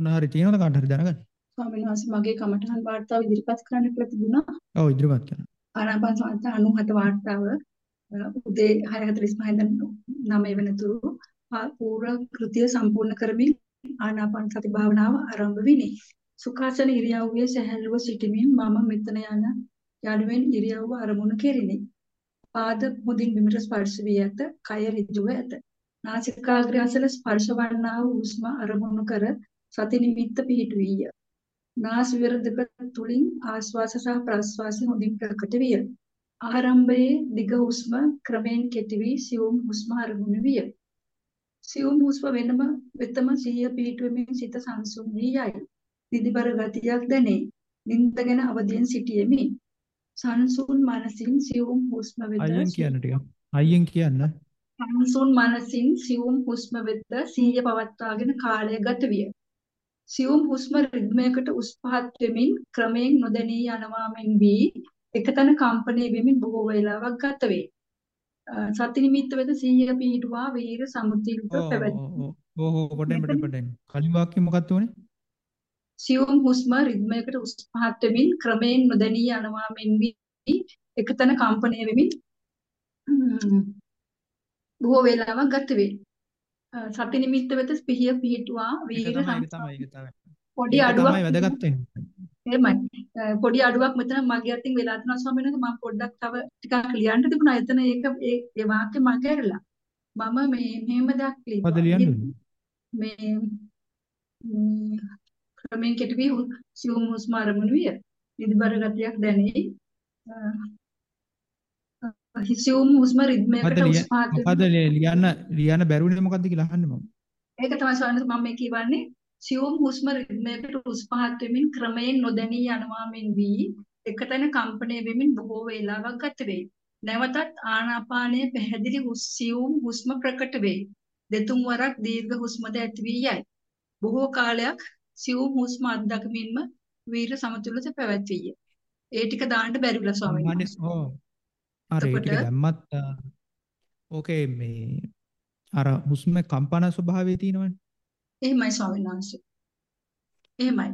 මොන හරි තියෙනවද කාට හරි දැනගන්න? ස්වාමීන් වහන්සේ මගේ කමඨහන් වාර්තාව ඉදිරිපත් කරන්න කියලා තිබුණා. ඔව් ඉදිරිපත් කරන්න. ආනාපාන සති 97 වාර්තාව උදේ 6:45 ඉඳන් 9 වෙනතුරු පූර්ව කෘතිය සම්පූර්ණ කරමින් ආනාපාන සති භාවනාව ආරම්භ විනි. සුඛාසන ඉරියව්වේ සැහැල්ලුව සිටමින් මම මෙතන යන යනුවෙන් ඉරියව්ව අරමුණු කෙරිනි. පාද මුදින් බිමට ස්පර්ශ වී ඇත, කය ඍජුව ඇත. නාසිකාග්‍රය අසල ස්පර්ශ වන්නා වූ හුස්ම අරමුණු කර සති නිමිත්ත පිහිටුවීය. නාස් විවර දෙක තුලින් ආශ්වාස සහ ප්‍රශ්වාස හොඳින් ප්‍රකට විය. ආරම්භයේ දිග හුස්ම ක්‍රමෙන් කෙටි වී සියුම් හුස්ම අරමුණු විය. සියුම් හුස්ම වෙනම වෙතම සිහිය පිහිටුවමින් සිත සංසුන් වී යයි. දිදිබර ගතියක් දැනේ. නින්දගෙන අවදියෙන් සිටියෙමි. සංසුන් මනසින් සියුම් හුස්ම වෙත අයියෙන් කියන්න ටිකක්. අයියෙන් කියන්න. සංසුන් මනසින් සියුම් හුස්ම වෙත සිහිය පවත්වාගෙන කාලය ගත විය. සියුම් හුස්ම රිද්මයකට උස් පහත් වෙමින් ක්‍රමයෙන් නොදැනී යනවා මෙන් වී එකතන කම්පණය වෙමින් බොහෝ වේලාවක් ගත වේ. සති නිමිත්ත වෙත සිහිය පිහිටුවා වීර සමුතිල්ව පැවැත්. ඕ ඕ පොඩෙන් පොඩෙන් පොඩෙන්. කලින් වාක්‍ය මොකක්ද උනේ? සියුම් හුස්ම රිද්මයකට උස් පහත් වෙමින් ක්‍රමයෙන් නොදැනී යනවා මෙන් වී එකතන කම්පණය වෙමින් බොහෝ වේලාවක් ගත වේ. සති නිමිත්ත වෙත පිහිය පිහිටුවා වීර පොඩි අඩුවක් තමයි වැදගත් වෙන්නේ. පොඩි අඩුවක් මෙතන මගේ අතින් වෙලා තියෙනවා ස්වාමීන් වහන්සේ මම පොඩ්ඩක් තව ටිකක් ලියන්න තිබුණා. එතන ඒක ඒ වාක්‍ය මගේ ඇරලා. මම මේ මෙහෙම. මොකද ලියන්නේ? මේ ක්‍රමෙන් කෙටි වී සියුම් හුස්ම අරමුණු විය. නිදිබර ගතියක් දැනේ. සියුම් හුස්ම රිද්මයකට උස් පහත් මොකද ලියන්න ලියන්න බැරුනේ මොකද්ද කියලා අහන්නේ මම. ඒක තමයි ස්වාමීන් මම මේ කියවන්නේ සියුම් හුස්ම රිද්මයකට උස් පහත් වෙමින් ක්‍රමයෙන් නොදැනී යනවා මෙන් වී එකතැන කම්පණය වෙමින් බොහෝ වේලාවක් ගත වේ. නැවතත් ආනාපානයේ පැහැදිලි සියුම් හුස්ම ප්‍රකට වේ. දෙතුන් වරක් දීර්ඝ හුස්මද ඇති වී යයි. බොහෝ කාලයක් සියුම් හුස්ම අත්දැකීමෙන්ම වීර සමතුලිත පැවැත්විය. ඒ ටික දාන්න බැරිලා ස්වාමීන් වහන්සේ. අර ඒ ටික දැම්මත් ඕකේ මේ අර හුස්ම කම්පන ස්වභාවය තියෙනවනේ. එහෙමයි ස්වාමීන් වහන්සේ. එහෙමයි.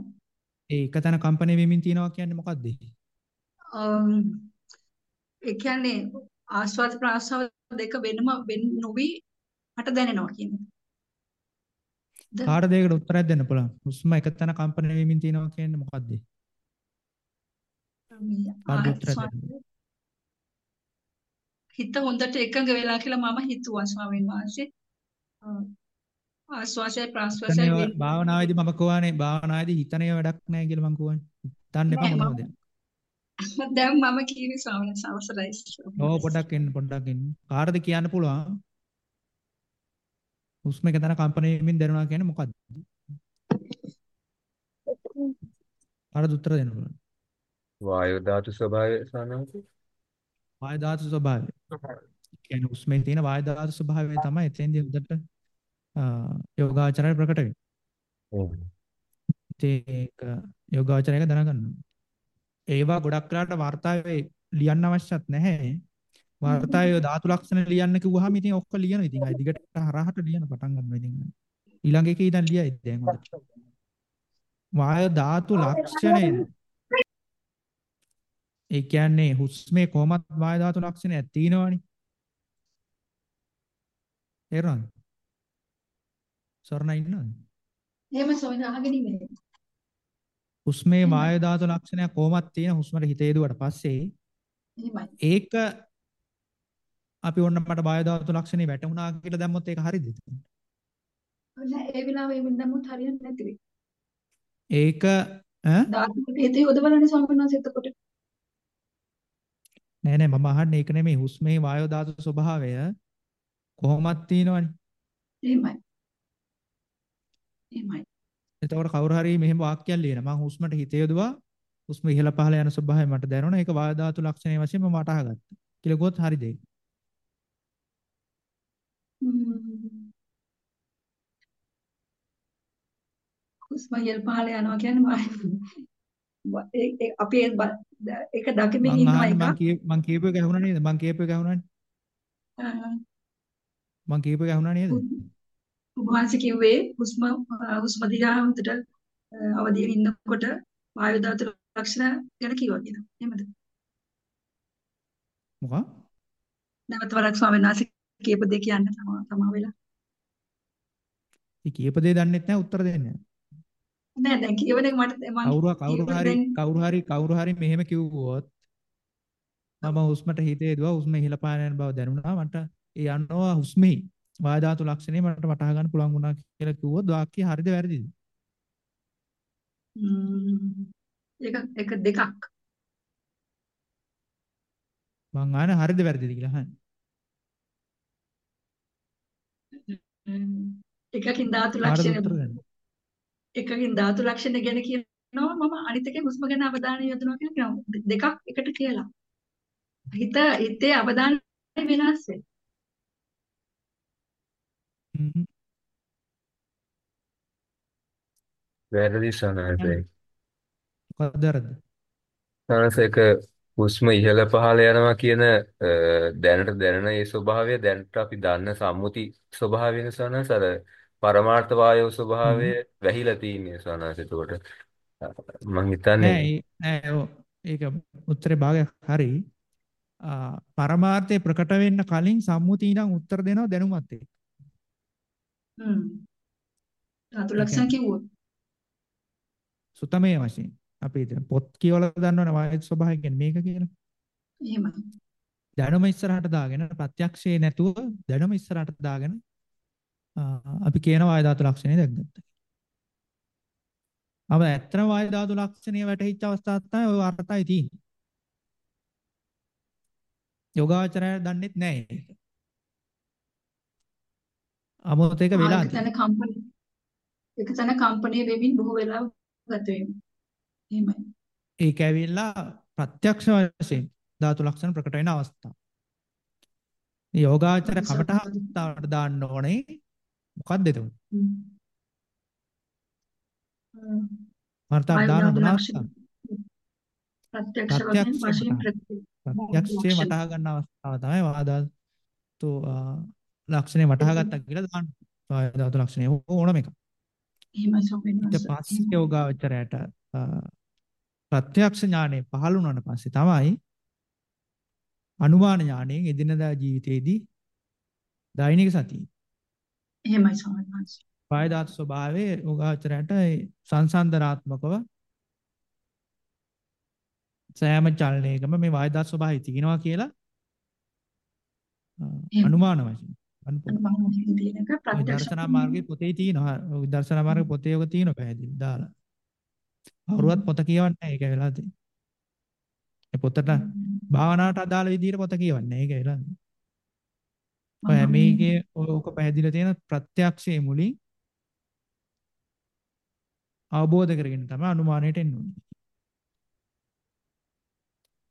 ඒ එකතන කම්පණය වෙමින් තියෙනවා කියන්නේ මොකද්ද? ඒ කියන්නේ ආස්වාද ප්‍රාස්වාද දෙක වෙනම වෙන් නොවි මට දැනෙනවා කියන්නේ. කාට දෙයකට උත්තරයක් දෙන්න පුළුවන්. හුස්ම එකතන කම්පණය වෙමින් තියෙනවා කියන්නේ මොකද්ද? හිත හොඳට එකඟ වෙලා කියලා මම හිතුවා ස්වාමීන් වහන්සේ. ආස්වාසය ප්‍රාස්වාසය භාවනාවේදී මම කියවනේ භාවනාවේදී හිතනේ වැඩක් නැහැ කියලා මම කියවනේ. හිතන්න එපා මොනවද? දැන් මම කියන්නේ ස්වාමීන් වහන්සේ අවසරයි. ඔව් පොඩ්ඩක් එන්න පොඩ්ඩක් එන්න. කාටද කියන්න පුළුවන්? හුස්ම එක තැන කම්පණය වෙමින් දැනුණා කියන්නේ මොකද්ද? කාටද උත්තර දෙන්න පුළුවන්? වායු ධාතු ස්වභාවය සානංශ වායු ධාතු ස්වභාවය. කියන්නේ හුස්මේ තියෙන වායු ධාතු ස්වභාවය තමයි එතෙන්දී හොඳට යෝගාචරය ප්‍රකට වෙන්නේ. ඔව්. ඒක යෝගාචරයක දැනගන්න. ඒවා ගොඩක් වෙලාට වර්තාවේ ලියන්න අවශ්‍යත් නැහැ. වර්තාවේ ධාතු ලක්ෂණ ලියන්න කිව්වහම ඉතින් ඔක්කොම ලියනවා. ඉතින් අයි දිගට හරහට ලියන පටන් ගන්නවා ඉතින්. ඊළඟ එකේ ඉතින් ලියයි දැන්. වායු ධාතු ලක්ෂණය ඒ කියන්නේ හුස්මේ කොහොමත් වායු ධාතු ලක්ෂණයක් තියෙනවනේ. තේරුණාද? සරණ ඉන්නවද? එහෙම සොයන අහගෙන ඉන්නේ. හුස්මේ වායු ධාතු ලක්ෂණයක් කොහොමත් තියෙන හුස්මට හිත යදුවට පස්සේ එහෙමයි. ඒක අපි ඔන්න මට වායු ධාතු ලක්ෂණේ වැටුණා කියලා දැම්මොත් ඒක හරියද? නෑ ඒ වෙලාවේ වෙන දැම්මොත් හරියන්නේ නැති වෙයි. ඒක ඈ ධාතුවට හිත යොදවලනේ ස්වාමීන් වහන්සේ එතකොට. නෑ නෑ මම අහන්නේ ඒක නෙමෙයි හුස්මේ වායු ධාතු ස්වභාවය කොහොමත් තියෙනවනේ. එහෙමයි. එහෙමයි. එතකොට කවුරු හරි මෙහෙම වාක්‍යයක් ලියන මම හුස්මට හිත යොදවා හුස්ම ඉහළ පහළ යන ස්වභාවය මට දැනුණා ඒක වායු ධාතු ලක්ෂණයේ වශයෙන් මම වටහා ගත්තා. කියලා ගොත් හරිද ඒක? හුස්ම ඉහළ පහළ යනවා කියන්නේ අපි ඒක දකිමින් ඉන්නවා එක මං කියපු එක ඇහුණා නේද මං කියපු එක ඇහුණානේ මං කියපු එක ඇහුණා නේද වහන්සේ කිව්වේ හුස්ම හුස්ම දිහා හොඳට අවදියෙන් ඉන්නකොට වායු ධාතු ලක්ෂණ ගැන කිව්වා කියලා. එහෙමද? මොකක්? නැවත වරක් ස්වාමීන් වහන්සේ කියපු දෙය කියන්න තමා තමා වෙලා. ඒ කියප දේ දන්නෙත් නැහැ උත්තර දෙන්නේ නැහැ. නෑ දැන් කියවන එක මට කවුරු කවුරු හරි කවුරු හරි කවුරු හරි මෙහෙම කිව්වොත් මම හුස්මට හිතේ දුවා හුස්ම ඉහළ පාන යන බව දැනුණා මට ඒ යනවා හුස්මෙහි වායු ධාතු ලක්ෂණේ මට වටහා ගන්න පුළුවන් වුණා කියලා කිව්වොත් වාක්‍ය හරිද වැරදිද? ඒක එක දෙකක්. මං ආනේ හරිද වැරදිද කියලා අහන්නේ. එකකින් ධාතු කාටද ලක්ෂණ උත්තර දෙන්නේ? එකකින් ධාතු ලක්ෂණ ගැන කියනවා මම අනිත් එකෙන් හුස්ම ගැන අවධානය යොදනවා කියලා කියනවා. දෙකක් එකට කියලා. හිත හිතේ අවධානය වෙනස් වෙනවා. වැරදි සනසයි. මොකක්ද වැරද්ද? සනස එක හුස්ම ඉහළ පහළ යනවා කියන දැනට දැනෙන ඒ ස්වභාවය දැනට අපි දන්න සම්මුති ස්වභාවය සනස අර පරමාර්ථ වායෝ ස්වභාවය වැහිලා තියෙන්නේ සනස එතකොට මම හිතන්නේ නෑ ඒ- නෑ ඔව්. ඒක උත්තරේ භාගයක් හරි. ආ පරමාර්ථය ප්‍රකට වෙන්න කලින් සම්මුතිය ඉඳන් උත්තර දෙනවා දැනුමත් එක්ක. හ්ම්. ධාතු ඒ ලක්ෂණ කියන්නේ- කිව්වොත්. සුතමේ වශයෙන් අපි දැන් පොත් කියවලා දන්නවනේ වායු ස්වභාවය කියන්නේ මේක කියලා. එහෙමයි. දැනුම ඉස්සරහට දාගෙන ප්‍රත්‍යක්ෂේ නැතුව දැනුම ඉස්සරහට දාගෙන අපි කියන වායු ධාතු ලක්ෂණය දැක්ගත්තා. අප ඇත්තම වායු ධාතු ලක්ෂණය වැටහිච්ච අවස්ථාවක් තමයි ওই අර්ථය තියෙන්නේ. යෝගාචරය දන්නෙත් නැහැ ඒක. අමෝත එක වෙලා තැන කම්පන එක තැන කම්පණය වෙමින් බොහෝ වෙලා ගත වෙනවා. එහෙමයි. ඒක ඇවිල්ලා ප්‍රත්‍යක්ෂ වශයෙන් ධාතු ලක්ෂණ ප්‍රකට වෙන අවස්ථාව. යෝගාචර කමඨහත්තාවට දාන්න ඕනේ මොකක්ද එතකොට? වර්තාව ලක්ෂණ. අවස්ථාව? ප්‍රත්‍යක්ෂ වශයෙන් ප්‍රත්‍යක්ෂයෙන් වශයෙන් වටහා- ගන්න අවස්ථාව තමයි වාදාතු ලක්ෂණේ වටහා ගත්තා කියලා දාන්න. වායු ධාතු ලක්ෂණේ ඕනම එකක්. එහෙමයි ස්වාමීන් ඊට. පස්සේ යෝගාචරයට අ, ප්‍රත්‍යක්ෂ ඥානෙ පහළ වුණාට පස්සේ තමයි අනුමාන ඥාණයෙන් එදිනදා ජීවිතයේදී දෛනික සතිය එහෙමයි වහන්සේ. කාය ධාතු ස්වභාවයේ යෝගාචරයට සංසන්දනාත්මකව සෑම චලනයකම මේ වාය ධාතු ස්වභාවය තියෙනවා කියලා. අනුමාන වශයෙන්. අනුමාන වශයෙන් තියෙන එක ඔය ප්‍රත්‍යක්ෂ දර්ශනා මාර්ගයේ පොතේ තියෙනවා. දර්ශනා මාර්ගයේ පොතේ යෝග තියෙනවා පැහැදිලි දාලා. කවුරුවත් පොත කියවන්නේ නැහැ. ඒක වෙලා තියෙන්නේ. පොතට භාවනාවට අදාළ විදිහට පොත කියවන්නේ නැහැ. ඒක වෙලා තියෙන්නේ. ඔය මේකේ ඕක පැහැදිලිලා තියෙන ප්‍රත්‍යක්ෂයේ මුලින් අවබෝධ කරගෙන තමයි අනුමානයට එන්න ඕනේ.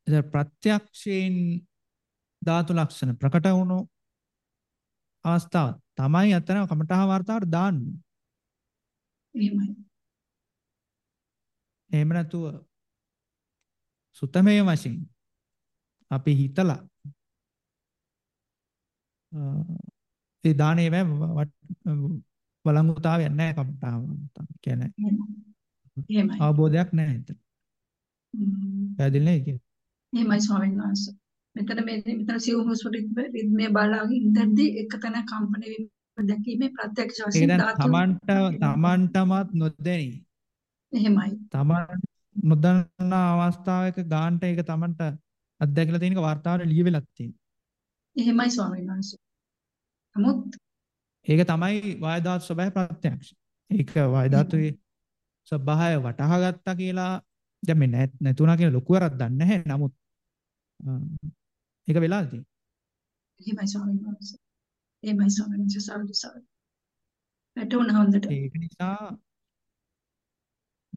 ඉතින් ප්‍රත්‍යක්ෂයෙන් ධාතු ලක්ෂණ ප්‍රකට වුණු අවස්ථාව තමයි අතන කමඨහ වර්තාවට දාන්නේ. එහෙමයි. එහෙම නැතුව සුතමේ වශයෙන් අපි හිතලා ඒ දානේ වැ වළංගුතාවයක් නැහැ කමඨහ කියන්නේ එහෙමයි. අවබෝධයක් නැහැ. හ්ම්. පැහැදිලි නේද කියන්නේ? එහෙමයි ස්වාමීන් වහන්සේ. මෙතන මේ මෙතන හුස්ම රිද්මේ බලාගෙන ඉඳද්දී එකතැන කම්පන වීම දැකීමේ ප්‍රත්‍යක්ෂ වශයෙන් ධාතු තමන්ට තමන්ටමත් නොදැනි එහෙමයි. තමන් නොදන්නා අවස්ථාවක ගාන්ට ඒක තමන්ට අත්දැකලා තියෙනක වර්තාවට ලියවිලක් තියෙනවා. එහෙමයි ස්වාමීන් වහන්සේ. නමුත් ඒක තමයි වායු ධාතු ස්වභාවය ප්‍රත්‍යක්ෂ. ඒක වායු ධාතුවේ ස්වභාවය වටහා ගත්තා කියලා දැන් මේ නැත්- නැතුණා කියන ලොකු වරක් දන්නේ නැහැ. නමුත් ඒක වෙලා තියෙනවා. එහෙමයි ස්වාමීන් වහන්සේ. එහෙමයි ස්වාමීන් වහන්සේ සාදු සාදු. වැටුණා හොඳට. ඒක නිසා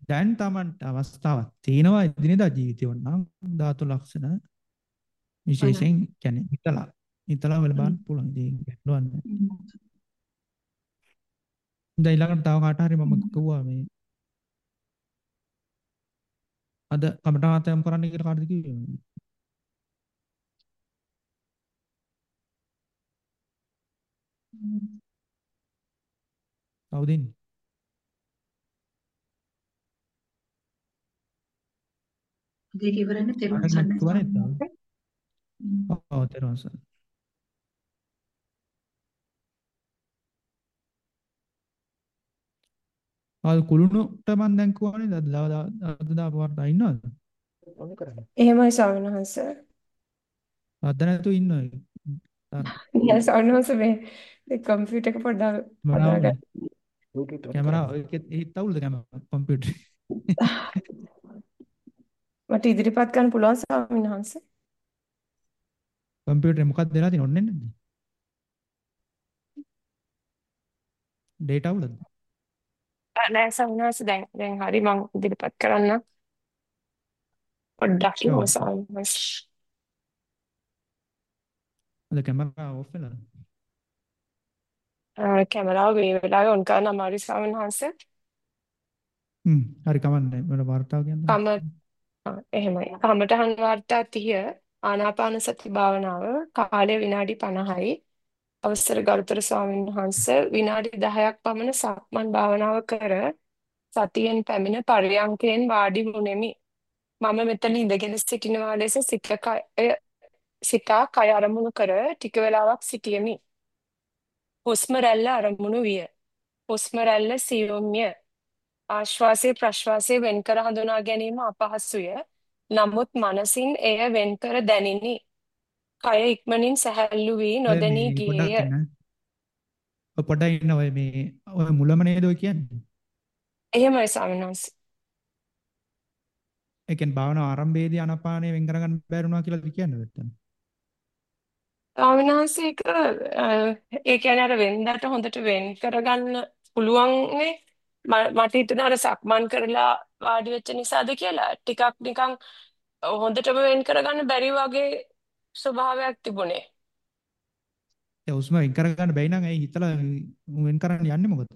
දැන් තමන්ට අවස්ථාවක් තියෙනවා එදිනෙදා ජීවිතේ වුණා ධාතු ලක්ෂණ විශේෂයෙන් කියන්නේ හිතලා හිතලා වල බලන්න පුළුවන්. ඉතින් ගැටලුවක් නැහැ. දැන් ඊළඟට තව කාට හරි මම කිව්වා මේ අද කමටාතම් කරන්න කියලා කාටද කිව්වේ? කවුද ඉන්නේ? දෙක ඉවරනේ තෙරුවන් සරණයි. ඔව් තෙරුවන් සරණයි. ආ කුළුණුට මම දැන් කිව්වනේ අද දව අද දාපු වර්තා ඉන්නවද? එහෙමයි ස්වාමීන් වහන්සේ. අද නැතු ඉන්නවද? නෑ ස්වාමීන් වහන්සේ මේ කම්පියුටර් එක පොඩ්ඩක් හදාගන්න. කැමරාව ඒකෙත් ඒත් අවුල්ද කැමරා කම්පියුටර් මට ඉදිරිපත් කරන්න පුළුවන් ස්වාමීන් වහන්සේ. කම්පියුටරේ මොකක්ද වෙලා තියෙන්නේ ඔන්නේ නැද්ද? ඩේටා අවුලද? නෑ ස්වාමීන් වහන්සේ දැන් දැන් හරි මම ඉදිරිපත් කරන්න. පොඩ්ඩක් ඉන්න ඔව්. ස්වාමීන් වහන්සේ. අද කැමරා ඔෆ් වෙලාද? කැමරාව මේ වෙලාවේ ඔන් කරන්න අමාරුයි ස්වාමීන් වහන්සේ. හ්ම් හරි කමන්නේ මට වර්තාව කියන්න. කම ආ, එහෙමයි. කමඨහන් වාර්තා 30 ආනාපාන සති භාවනාව කාලය විනාඩි 50යි. අවසර ගරුතර ස්වාමීන් වහන්සේ විනාඩි 10ක් පමණ සක්මන් භාවනාව කර සතියෙන් පැමිණ පර්යංකයෙන් වාඩි වුනිමි. මම මෙතන ඉඳගෙන සිටිනවා ලෙස සිත කය සිතා කය අරමුණු කර ටික වේලාවක් සිටියෙමි. හුස්ම රැල්ල අරමුණු විය. හුස්ම රැල්ල සියුම්ය. ආශ්වාසයේ ප්‍රශ්වාසයේ වෙන්කර හඳුනා ගැනීම අපහසුය. නමුත් මනසින් එය වෙන්කර දැනිනි. කය ඉක්මනින් සැහැල්ලු වී ඔය නොදැනී මේ ගියේය. ඉන්න. ඔය පොඩ්ඩක් ඉන්න ඔය මේ ඔය මුලම නේද ඔය කියන්නේ? එහෙමයි ස්වාමීන් වහන්සේ. ඒ කියන්නේ භාවනා ආරම්භයේදී ආනාපානය වෙන් කරගන්න බැරි වුණා කියලා කියන්නේ නැත්තම්. ස්වාමීන් වහන්සේ ඒක අ, ඒ කියන්නේ අර වෙන්දට හොඳට වෙන් කරගන්න පුළුවන් නේ ම- මට හිතුණා අර සක්මන් කරලා වාඩි වෙච්ච නිසාද කියලා ටිකක් නිකන් හොඳටම වෙන් කරගන්න බැරි වගේ ස්වභාවයක් තිබුණේ. ඒ හුස්ම වෙන් කරගන්න බැයි නම් ඇයි හිතලා වෙන් කරන්න යන්නේ මොකද?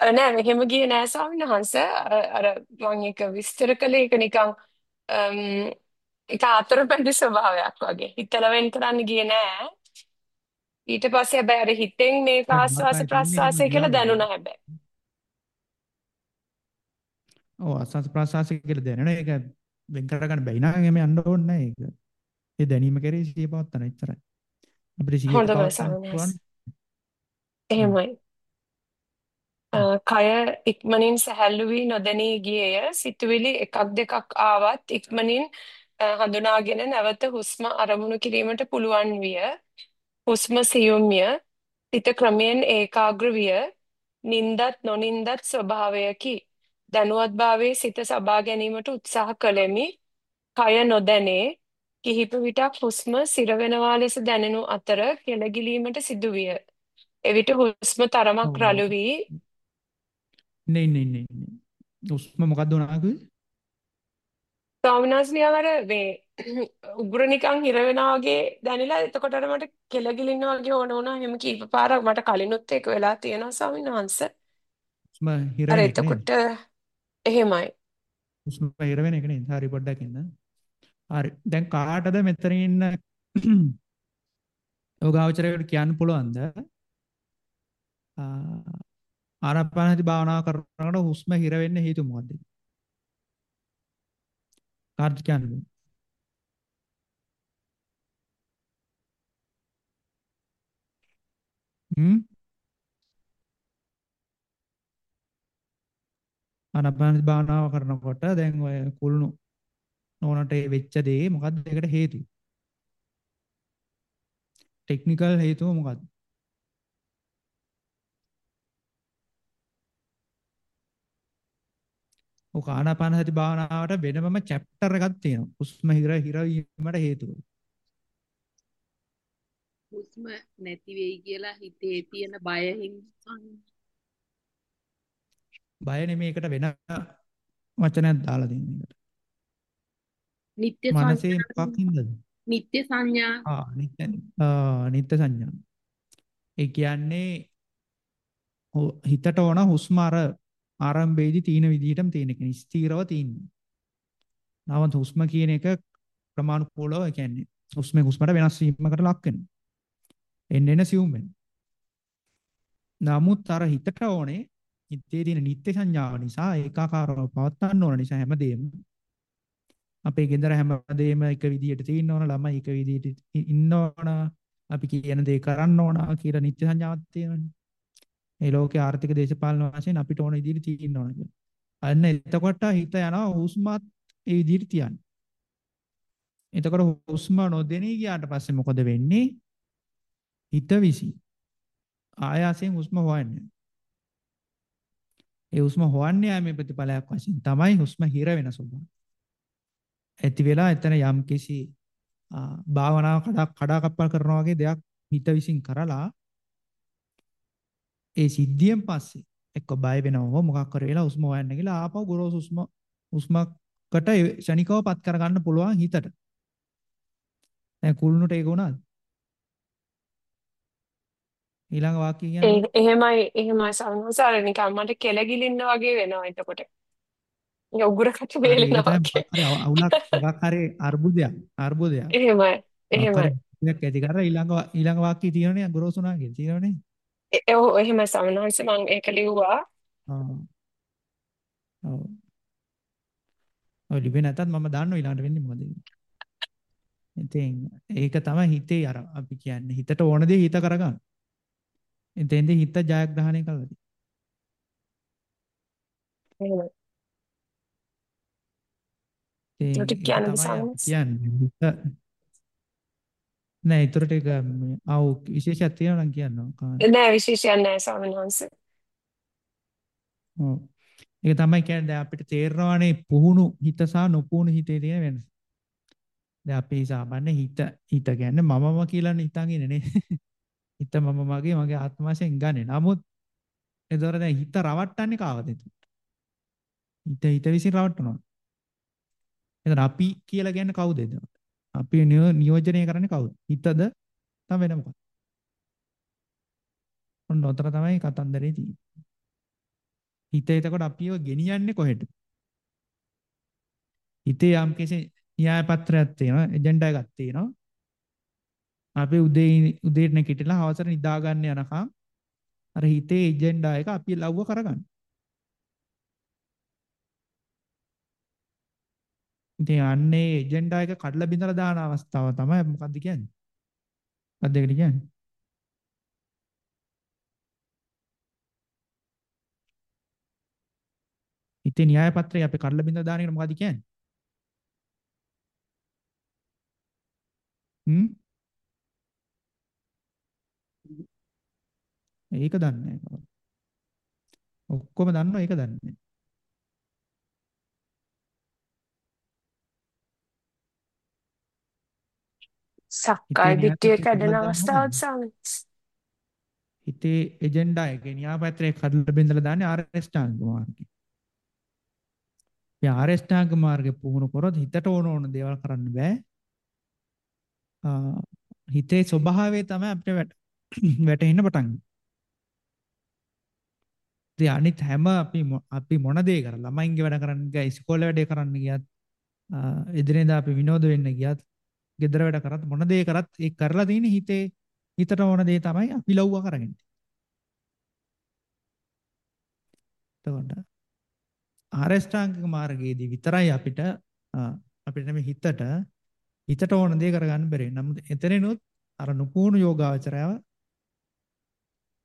නෑ මෙහෙම ගියේ නෑ ස්වාමීන් වහන්සේ අර මම ඒක විස්තර කළේ ඒක නිකන් ඒක අතරපැදි ස්වභාවයක් වගේ හිතලා වෙන් කරන්න ගියේ නෑ ඊට පස්සේ හැබැයි අර හිතෙන් මේක ආස්වාස ප්‍රස්වාසය කියලා දැනුණා හැබැයි ඔව් ආස්වාස ප්‍රාස්වාස කියලා දැනෙන ඒක වෙන් කරගන්න බැයි නම් එහෙම යන්න ඕනේ නැහැ ඒක. ඒ දැනීම කෙරේ සිහිය පවත්තන එච්චරයි. අපිට. වහන්සේ හ්ම්. එහෙමයි. කය ඉක්මනින් සැහැල්ලු වී නොදැනී ගියේය. සිතුවිලි එකක් දෙකක් ආවත් ඉක්මනින් හඳුනාගෙන නැවත හුස්ම අරමුණු කිරීමට පුළුවන් විය. හුස්ම සියුම්ය. සිත ක්‍රමයෙන් ඒකාග්‍ර විය. නින්දත් නොනින්දත් ස්වභාවයකි. දැනුවත්භාවයේ සිත සබා ගැනීමට උත්සාහ කළෙමි. කය නොදැනේ. කිහිප විටක් හුස්ම සිර වෙනවා ලෙස දැනෙනු අතර කෙළගිලීමට සිදුවිය. එවිට හුස්ම තරමක් ඔව් රළු වී නේ නේ නේ. හුස්ම මොකද්ද උනා කිව්වේ? ස්වාමීන් වහන්සේ මේ උගුර නිකන් හිර වෙනා වගේ දැනිලා එතකොට අර මට කෙලගිලින්න වගේ ඕන වුණා එහෙම කීප පාරක් මට කලිනුත් ඒක වෙලා තියෙනවා ස්වාමීන් වහන්සේ හුස්ම හිර අර වෙන එක නේද? එතකොට එහෙමයි හුස්ම හිර වෙන එක නේද? හරි පොඩ්ඩක් ඉන්න. හරි. දැන් කාටද මෙතන ඉන්න යෝගාවචරයට කියන්න පුළුවන්ද? ආ, ආනාපානසති භාවනාව කරනකොට හුස්ම හිර වෙන්න හේතුව මොකද්ද? කාටද කියන්න බෑ. හ්ම් ආනාපානසති භාවනාව කරනකොට දැන් ඔය කුළුණු නෝනට ඒ වෙච්ච දේ මොකද්ද ඒකට හේතුව? ටෙක්නිකල් හේතුව මොකද්ද? ඔක ආනාපානසති භාවනාවට වෙනමම චැප්ටර් එකක් තියෙනවා. හුස්ම හිර හිර වීමට හේතුව. හුස්ම නැති වෙයි කියලා හිතේ තියෙන බය හින්දා බය නෙමෙයි ඒකට වෙන වචනයක් දාලා දෙන්න එකට. නිත්‍ය මනසේ මොකක් හින්දාද? නිත්‍ය සංඥා ආ නිත්‍ය නිත්‍ය සංඥා. ඒ කියන්නේ හිතට ඕන හුස්ම අර ආරම්භයේදී තියෙන විදිහටම තියෙන එක ස්ථිරව තියෙන්නේ. නමුත් හුස්ම කියන එක ක්‍රමානුකූලව ඒ කියන්නේ හුස්මේ හුස්මට වෙනස් වීමකට ලක් වෙනවා. එන්න එන සියුම් වෙනවා. නමුත් අර හිතට ඕනේ හිතේ තියෙන නිත්‍ය සංඥාව නිසා ඒකාකාරව පවත්වන්න ඕන නිසා හැමදේම අපේ ගෙදර හැමදේම එක විදියට තියෙන්න ඕන ළමයි එක විදියට ඉන්න ඕන අපි කියන දේ කරන්න ඕන කියලා නිත්‍ය සංඥාවක් තියෙනවනේ. මේ ලෝකේ ආර්ථික දේශපාලන වශයෙන් අපිට ඕන විදිහට තියෙන්න ඕන කියලා. අන්න එතකොට හිත යනවා හුස්මත් ඒ විදිහට තියන්න. එතකොට හුස්ම නොදෙනී ගියාට පස්සේ මොකද වෙන්නේ? හිත විසි. ආයාසයෙන් හුස්ම හොයන්නේ. ඒ හුස්ම හොයන්නේ ආමේ ප්‍රතිඵලයක් වශයෙන් තමයි හුස්ම හිර වෙන ස්වභාවය. ඇති වෙලා එතන යම් කිසි භාවනාව කඩා කඩා කප්පල් කරනවා වගේ දෙයක් හිත විසින් කරලා ඒ සිද්ධියෙන් පස්සේ එක්ක බය වෙනව මොකක් කර වෙලා හුස්ම හොයන්න කියලා ආපහු ගොරෝසු හුස්ම හුස්මකට ශනිකව පත් කරගන්න පුළුවන් හිතට. දැන් කුළුණුට ඒක උනාද? ඊළඟ වාක්‍ය කියන්නේ එහෙමයි එහෙමයි සමහරවිට නිකන් මට කෙලගිලින්න වගේ වෙනවා එතකොට. උගුරකට වේලෙනවා. හරි අවුලක් මොකක් හරි අර්බුදයක් අර්බුදයක්. එහෙමයි එහෙමයි. එකක් ඇති කරලා ඊළඟ ඊළඟ වාක්‍යය තියෙනවනේ ගොරෝසුනා කියලා තියෙනවනේ. ඒ ඔව් එහෙමයි සමහරවිට මම ඒක ලිව්වා. ඔව්. ඔය ලිවෙ නැතත් මම දන්නවා ඊළඟට වෙන්නේ මොකද ඉතින් ඒක තමයි හිතේ අර අපි කියන්නේ හිතට ඕන දේ හිත කරගන්න. එතෙන්ද හිත ජයග්‍රහණය කළාද? එහෙමයි. ඒකට කියන්නේ කියන්නේ නෑ ඒතරට ඒක ආව විශේෂයක් තියෙනවා නම් කියන්න නෑ විශේෂයක් නෑ ස්වාමීන් වහන්සේ. ඔව්. ඒක තමයි කියන්නේ දැන් අපිට තේරෙනවානේ පුහුණු හිත සහ නොපුහුණු හිතේ තියෙන වෙනස. දැන් අපි සාමාන්‍ය හිත හිත කියන්නේ මමම කියලානේ හිතන් ඉන්නේ. හිත මම මගේ මගේ ආත්ම වශයෙන් ගන්නෙ. නමුත් ඒතර දැන් හිත රවට්ටන්නේ කාවද හිත හිත විසින් රවට්ටනවා. එතන අපි කියලා කියන්නේ කවුද එතන? අපි නියෝජනය කරන්නේ කවුද? හිතද? තම වෙන මොකක්ද? ඔන්න උතර තමයි කතන්දරේ තියෙන්නේ. හිත එතකොට අපිව ගෙනියන්නේ කොහෙද? හිතේ යම් කිසි න්‍යාය පත්‍රයක් තියෙනවා, එජෙන්ඩා එකක් තියෙනවා. අපි උදේ උදේට නැගිටලා හවසට නිදා ගන්න යනකම් අර හිතේ එජෙන්ඩා එක අපි ලව්ව කරගන්න. ඉතින් අන්නේ එජෙන්ඩා එක කඩලා බිඳලා දාන අවස්ථාව තමයි මොකද්ද කියන්නේ? මොකක්ද ඒකට කියන්නේ? හිතේ න්‍යාය පත්‍රය අපි කඩලා බිඳලා දාන එක මොකද්ද කියන්නේ? හ්ම්? ඒක දන්නේ නැහැ. ඔක්කොම දන්නවා ඒක දන්නේ නැහැ. සක්කාය දිට්ඨිය කැඩෙන අවස්ථාවක් සාමිස්. හිතේ එජෙන්ඩා එකේ න්‍යායපත්‍රයේ කඩලා බෙදලා දාන්නේ ආරෂ්ඨාංග මාර්ගය. මේ ආරෂ්ඨාංග මාර්ගේ පුහුණු කරොත් හිතට ඕන ඕන දේවල් කරන්න බෑ. හිතේ ස්වභාවය තමයි අපිට වැටෙන්න පටන් ඉතින් අනිත් හැම අපි අපි මොන දේ කරා ළමයින්ගේ වැඩ කරන්න ගියා ඉස්කෝලේ වැඩේ කරන්න ගියත් එදිනෙදා අපි විනෝද වෙන්න ගියත් ගෙදර වැඩ කරත් මොන දේ කරත් ඒ කරලා තියෙන හිතේ හිතට ඕන දේ තමයි අපි ලව්ව කරගෙන. එතකොට ආරෂ්ඨාංගික මාර්ගයේදී විතරයි අපිට අපිට මේ හිතට හිතට ඕන දේ කරගන්න බැරි. නමුත් එතනිනුත් අර නුපුහුණු යෝගාවචරයව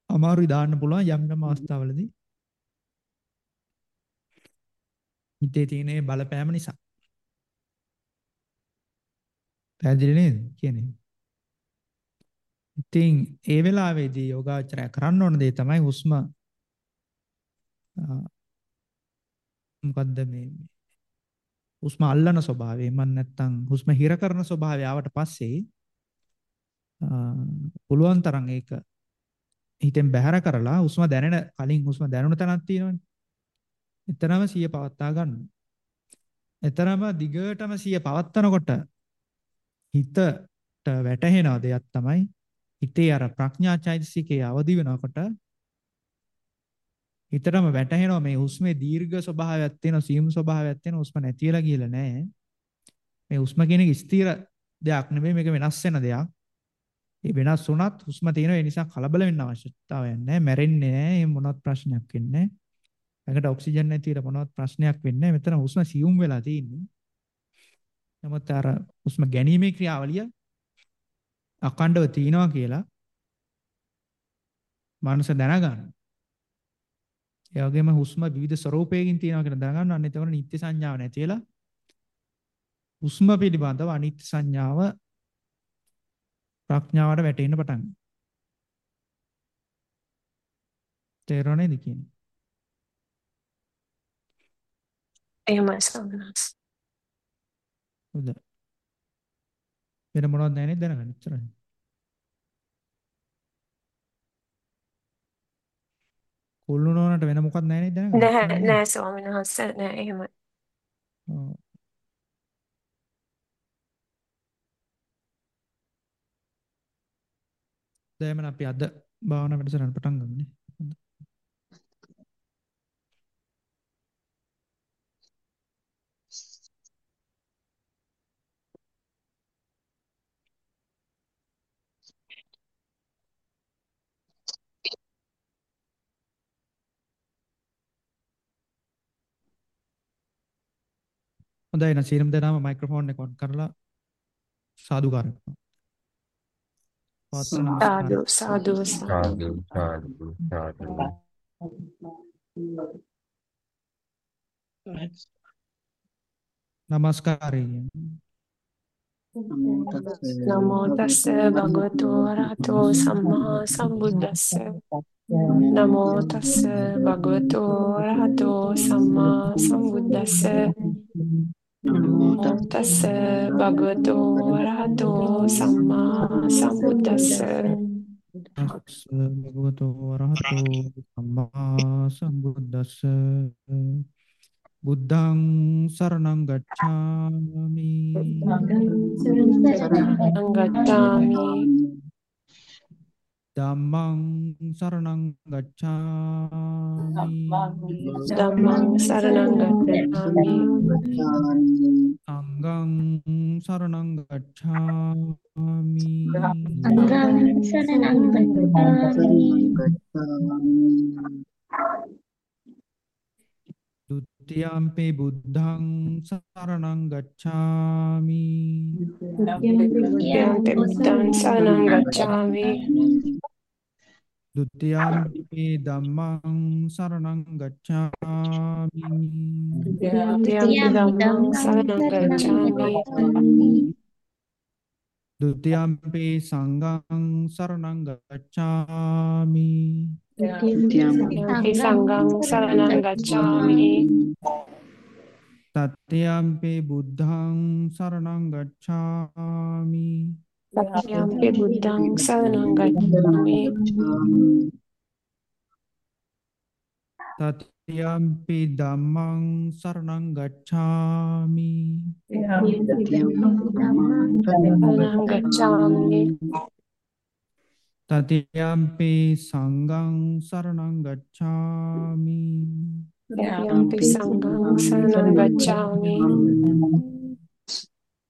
අමාරුයි දාන්න පුළුවන් යම් යම් අවස්ථාවලදී. හිතේ තියෙන බලපෑම නිසා. පැහැදිලි නේද කියන්නේ? ඉතින් ඒ වෙලාවේදී යෝගාචරය කරන්න ඕන දේ තමයි හුස්ම මොකද්ද මේ හුස්ම අල්ලන ස්වභාවය මන් නැත්තම් හුස්ම හිර කරන ස්වභාවය ආවට පස්සේ පුළුවන් තරම් ඒක හිතෙන් බැහැර කරලා හුස්ම දැනෙන කලින් හුස්ම දැනුණ තැනක් තියෙනවනේ. එතරම් සිය පවත්වා ගන්න. එතරම් දිගටම සිය පවත්නකොට හිතට වැටහෙන දෙයක් තමයි හිතේ අර ප්‍රඥා චෛතසිකයේ අවදි වෙනකොට හිතටම වැටහෙනවා මේ හුස්මේ දීර්ඝ ස්වභාවයක් තියෙනවා සීම් ස්වභාවයක් තියෙනවා හුස්ම නැතිලා කියලා නෑ. මේ හුස්ම කියන එක ස්ථිර දෙයක් නෙමෙයි මේක වෙනස් වෙන දෙයක්. ඒ වෙනස් වුණත් හුස්ම තියෙන ඒ නිසා කලබල වෙන්න අවශ්‍යතාවයක් නැහැ මැරෙන්නේ නැහැ එහෙම මොනවත් ප්‍රශ්නයක් වෙන්නේ නැහැ ඒකට ඔක්සිජන් නැතිව මොනවත් ප්‍රශ්නයක් වෙන්නේ නැහැ මෙතන හුස්ම සියුම් වෙලා තියෙන්නේ. නමුත් අර හුස්ම ගැනීමේ ක්‍රියාවලිය අකණ්ඩව තියෙනවා කියලා මනස දැනගන්න. ඒ වගේම හුස්ම විවිධ ස්වરૂපයකින් තියෙනවා කියලා දැනගන්න. අන්න එතකොට නිත්‍ය සංඥාව නැති වෙලා හුස්ම පිළිබඳව අනිත්‍ය සංඥාව ප්‍රඥාවට වැටෙන්න පටන් ගන්නවා. තේරෙන්නේ කියන්නේ. එහෙමයි ස්වාමීන් වහන්සේ. හොඳයි. වෙන මොනවද නැහැ නේද දැනගන්න ඉච්චරයි. කුල්ලු නෝනට වෙන මොකක්ද නැහැ නේද දැනගන්න. නැහැ නෑ ස්වාමීන් වහන්සේ නෑ එහෙමයි. ඔව්. දැන් අපි අද භාවනා වැඩසටහන පටන් ගන්නනේ. හොඳයි එහෙනම් සීරම් දෙනාම මයික්‍රොෆෝන් එක ඔන් කරලා සාදුකාර කරනවා. පාත්‍ර සාදු නමස්කාර. සාදු සාදු. සාදු සාදු සාදු නමස්කාරය. නමෝ තස්ස භගවතු වරහතෝ සම්මා සම්බුද්දස්ස නමෝ තස්ස භගවතු වරහතෝ සම්මා සම්බුද්දස්ස නමෝ තස්ස භගවතු වරහතෝ සම්මා සම්බුද්දස්ස තස්ස භගවතු වරහතෝ සම්මා සම්බුද්දස්ස බුද්ධං සරණං ගච්ඡාමි ගච්ඡාමි ධම්මං සරණං ගච්ඡාමි Dhammang saranang gacchami. Dhammang saranang gacchami. Sanggang saranang gacchami. Sanggang saranang gacchami. Tiyampe buddhang saranang gacchami. Tiyampe buddhang saranang gacchami. Dutiyampe dhammang saranang gacchami. Dutiyampe dhammang saranang gacchami. Dutiyampe sanghang saranang gacchami. တိယံ පි සංඝං සරණං ගච්ඡාමි යම්පි සංඝං සරණං ගච්ඡාමි තත්ත්‍යම්පි බුද්ධං සරණං ගච්ඡාමි යම්පි බුද්ධං සරණං ගච්ඡාමි තත්ත්‍යම්පි ධම්මං සරණං ගච්ඡාමි සරණං ගච්ඡාමි තතියම්පි සංඝං සරණං ගච්ඡාමි යම්පි සංඝං සරණං ගච්ඡාමි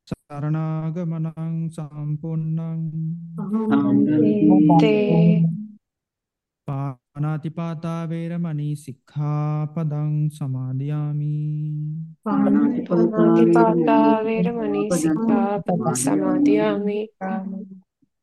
සරණාගමනං සම්පූර්ණං තේ පානාතිපාතා වේරමණී සික්ඛාපදං සමාදියාමි පාණාතිපාතා වේරමණී සික්ඛාපදං සමාදියාමි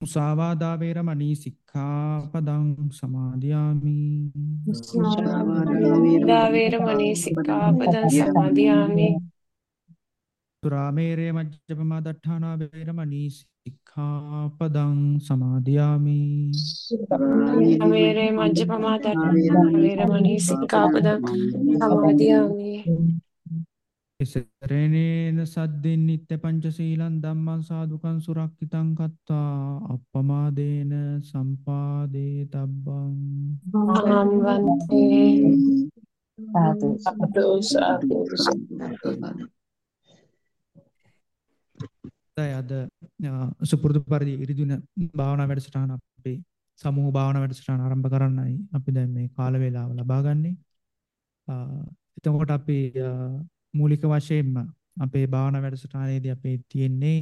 මුසාවාදා වේරමණී සික්ඛාපදං සමාදියාමි. දා වේරමණී සික්ඛාපදං සමාදියාමි. සුරාමේරේ මජ්ජපමා දට්ඨානා වේරමණී සික්ඛාපදං සමාදියාමි. අමේරේ මජ්ජපමා දත්තා වේරමණී සික්ඛාපදං සමාදියාමි එසරණේන සද්දින් නිත්‍ය පංචශීලං ධම්මං සාදුකං සුරක්ෂිතං කତ୍වා අප්පමාදේන සම්පාදේ තබ්බං. අහං වන්තේ දැන් අද අ, සුපුරුදු පරිදි ඉරිදින භාවනා වැඩසටහන අපේ සමූහ භාවනා වැඩසටහන ආරම්භ කරන්නයි අපි දැන් මේ කාල වේලාව ලබා ගන්නේ. එතකොට අපි මූලික වශයෙන්ම අපේ භාවනා වැඩසටහනේදී අපේ තියෙන්නේ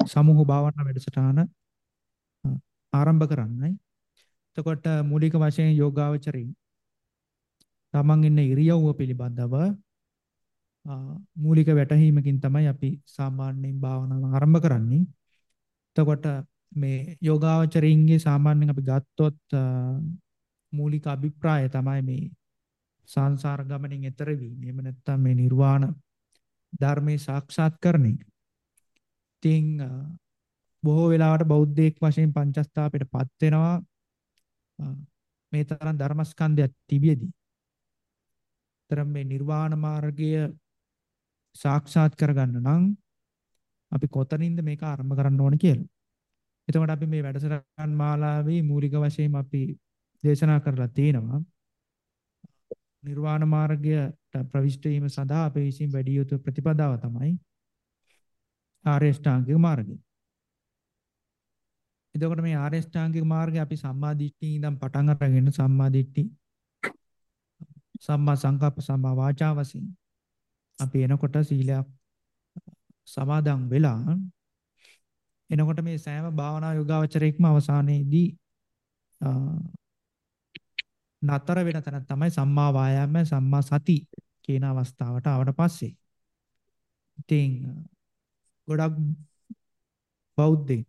සමූහ භාවනා වැඩසටහන ආරම්භ කරන්නයි. එතකොට මූලික වශයෙන් යෝගාවචරයෙන් තමන් ඉන්න ඉරියව්ව පිළිබඳව මූලික වැටහීමකින් තමයි අපි සාමාන්‍යයෙන් භාවනාව ආරම්භ කරන්නේ. එතකොට මේ යෝගාවචරින්ගේ සාමාන්‍යයෙන් අපි ගත්තොත් මූලික අභිප්‍රාය තමයි මේ සංසාර ගමනින් එතර වීම. එහෙම නැත්නම් මේ නිර්වාණ ධර්මයේ සාක්ෂාත් කරන එක. ඉතින් බොහෝ වෙලාවට බෞද්ධයෙක් වශයෙන් පංචස්ථාපයටපත් වෙනවා මේ තරම් ධර්මස්කන්ධයක් තිබියදී. තරම් මේ නිර්වාණ මාර්ගය සාක්ෂාත් කරගන්න නම් අපි කොතනින්ද මේක ආරම්භ කරන්න ඕන කියලා. එතකොට අපි මේ වැඩසටහන් මාලාවේ මූලික වශයෙන් අපි දේශනා කරලා තියෙනවා නිර්වාණ මාර්ගයට ප්‍රවිෂ්ඨ වීම සඳහා අපේ විසින් වැඩි යුතු ප්‍රතිපදාව තමයි ආර්ය ශ්‍රාංගික මාර්ගය. එතකොට මේ ආර්ය ශ්‍රාංගික මාර්ගය අපි සම්මා දිට්ඨිය ඉඳන් පටන් අරගෙන සම්මා දිට්ඨි සම්මා සංකප්ප සම්මා වාචා වශයෙන් අපි එනකොට සීලයක් සමාදන් වෙලා එනකොට මේ සෑම භාවනා යෝගාවචරයකම අවසානයේදී නතර වෙන තැන තමයි සම්මා වායාම සම්මා සති කියන අවස්ථාවට ආවට පස්සේ. ඉතින් ගොඩක් බෞද්ධ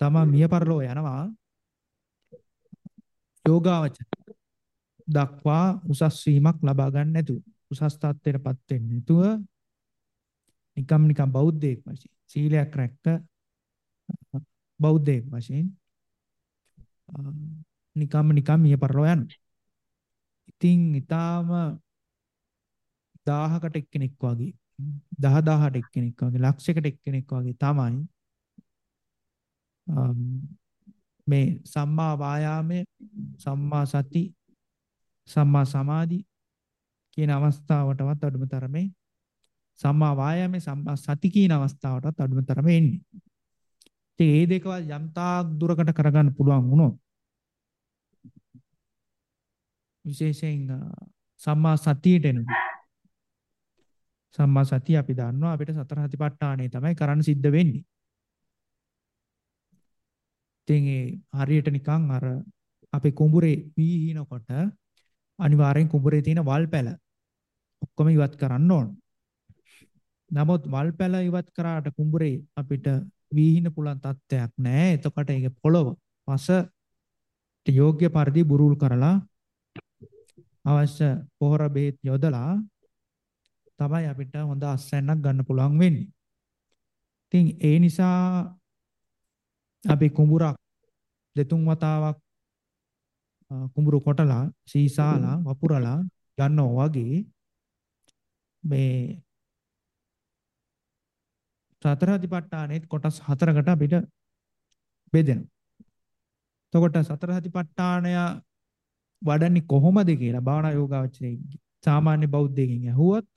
තම මිය පරලෝ යනවා යෝගාවචර දක්වා උසස් වීමක් ලබා ගන්න නැතුව උසස් තත්ත්වයටපත් වෙන්නේ නැතුව නිකම් නිකම් බෞද්ධයෙක් වශයෙන් සීලයක් රැක්ක බෞද්ධයෙක් වශයෙන් නිකම් නිකම් මිය පරලෝ යනවා. ඉතින් ඊටාම 1000කට එක්කෙනෙක් වගේ 10000ට එක්කෙනෙක් වගේ ලක්ෂයකට එක්කෙනෙක් වගේ තමයි මේ සම්මා වායාමයේ සම්මා සති සම්මා සමාධි කියන අවස්ථාවටවත් අඩුම තරමේ සම්මා වායාමයේ සම්මා සති කියන අවස්ථාවටවත් අඩුම තරමේ එන්නේ. ඉතින් මේ දෙකවල් යම් තාක් දුරකට කරගන්න පුළුවන් වුණොත් විශේෂයෙන් සම්මා සතියට එනවා. සම්මා සතිය අපි දන්නවා අපිට සතර සතිපට්ඨානෙ තමයි කරන්න සිද්ධ වෙන්නේ. ඉතින් ඒ හරියට නිකන් අර අපේ කුඹුරේ වීහිනකොට අනිවාර්යෙන් කුඹුරේ තියෙන වල් පැල ඔක්කොම ඉවත් කරන්න ඕන. නමුත් වල් පැල ඉවත් කරාට කුඹුරේ අපිට වීහින පුළුවන් තත්ත්වයක් නැහැ. එතකොට ඒක පොළව පස යෝග්‍ය පරිදි බුරුල් කරලා අවශ්‍ය පොහොර බෙහෙත් යොදලා තමයි අපිට හොඳ අස්වැන්නක් ගන්න පුළුවන් වෙන්නේ. ඉතින් ඒ නිසා අපි කුඹුරක් දෙතුන් වතාවක් කුඹුරු කොටලා සීසාලා වපුරලා යනවා වගේ මේ සතර අධිපට්ඨානෙත් කොටස් හතරකට අපිට බෙදෙනවා. එතකොට සතර අධිපට්ඨානය වඩන්නේ කොහොමද කියලා භාවනා යෝගාවචරයේ සාමාන්‍ය බෞද්ධයෙක්ගෙන් ඇහුවොත්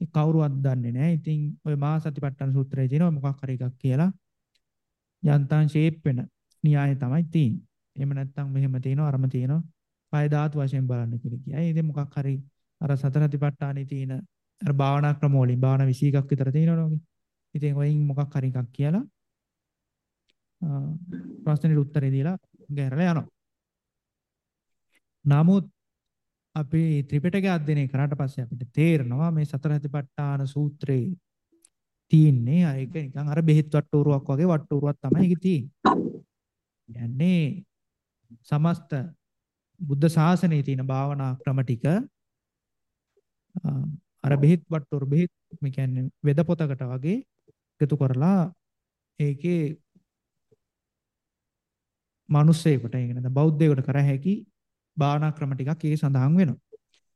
ඉතින් කවුරුවත් දන්නේ නැහැ. ඉතින් ওই මහා සතිපට්ඨාන සූත්‍රයේ තියෙනවා මොකක් හරි එකක් කියලා යන්තම් ෂේප් වෙන න්‍යාය තමයි තියෙන්නේ. එහෙම නැත්නම් මෙහෙම තියෙනවා අරම තියෙනවා. පය ධාතු වශයෙන් බලන්න කියලා කියයි. ඉතින් මොකක් හරි අර සතර සතිපට්ඨානේ තියෙන අර භාවනා ක්‍රම වලින් භාවනා 21ක් විතර තියෙනවනේ. ඉතින් ඔයින් මොකක් හරි එකක් කියලා ප්‍රශ්නෙට උත්තරේ දීලා ගැරලා යනවා. නමුත් අපි ත්‍රිපිටකය අධ්‍යයනය කරාට පස්සේ අපිට තේරෙනවා මේ සතර සතිපට්ඨාන සූත්‍රයේ තියෙන්නේ ඒක නිකන් අර බෙහෙත් වට්ටෝරුවක් වගේ වට්ටෝරුවක් තමයි ඒකේ තියෙන්නේ. යන්නේ සමස්ත බුද්ධ ශාසනයේ තියෙන භාවනා ක්‍රම ටික අර බෙහෙත් වට්ටෝරු බෙහෙත් මේ කියන්නේ වෙද පොතකට වගේ එකතු කරලා ඒකේ මිනිස්සෙකුට ඒක නේද බෞද්ධයෙකුට කර හැකි භාවනා ක්‍රම ටිකක් ඒකේ සඳහන් වෙනවා.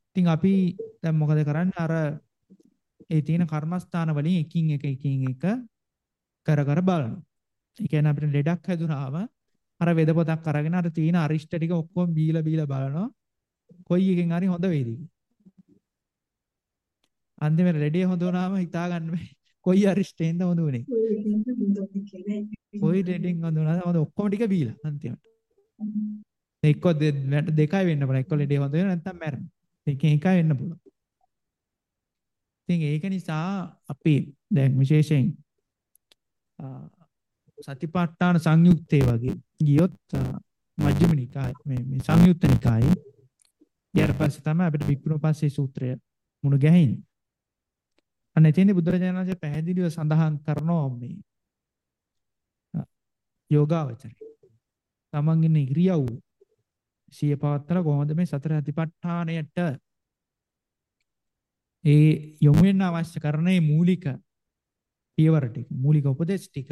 ඉතින් අපි දැන් මොකද කරන්නේ අර ඒ තියෙන කර්මස්ථාන වලින් එකින් එක එකින් එක කර කර බලනවා. ඒ කියන්නේ අපිට ලෙඩක් හැදුනාම අර වෙද පොතක් අරගෙන අර තියෙන අරිෂ්ඨ ටික ඔක්කොම බීලා බීලා බලනවා. කොයි එකෙන් හරි හොඳ වෙයිද කියලා. අන්තිමට ලෙඩේ හොඳ වුණාම හිතා ගන්න බෑ. කොයි හරි ස්ටේන්ද හොඳ උනේ. කොයි රෙඩින් හොඳ උනාද හොඳ ඔක්කොම ටික බීලා අන්තිමට. එක්ක දෙකයි වෙන්න පුළුවන්. එක්ක ලෙඩේ හොඳ වෙනවා නැත්නම් මැරෙනවා. එකෙන් එකයි වෙන්න පුළුවන්. ඉතින් ඒක නිසා අපි දැන් විශේෂයෙන් සතිපට්ඨාන සංයුත්තේ වගේ ගියොත් මජ්ක්‍ධිම නිකාය මේ මේ සංයුත්ත නිකායේ ඊට පස්සේ තමයි අපිට වික්‍රමපස්සේ සූත්‍රය මුණ ගැහෙන්නේ. අන්න එතෙන්දී බුදුරජාණන් වහන්සේ පැහැදිලිව සඳහන් කරනවා මේ අ, යෝගාවචරය. තමන් ඉන්න ඉරියව්ව සිය පවත්තලා කොහොමද මේ සතර අතිපට්ඨානයට ඒ යොමු වෙන්න අවශ්‍ය කරන මේ මූලික පියවර ටික මූලික උපදේශ ටික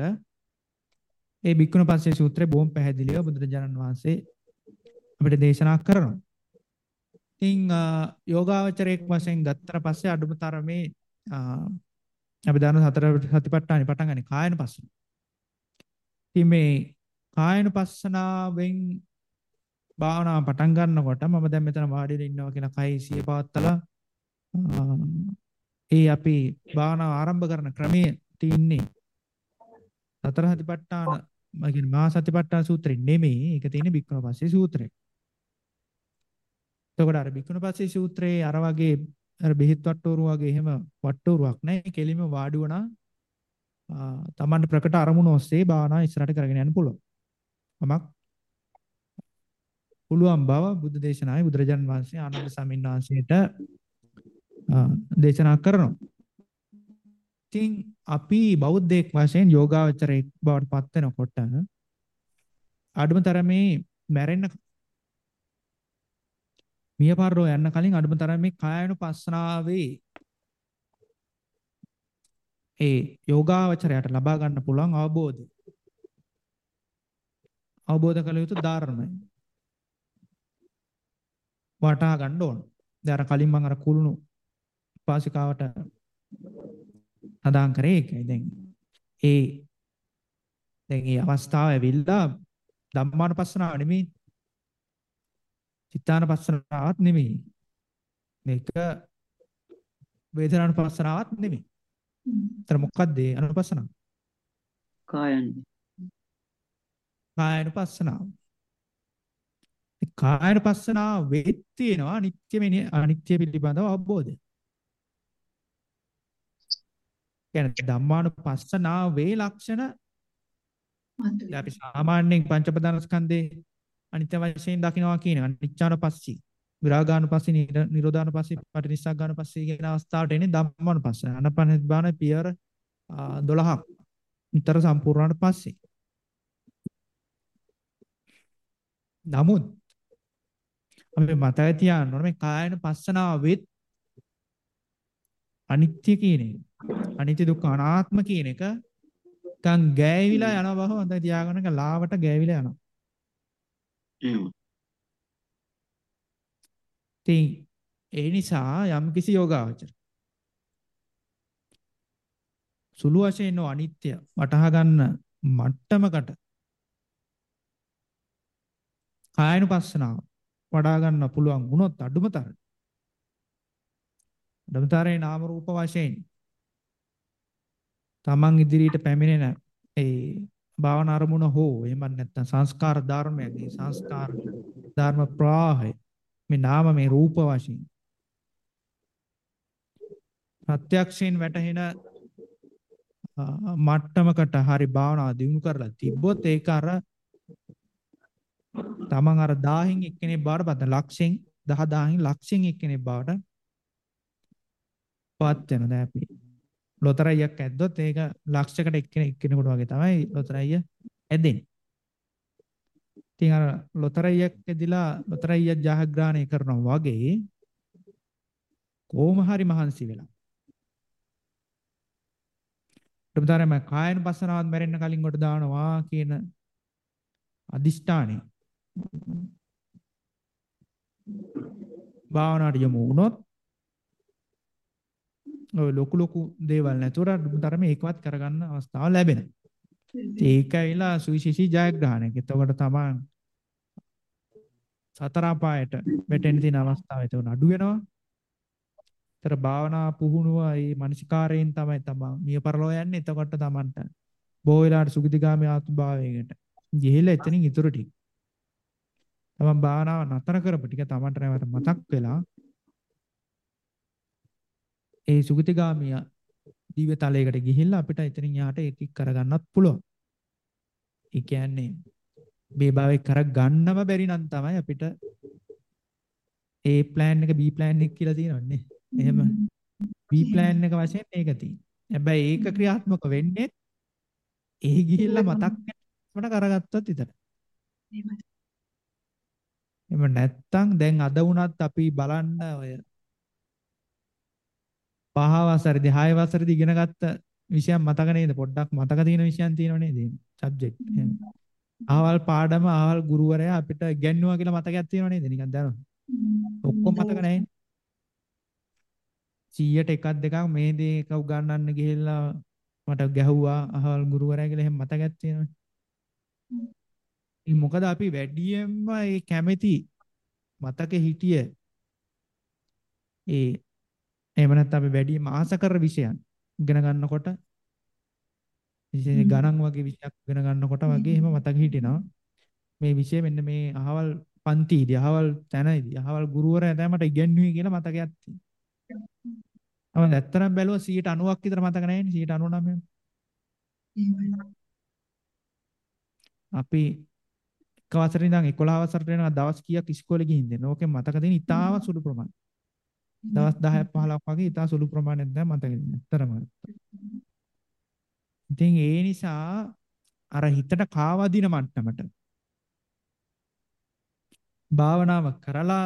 ඒ බික්කුණ පස්සේ සූත්‍රයේ බොහොම පැහැදිලිව බුදුරජාණන් වහන්සේ අපිට දේශනා කරනවා. ඉතින් අ, යෝගාවචරයක් වශයෙන් ගත්තට පස්සේ අඩුම තරමේ අ, අපි දන්න සතර සතිපට්ඨානෙ පටන් ගන්නේ කායන පස්සන. ඉතින් මේ කායන පස්සනාවෙන් භාවනාව පටන් ගන්නකොට මම දැන් මෙතන වාඩිලා ඉන්නවා කියලා කයි සිය පවත්තලා අ, ඒ අපි භාවනාව ආරම්භ කරන ක්‍රමයේ තින්නේ සතර සතිපට්ඨාන මම කියන්නේ මහා සතිපට්ඨාන සූත්‍රේ නෙමෙයි ඒක තියෙන්නේ බික්කම පස්සේ සූත්‍රේ. එතකොට අර බික්කුණ පස්සේ සූත්‍රයේ අර වගේ අර බෙහෙත් වට්ටෝරුව වගේ එහෙම වට්ටෝරුවක් නැහැ. කෙලිම වාඩි වුණා තමන්ට ප්‍රකට අරමුණ ඔස්සේ භාවනා ඉස්සරහට කරගෙන යන්න පුළුවන්. මමක් පුළුවන් බව බුද්ධ දේශනාවේ බුදුරජාන් වහන්සේ ආනන්ද සමින් වහන්සේට ආ, දේශනා කරනවා. ඉතින් අපි බෞද්ධයෙක් වශයෙන් යෝගාවචරයෙක් බවට පත් වෙනකොට අඩුම තරමේ මැරෙන්න මිය පරලෝ යන්න කලින් අඩුම තරමේ කායනුපස්සනාවේ ඒ යෝගාවචරයට ලබා ගන්න පුළුවන් අවබෝධය අවබෝධ කළ යුතු ධර්මය වටහා ගන්න ඕන. දැන් අර කලින් මම අර කුළුණු පාසිකාවට සඳහන් කරේ ඒකයි. දැන් ඒ දැන් මේ අවස්ථාව ඇවිල්ලා ධම්මානුපස්සනාව නෙමෙයි. චිත්තානුපස්සනාවක් නෙමෙයි. මේක වේදනානුපස්සනාවක් නෙමෙයි. ඒතර මොකක්ද ඒ අනුපස්සනාව? කායන් කායනුපස්සනාව. ඒ කායනුපස්සනාව වෙත් තියෙනවා අනිත්‍ය මෙනි අනිත්‍ය පිළිබඳව අවබෝධය. කියන්නේ ධම්මානුපස්සනාවේ ලක්ෂණ අපි සාමාන්‍යයෙන් පංච ප්‍රධානස්කන්ධේ අනිත්‍ය වශයෙන් දකිනවා කියන අනිච්චානුපස්සී විරාගානුපස්සී නිර- නිරෝධානුපස්සී පටිනිස්සග්ගානුපස්සී කියන අවස්ථාවට එන්නේ ධම්මානුපස්සන. අනපන බාන පියර ආ, 12ක් විතර සම්පූර්ණවට පස්සේ නමුත් අපි මතක තියාගන්න ඕනේ මේ කායන පස්සනාවෙත් අනිත්‍ය කියන එක. අනිත්‍ය දුක්ඛ අනාත්ම කියන එක නිකන් ගෑවිලා යන බව හොඳ තියාගන්න එක ලාවට ගෑවිලා යනවා. එහෙම ඉතින් ඒ නිසා යම් කිසි යෝගාවචර සුළු වශයෙන් නෝ අනිත්‍ය වටහා ගන්න මට්ටමකට කායනුපස්සනාව වඩා ගන්න පුළුවන් වුණොත් අඩුමතර අඩුමතරේ නාම රූප වශයෙන් තමන් ඉදිරියට පැමිණෙන ඒ භාවනා අරමුණ හෝ එහෙම නැත්නම් සංස්කාර ධර්මයන් ඒ සංස්කාර ධර්ම ප්‍රවාහය මේ නාම මේ රූප වශයෙන්. ප්‍රත්‍යක්ෂයෙන් වැටහෙන අ, මට්ටමකට හරි භාවනාව දිනු කරලා තිබ්බොත් ඒක අර තමන් අර 1000න් එක්කෙනෙක් බවට පත් ලක්ෂයෙන් 10000න් ලක්ෂයෙන් එක්කෙනෙක් බවට පත් වෙනවා දැන් අපි. ලොතරැයියක් ඇද්දොත් ඒක ලක්ෂයකට එක්කෙනෙක් එක්කෙනෙකුට වගේ තමයි ලොතරැයිය ඇදෙන්නේ. ඉතින් අර ලොතරැයියක් ඇදිලා ලොතරැයිය ජයග්‍රහණය කරනවා වගේ කොහොම හරි මහන්සි වෙලා. ප්‍රබතරම කායන පස්සනාවත් මැරෙන්න කලින් කොට දානවා කියන අදිෂ්ඨානෙ භාවනාවට යමු වුණොත් ඔය ලොකු ලොකු දේවල් නැතුව තරම ඒකවත් කරගන්න අවස්ථාව ලැබෙනවා. ඒක ඇවිල්ලා සුවිශේෂී ජයග්‍රහණයක්. එතකොට තමයි සතර අපායට වැටෙන්න තියෙන අවස්ථාව එතන අඩු වෙනවා. තර භාවනා පුහුණුව ඒ මානසිකාරයෙන් තමයි තමන් මිය පරලෝ යන්නේ. එතකොට තමන්ට බොහෝ වෙලාවට සුගතිගාමී ආත්ම භාවයකට ගිහිල්ලා එතනින් ඉතුරු ටික. තමන් භාවනාව නතර කරපු ටික තමන්ට නැවත මතක් වෙලා ඒ සුගතිගාමී දිව්‍ය තලයකට ගිහිල්ලා අපිට එතනින් යාට ඒක කරගන්නත් පුළුවන්. ඒ කියන්නේ මේ භාවයේ කරගන්නම බැරි නම් තමයි අපිට A plan එක B plan එක කියලා තියෙනවනේ. එහෙම B plan එක වශයෙන් ඒක තියෙනවා. හැබැයි ඒක ක්‍රියාත්මක වෙන්නේ ඒ ගිහිල්ලා මතක් වෙනවට කරගත්තොත් විතරයි. එහෙම නැත්තම් දැන් අද වුණත් අපි බලන්න ඔය පහ වසරේදී හය වසරේදී ඉගෙන ගත්ත විෂයන් මතක නේද? පොඩ්ඩක් මතක තියෙන විෂයන් තියෙනව නේද? සබ්ජෙක්ට් එහෙම. අහවල් පාඩම අහවල් ගුරුවරයා අපිට ඉගැන්නුවා කියලා මතකයක් තියෙනව නේද? නිකන් දැනුම් ඔක්කොම මතක නැහැ 100ට එකක් දෙකක් මේ දේ එක උගන්වන්න ගිහිල්ලා මට ගැහුවා අහවල් ගුරුවරයා කියලා එහෙම මතකයක් තියෙනවනේ ඉතින් මොකද අපි වැඩියෙන්ම ඒ කැමැති මතක හිටිය ඒ එහෙම නැත්නම් අපි වැඩියෙන්ම ආස කර විෂයන් ඉගෙන ගන්නකොට විශේෂ ගණන් වගේ විෂයක් ඉගෙන ගන්නකොට වගේ එහෙම මතක හිටිනවා මේ විෂය මෙන්න මේ අහවල් පන්තිදී අහවල් තැනදී අහවල් ගුරුවරයා දැන් මට ඉගෙනුවේ කියලා මතකයක් තියෙනවා. මම ඇත්තටම බැලුවා 90ක් විතර මතක නැහැ නේ 99. අපි එක වසරේ ඉඳන් 11 වසරට වෙනවා දවස් කීයක් ඉස්කෝලේ ගිහින් දෙන්න. ඕකෙන් මතක තියෙන ඉතාම සුළු ප්‍රමාණයක්. දවස් 10ක් 15ක් වගේ ඉතා සුළු ප්‍රමාණයක් දැන් මතක ඉන්නේ. ඇත්තටම. ඉතින් ඒ නිසා අර හිතට කාවදින මට්ටමට භාවනාව කරලා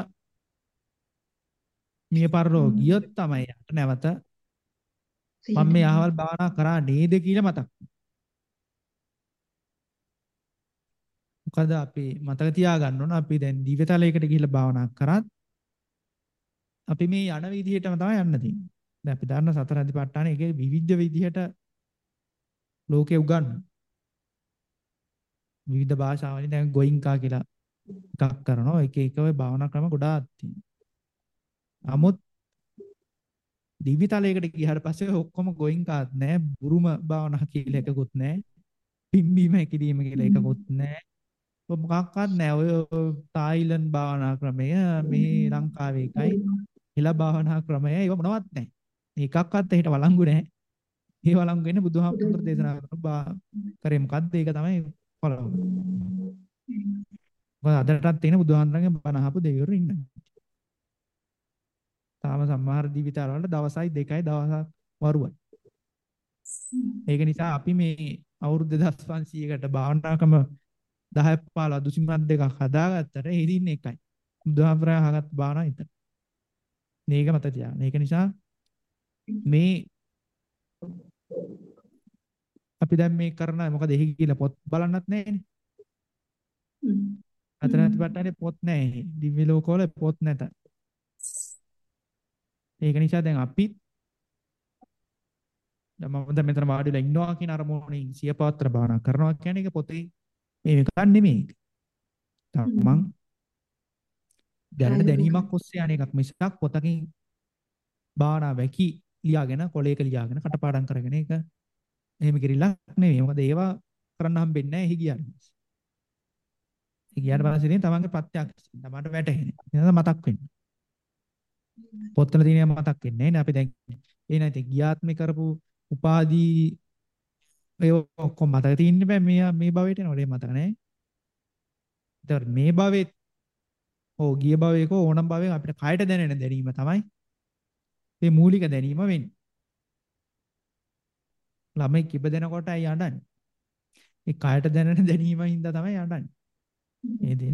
මිය පරලෝ ගියොත් තමයි යට නැවත මම මේ අහවල් භාවනා කරා නේද කියලා මතක් මොකද අපි මතක තියාගන්න ඕන අපි දැන් දිව්‍යතලයකට ගිහිල්ලා භාවනා කරත් අපි මේ යන විදිහටම තමයි යන්න තියෙන්නේ. දැන් අපි දන්න සතර අධිපට්ඨාන එකේ විවිධ විදිහට ලෝකේ උගන්වන. විවිධ භාෂාවලින් දැන් ගෝයින්කා කියලා එකක් කරනවා. එක එක ඔය භාවනා ක්‍රම ගොඩාක් තියෙනවා. නමුත් දිවිතලයකට ගියාට පස්සේ ඔක්කොම ගෝයින්කාත් නැහැ. බුරුම භාවනා කියලා එකකුත් නැහැ. පිම්බීම හැකිලිම කියලා එකකුත් නැහැ. මොකක්වත් නැහැ. ඔය තායිලන්ඩ් භාවනා ක්‍රමය මේ ලංකාවේ එකයි. හිලා භාවනා ක්‍රමය ඒව මොනවත් නැහැ. එකක්වත් එහෙට වළංගු නැහැ. ඒ වළංගු වෙන්නේ බුදුහාමුදුරුවෝ දේශනා කරන කරේ මොකද්ද? ඒක තමයි පළව. මොකද අදටත් තියෙන බුදුහාමුදුරන්ගේ බණ අහපු දෙවිවරු ඉන්නවා. තාම සම්මාර දිවිතර වල දවසයි දෙකයි දවසක් වරුවයි. ඒක නිසා අපි මේ අවුරුදු 2500කට භාවනාකම 10 15 දුසිමත් දෙකක් හදාගත්තට හිරින් එකයි. බුදුහාමුදුරන් අහගත් භාවනාව විතර. මේක මත තියාගන්න. ඒක නිසා මේ අපි දැන් මේ කරන මොකද එහි කියලා පොත් බලන්නත් නැහැනේ. අතරත්පට්ටනේ පොත් නැහැ. දිව්‍ය ලෝකවල පොත් නැත. ඒක නිසා දැන් අපි දැන් මම දැන් මෙතන වාඩිලා ඉන්නවා කියන අරමුණින් සියපවත්‍ර භාවනා කරනවා කියන්නේ ඒක පොතේ මේ එකක් නෙමෙයි. තමන් දැනට දැනීමක් ඔස්සේ යන එකක් මිසක් පොතකින් භාවනා වැකි ලියාගෙන කොලයක ලියාගෙන කටපාඩම් කරගෙන ඒක එහෙම කිරිල්ලක් නෙමෙයි. මොකද ඒවා කරන්න හම්බෙන්නේ නැහැ එහි පස්සේ. ඒ ගියාට පස්සේ ඉතින් තමන්ගේ ප්‍රත්‍යක්ෂ තමන්ට වැටහෙන්නේ. එහෙනම් මතක් වෙන්නේ. පොත්වල තියෙන මතක් වෙන්නේ නැහැ අපි දැන් ඒ නැති ගියාත්මේ කරපු උපාදී ඒ ඔක්කොම මතක තියෙන්න බෑ මේ මේ භවයට එනකොට මතක නැහැ. ඒතර මේ භවෙත් ඕ ගිය භවයක ඕනම් භවයක අපිට කයට දැනෙන දැනීම තමයි මේ මූලික දැනීම වෙන්නේ. ළමයි කිබ දෙනකොටයි යඩන්නේ. ඒ කයට දැනෙන දැනීම හින්දා තමයි යඩන්නේ. ඒ දේ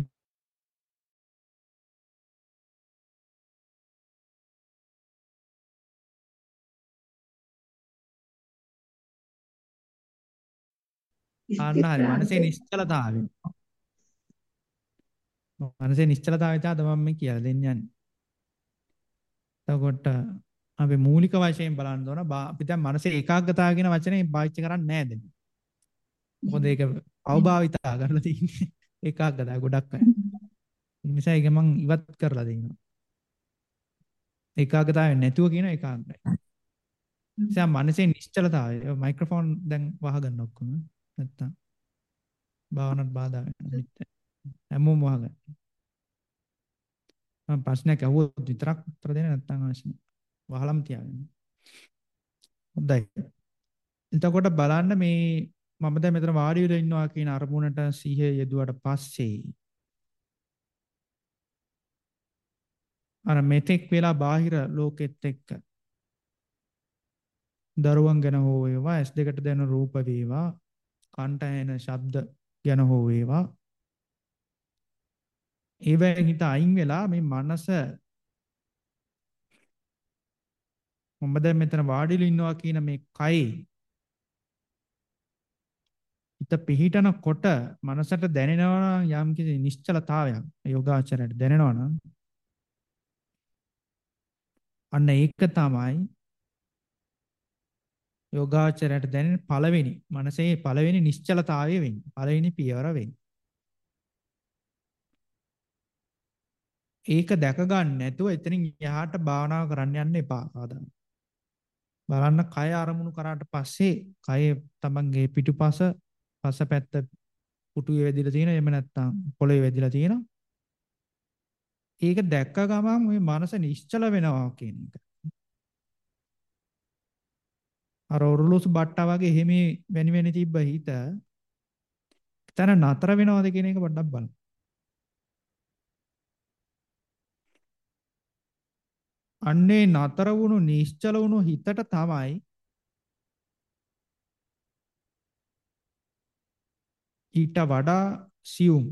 අන්න හරි මනසේ නිශ්චලතාවය. මනසේ නිශ්චලතාවය තමයි මම කියලා දෙන්නේ. එතකොට අපි මූලික වශයෙන් බලන්න ඕන අපි දැන් මනසේ ඒකාග්‍රතාව කියන වචනේ පාවිච්චි කරන්නේ නැහැ දැන්. මොකද ඒක අවභාවිතා කරලා තියෙන්නේ. ඒකාග්‍රතාව ගොඩක් අය. ඒ නිසා ඒක මම ඉවත් කරලා දෙනවා. ඒකාග්‍රතාවය නැතුව කියන ඒකාග්‍රයි. එසම් මනසේ නිශ්චලතාවය. මයික්‍රොෆෝන් දැන් වහගන්න ඔක්කොම. නැත්තම් භාවනට බාධා වෙනවා. හැමෝම වහගන්න. මම ප්‍රශ්නයක් අහුවොත් විතරක් උත්තර දෙන්න නැත්නම් අවශ්‍ය නැහැ. වහලම් තියාගන්න. හොඳයි. එතකොට බලන්න මේ මම දැන් මෙතන වාඩි වෙලා ඉන්නවා කියන අරමුණට සිහිය යෙදුවට පස්සේ අර මෙතෙක් වෙලා බාහිර ලෝකෙත් එක්ක දරුවන් ගැන හෝ වේවා ඇස් දෙකට දැන රූප වේවා කන්ට ඇහෙන ශබ්ද ගැන හෝ වේවා ඒවෙන් හිත අයින් වෙලා මේ මනස මම දැන් මෙතන වාඩිලා ඉන්නවා කියන මේ කයි හිත පිහිටනකොට මනසට දැනෙනවා යම් කිසි නිශ්චලතාවයක් යෝගාචරයට දැනෙනවා නම් අන්න ඒක තමයි යෝගාචරයට දැනෙන පළවෙනි මනසේ පළවෙනි නිශ්චලතාවය වෙන්නේ පළවෙනි පියවර වෙන්නේ. ඒක දැක ගන්න නැතුව එතනින් එහාට භාවනා කරන්න යන්න එපා ආදා. බලන්න කය අරමුණු කරාට පස්සේ කය තමන්ගේ පිටුපස පසපැත්ත පුටුවේ වැදිලා තියෙන එහෙම නැත්නම් පොළවේ වැදිලා තියෙනවා. ඒක දැක්ක ගමන් මේ මනස නිශ්චල වෙනවා කියන එක. අර ඔරලෝසු බට්ටා වගේ එහෙම වෙනි වෙනි තිබ්බ හිත තන නතර වෙනවද කියන එක පොඩ්ඩක් බලන්න. අන්නේ නතර වුණු නිශ්චල වුණු හිතට තමයි ඊට වඩා සියුම්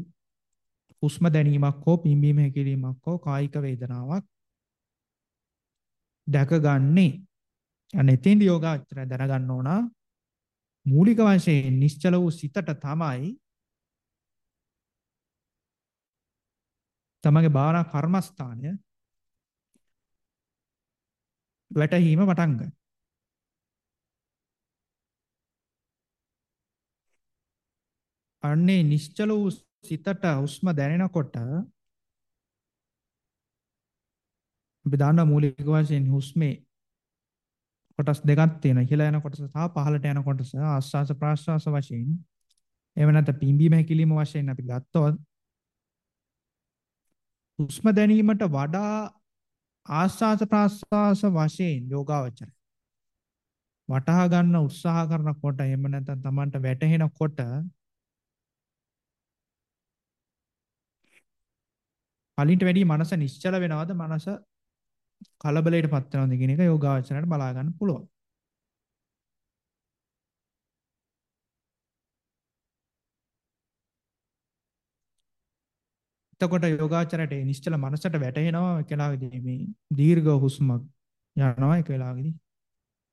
හුස්ම දැනීමක් හෝ පිම්බීම හැකිලීමක් හෝ කායික වේදනාවක් දැකගන්නේ අනේ තින්ද යෝගාචරය දැනගන්න ඕන. මූලික වශයෙන් නිශ්චල වූ සිතට තමයි තමගේ භාවනා කර්මස්ථානය වැටහීම පටන් ගන්න. අන්නේ නිශ්චල වූ සිතට හුස්ම දැනෙනකොට අපි දාන මූලික වශයෙන් හුස්මේ කොටස් දෙකක් තියෙනවා. ඉහළ යන කොටස සහ පහළට යන කොටස ආස්වාස ප්‍රාස්වාස වශයෙන්. එහෙම නැත්නම් පිම්බීම හැකිලිම වශයෙන් අපි ගත්තොත් හුස්ම දැනීමට වඩා ආස්වාස ප්‍රාස්වාස වශයෙන් යෝගාවචරය වටහා ගන්න උත්සාහ කරනකොට එහෙම නැත්නම් Tamanට වැටහෙනකොට කලින්ට වැඩි මනස නිශ්චල වෙනවද මනස කලබලයට පත් වෙනවද කියන එක යෝගාවචරයට බලා ගන්න පුළුවන්. එතකොට යෝගාචරයට නිශ්චල මනසට වැටෙනවා ඒ වෙලාවේදී මේ දීර්ඝ හුස්මක් යනවා ඒ වෙලාවේදී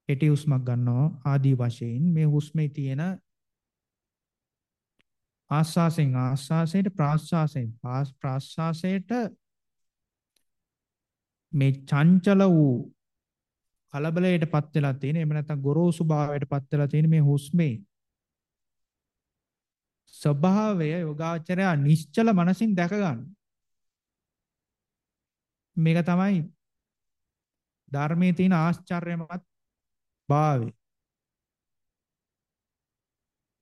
කෙටි හුස්මක් ගන්නවා ආදී වශයෙන්. මේ හුස්මේ තියෙන ආස්වාසෙන් ආස්වාසයට ප්‍රාස්වාසයෙන් ප්‍රාස්වාසයට මේ චංචල වූ කලබලයට පත් වෙලා තියෙන එහෙම නැත්නම් ගොරෝසු භාවයට පත් වෙලා තියෙන මේ හුස්මේ ස්වභාවය යෝගාචරය නිශ්චල මනසින් දැක ගන්න. මේක තමයි ධර්මයේ තියෙන ආශ්චර්යමත් භාවය.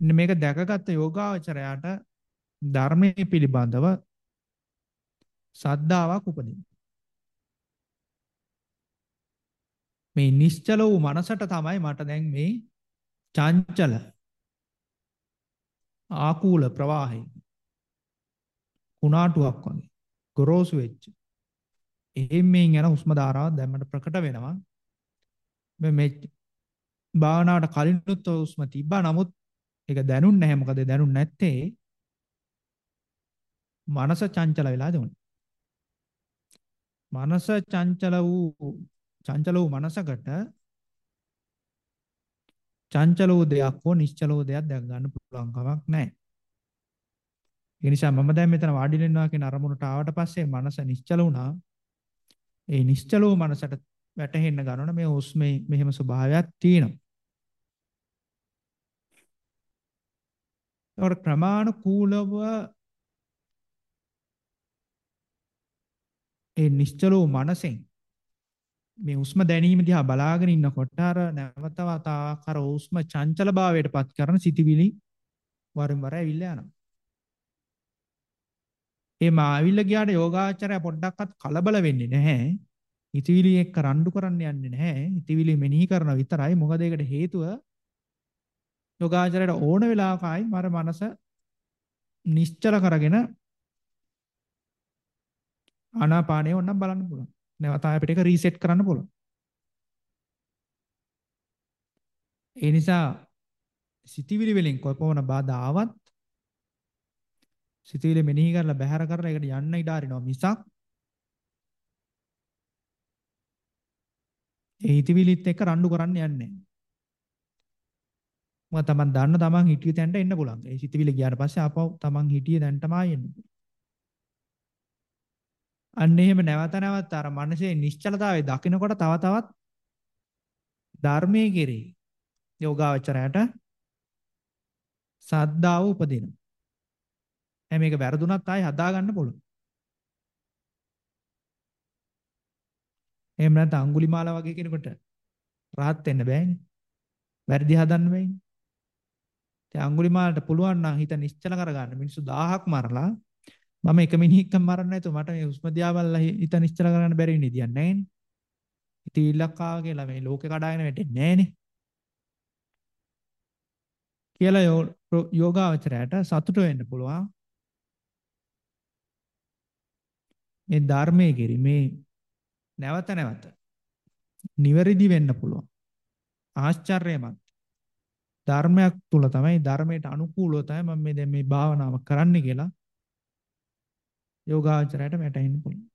මේක දැකගත් යෝගාචරයට ධර්මයේ පිළිබඳව සද්ධාාවක් උපදින. මේ නිශ්චල වූ මනසට තමයි මට දැන් මේ චංචල ආකූල ප්‍රවාහය. කුණාටුවක් වගේ. ගොරෝසු වෙච්ච. එහෙන් මේන් යන හුස්ම ධාරාව දැම්මට ප්‍රකට වෙනවා. මේ මේ භාවනාවට කලිනුත් හුස්ම තිබ්බා. නමුත් ඒක දැනුන්නේ නැහැ. මොකද දැනුන්නේ නැත්තේ මනස චංචල වෙලා දුන්නේ මනස චංචල වූ චංචල වූ මනසකට චංචල වූ දෙයක් හෝ නිශ්චල වූ දෙයක් දැක ගන්න පුළුවන් කමක් නැහැ. ඒ නිසා මම දැන් මෙතන වාඩි වෙනවා කියන අරමුණට ආවට පස්සේ මනස නිශ්චල වුණා. ඒ නිශ්චල වූ මනසට වැටහෙන්න ගන්නන මේ හුස්මේ මෙහෙම ස්වභාවයක් තියෙනවා. ඒකට ප්‍රමාණිකූලව ඒ නිශ්චල වූ මනසෙන් මේ හුස්ම දැනීම දිහා බලාගෙන ඉන්නකොට අර නැවත වතාවක් අර හුස්ම චංචල භාවයට පත් කරන සිටිවිලි වරින් වර ඇවිල්ලා යනවා. ඒ මාවිල්ල ගියාට යෝගාචරය පොඩ්ඩක්වත් කලබල වෙන්නේ නැහැ. හිතවිලි එක්ක රණ්ඩු කරන්න යන්නේ නැහැ. හිතවිලි මෙනෙහි කරන විතරයි. මොකද ඒකට හේතුව යෝගාචරයට ඕන වෙලාවකයි මර මනස නිශ්චල කරගෙන ආනාපානය ඕනම් බලන්න පුළුවන්. නැවත ආයෙත් ඒක රීසෙට් කරන්න පුළුවන්. ඒ නිසා සිතිවිලි වලින් කොපමණ බාධා ආවත් සිතිවිලි මෙනෙහි කරලා බැහැර කරලා ඒකට යන්න ඉඩ අරිනවා මිසක් ඒ හිතවිලිත් එක්ක රණ්ඩු කරන්න යන්නේ නැහැ. මොකද තමන් දන්න තමන් හිටිය තැනට එන්න පුළුවන්. ඒ සිතිවිලි ගියාට පස්සේ ආපහු තමන් හිටිය තැනටම ආයෙ එන්න පුළුවන්. අන්න එහෙම නැවත නැවත අර මනසේ නිශ්චලතාවය දකිනකොට තව තවත් ධර්මයේ කෙරේ යෝගාවචරයට සද්ධාව උපදිනවා. එහෙනම් මේක වැරදුනත් ආයෙ හදා ගන්න පුළුවන්. එහෙම නැත්නම් අඟුලිමාල වගේ කෙනෙකුට rahat වෙන්න බෑනේ. වැරදි හදන්න බෑනේ. ඉතින් අඟුලිමාලට පුළුවන් නම් හිත නිශ්චල කරගන්න මිනිස්සු 1000ක් මරලා මම එක මිනිහෙක්ම මරන්න නැතුව මට මේ හුස්ම දිහා බලලා හිත නිශ්චල කරගන්න බැරි වෙන්නේ දියන්නේ නැහනේ. ඉතින් ඉල්ලක් ආවා කියලා මේ ලෝකේ කඩාගෙන වැටෙන්නේ නැහනේ. කියලා යෝගාවචරයට සතුට වෙන්න පුළුවන්. මේ ධර්මයේ කිරි මේ නැවත නැවත නිවැරදි වෙන්න පුළුවන්. ආශ්චර්යමත් ධර්මයක් තුල තමයි ධර්මයට අනුකූලව තමයි මම මේ දැන් මේ භාවනාව කරන්න කියලා යෝගාචරයට වැටෙන්න පුළුවන්.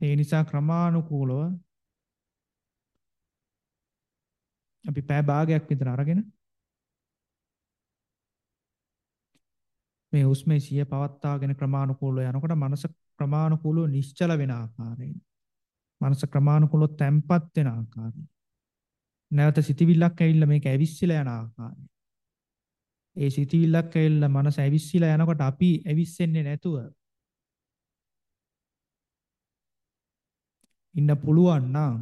ඒ නිසා ක්‍රමානුකූලව අපි පෑ භාගයක් විතර අරගෙන මේ හුස්මේ සිය පවත්වාගෙන ක්‍රමානුකූලව යනකොට මනස ක්‍රමානුකූලව නිශ්චල වෙන ආකාරයෙන් මනස ක්‍රමානුකූලව තැම්පත් වෙන ආකාරයෙන් නැවත සිතවිල්ලක් ඇවිල්ලා මේක ඇවිස්සලා යන ආකාරය. ඒ සිතවිල්ලක් ඇවිල්ලා මනස ඇවිස්සලා යනකොට අපි ඇවිස්සෙන්නේ නැතුව ඉන්න පුළුවන් නම්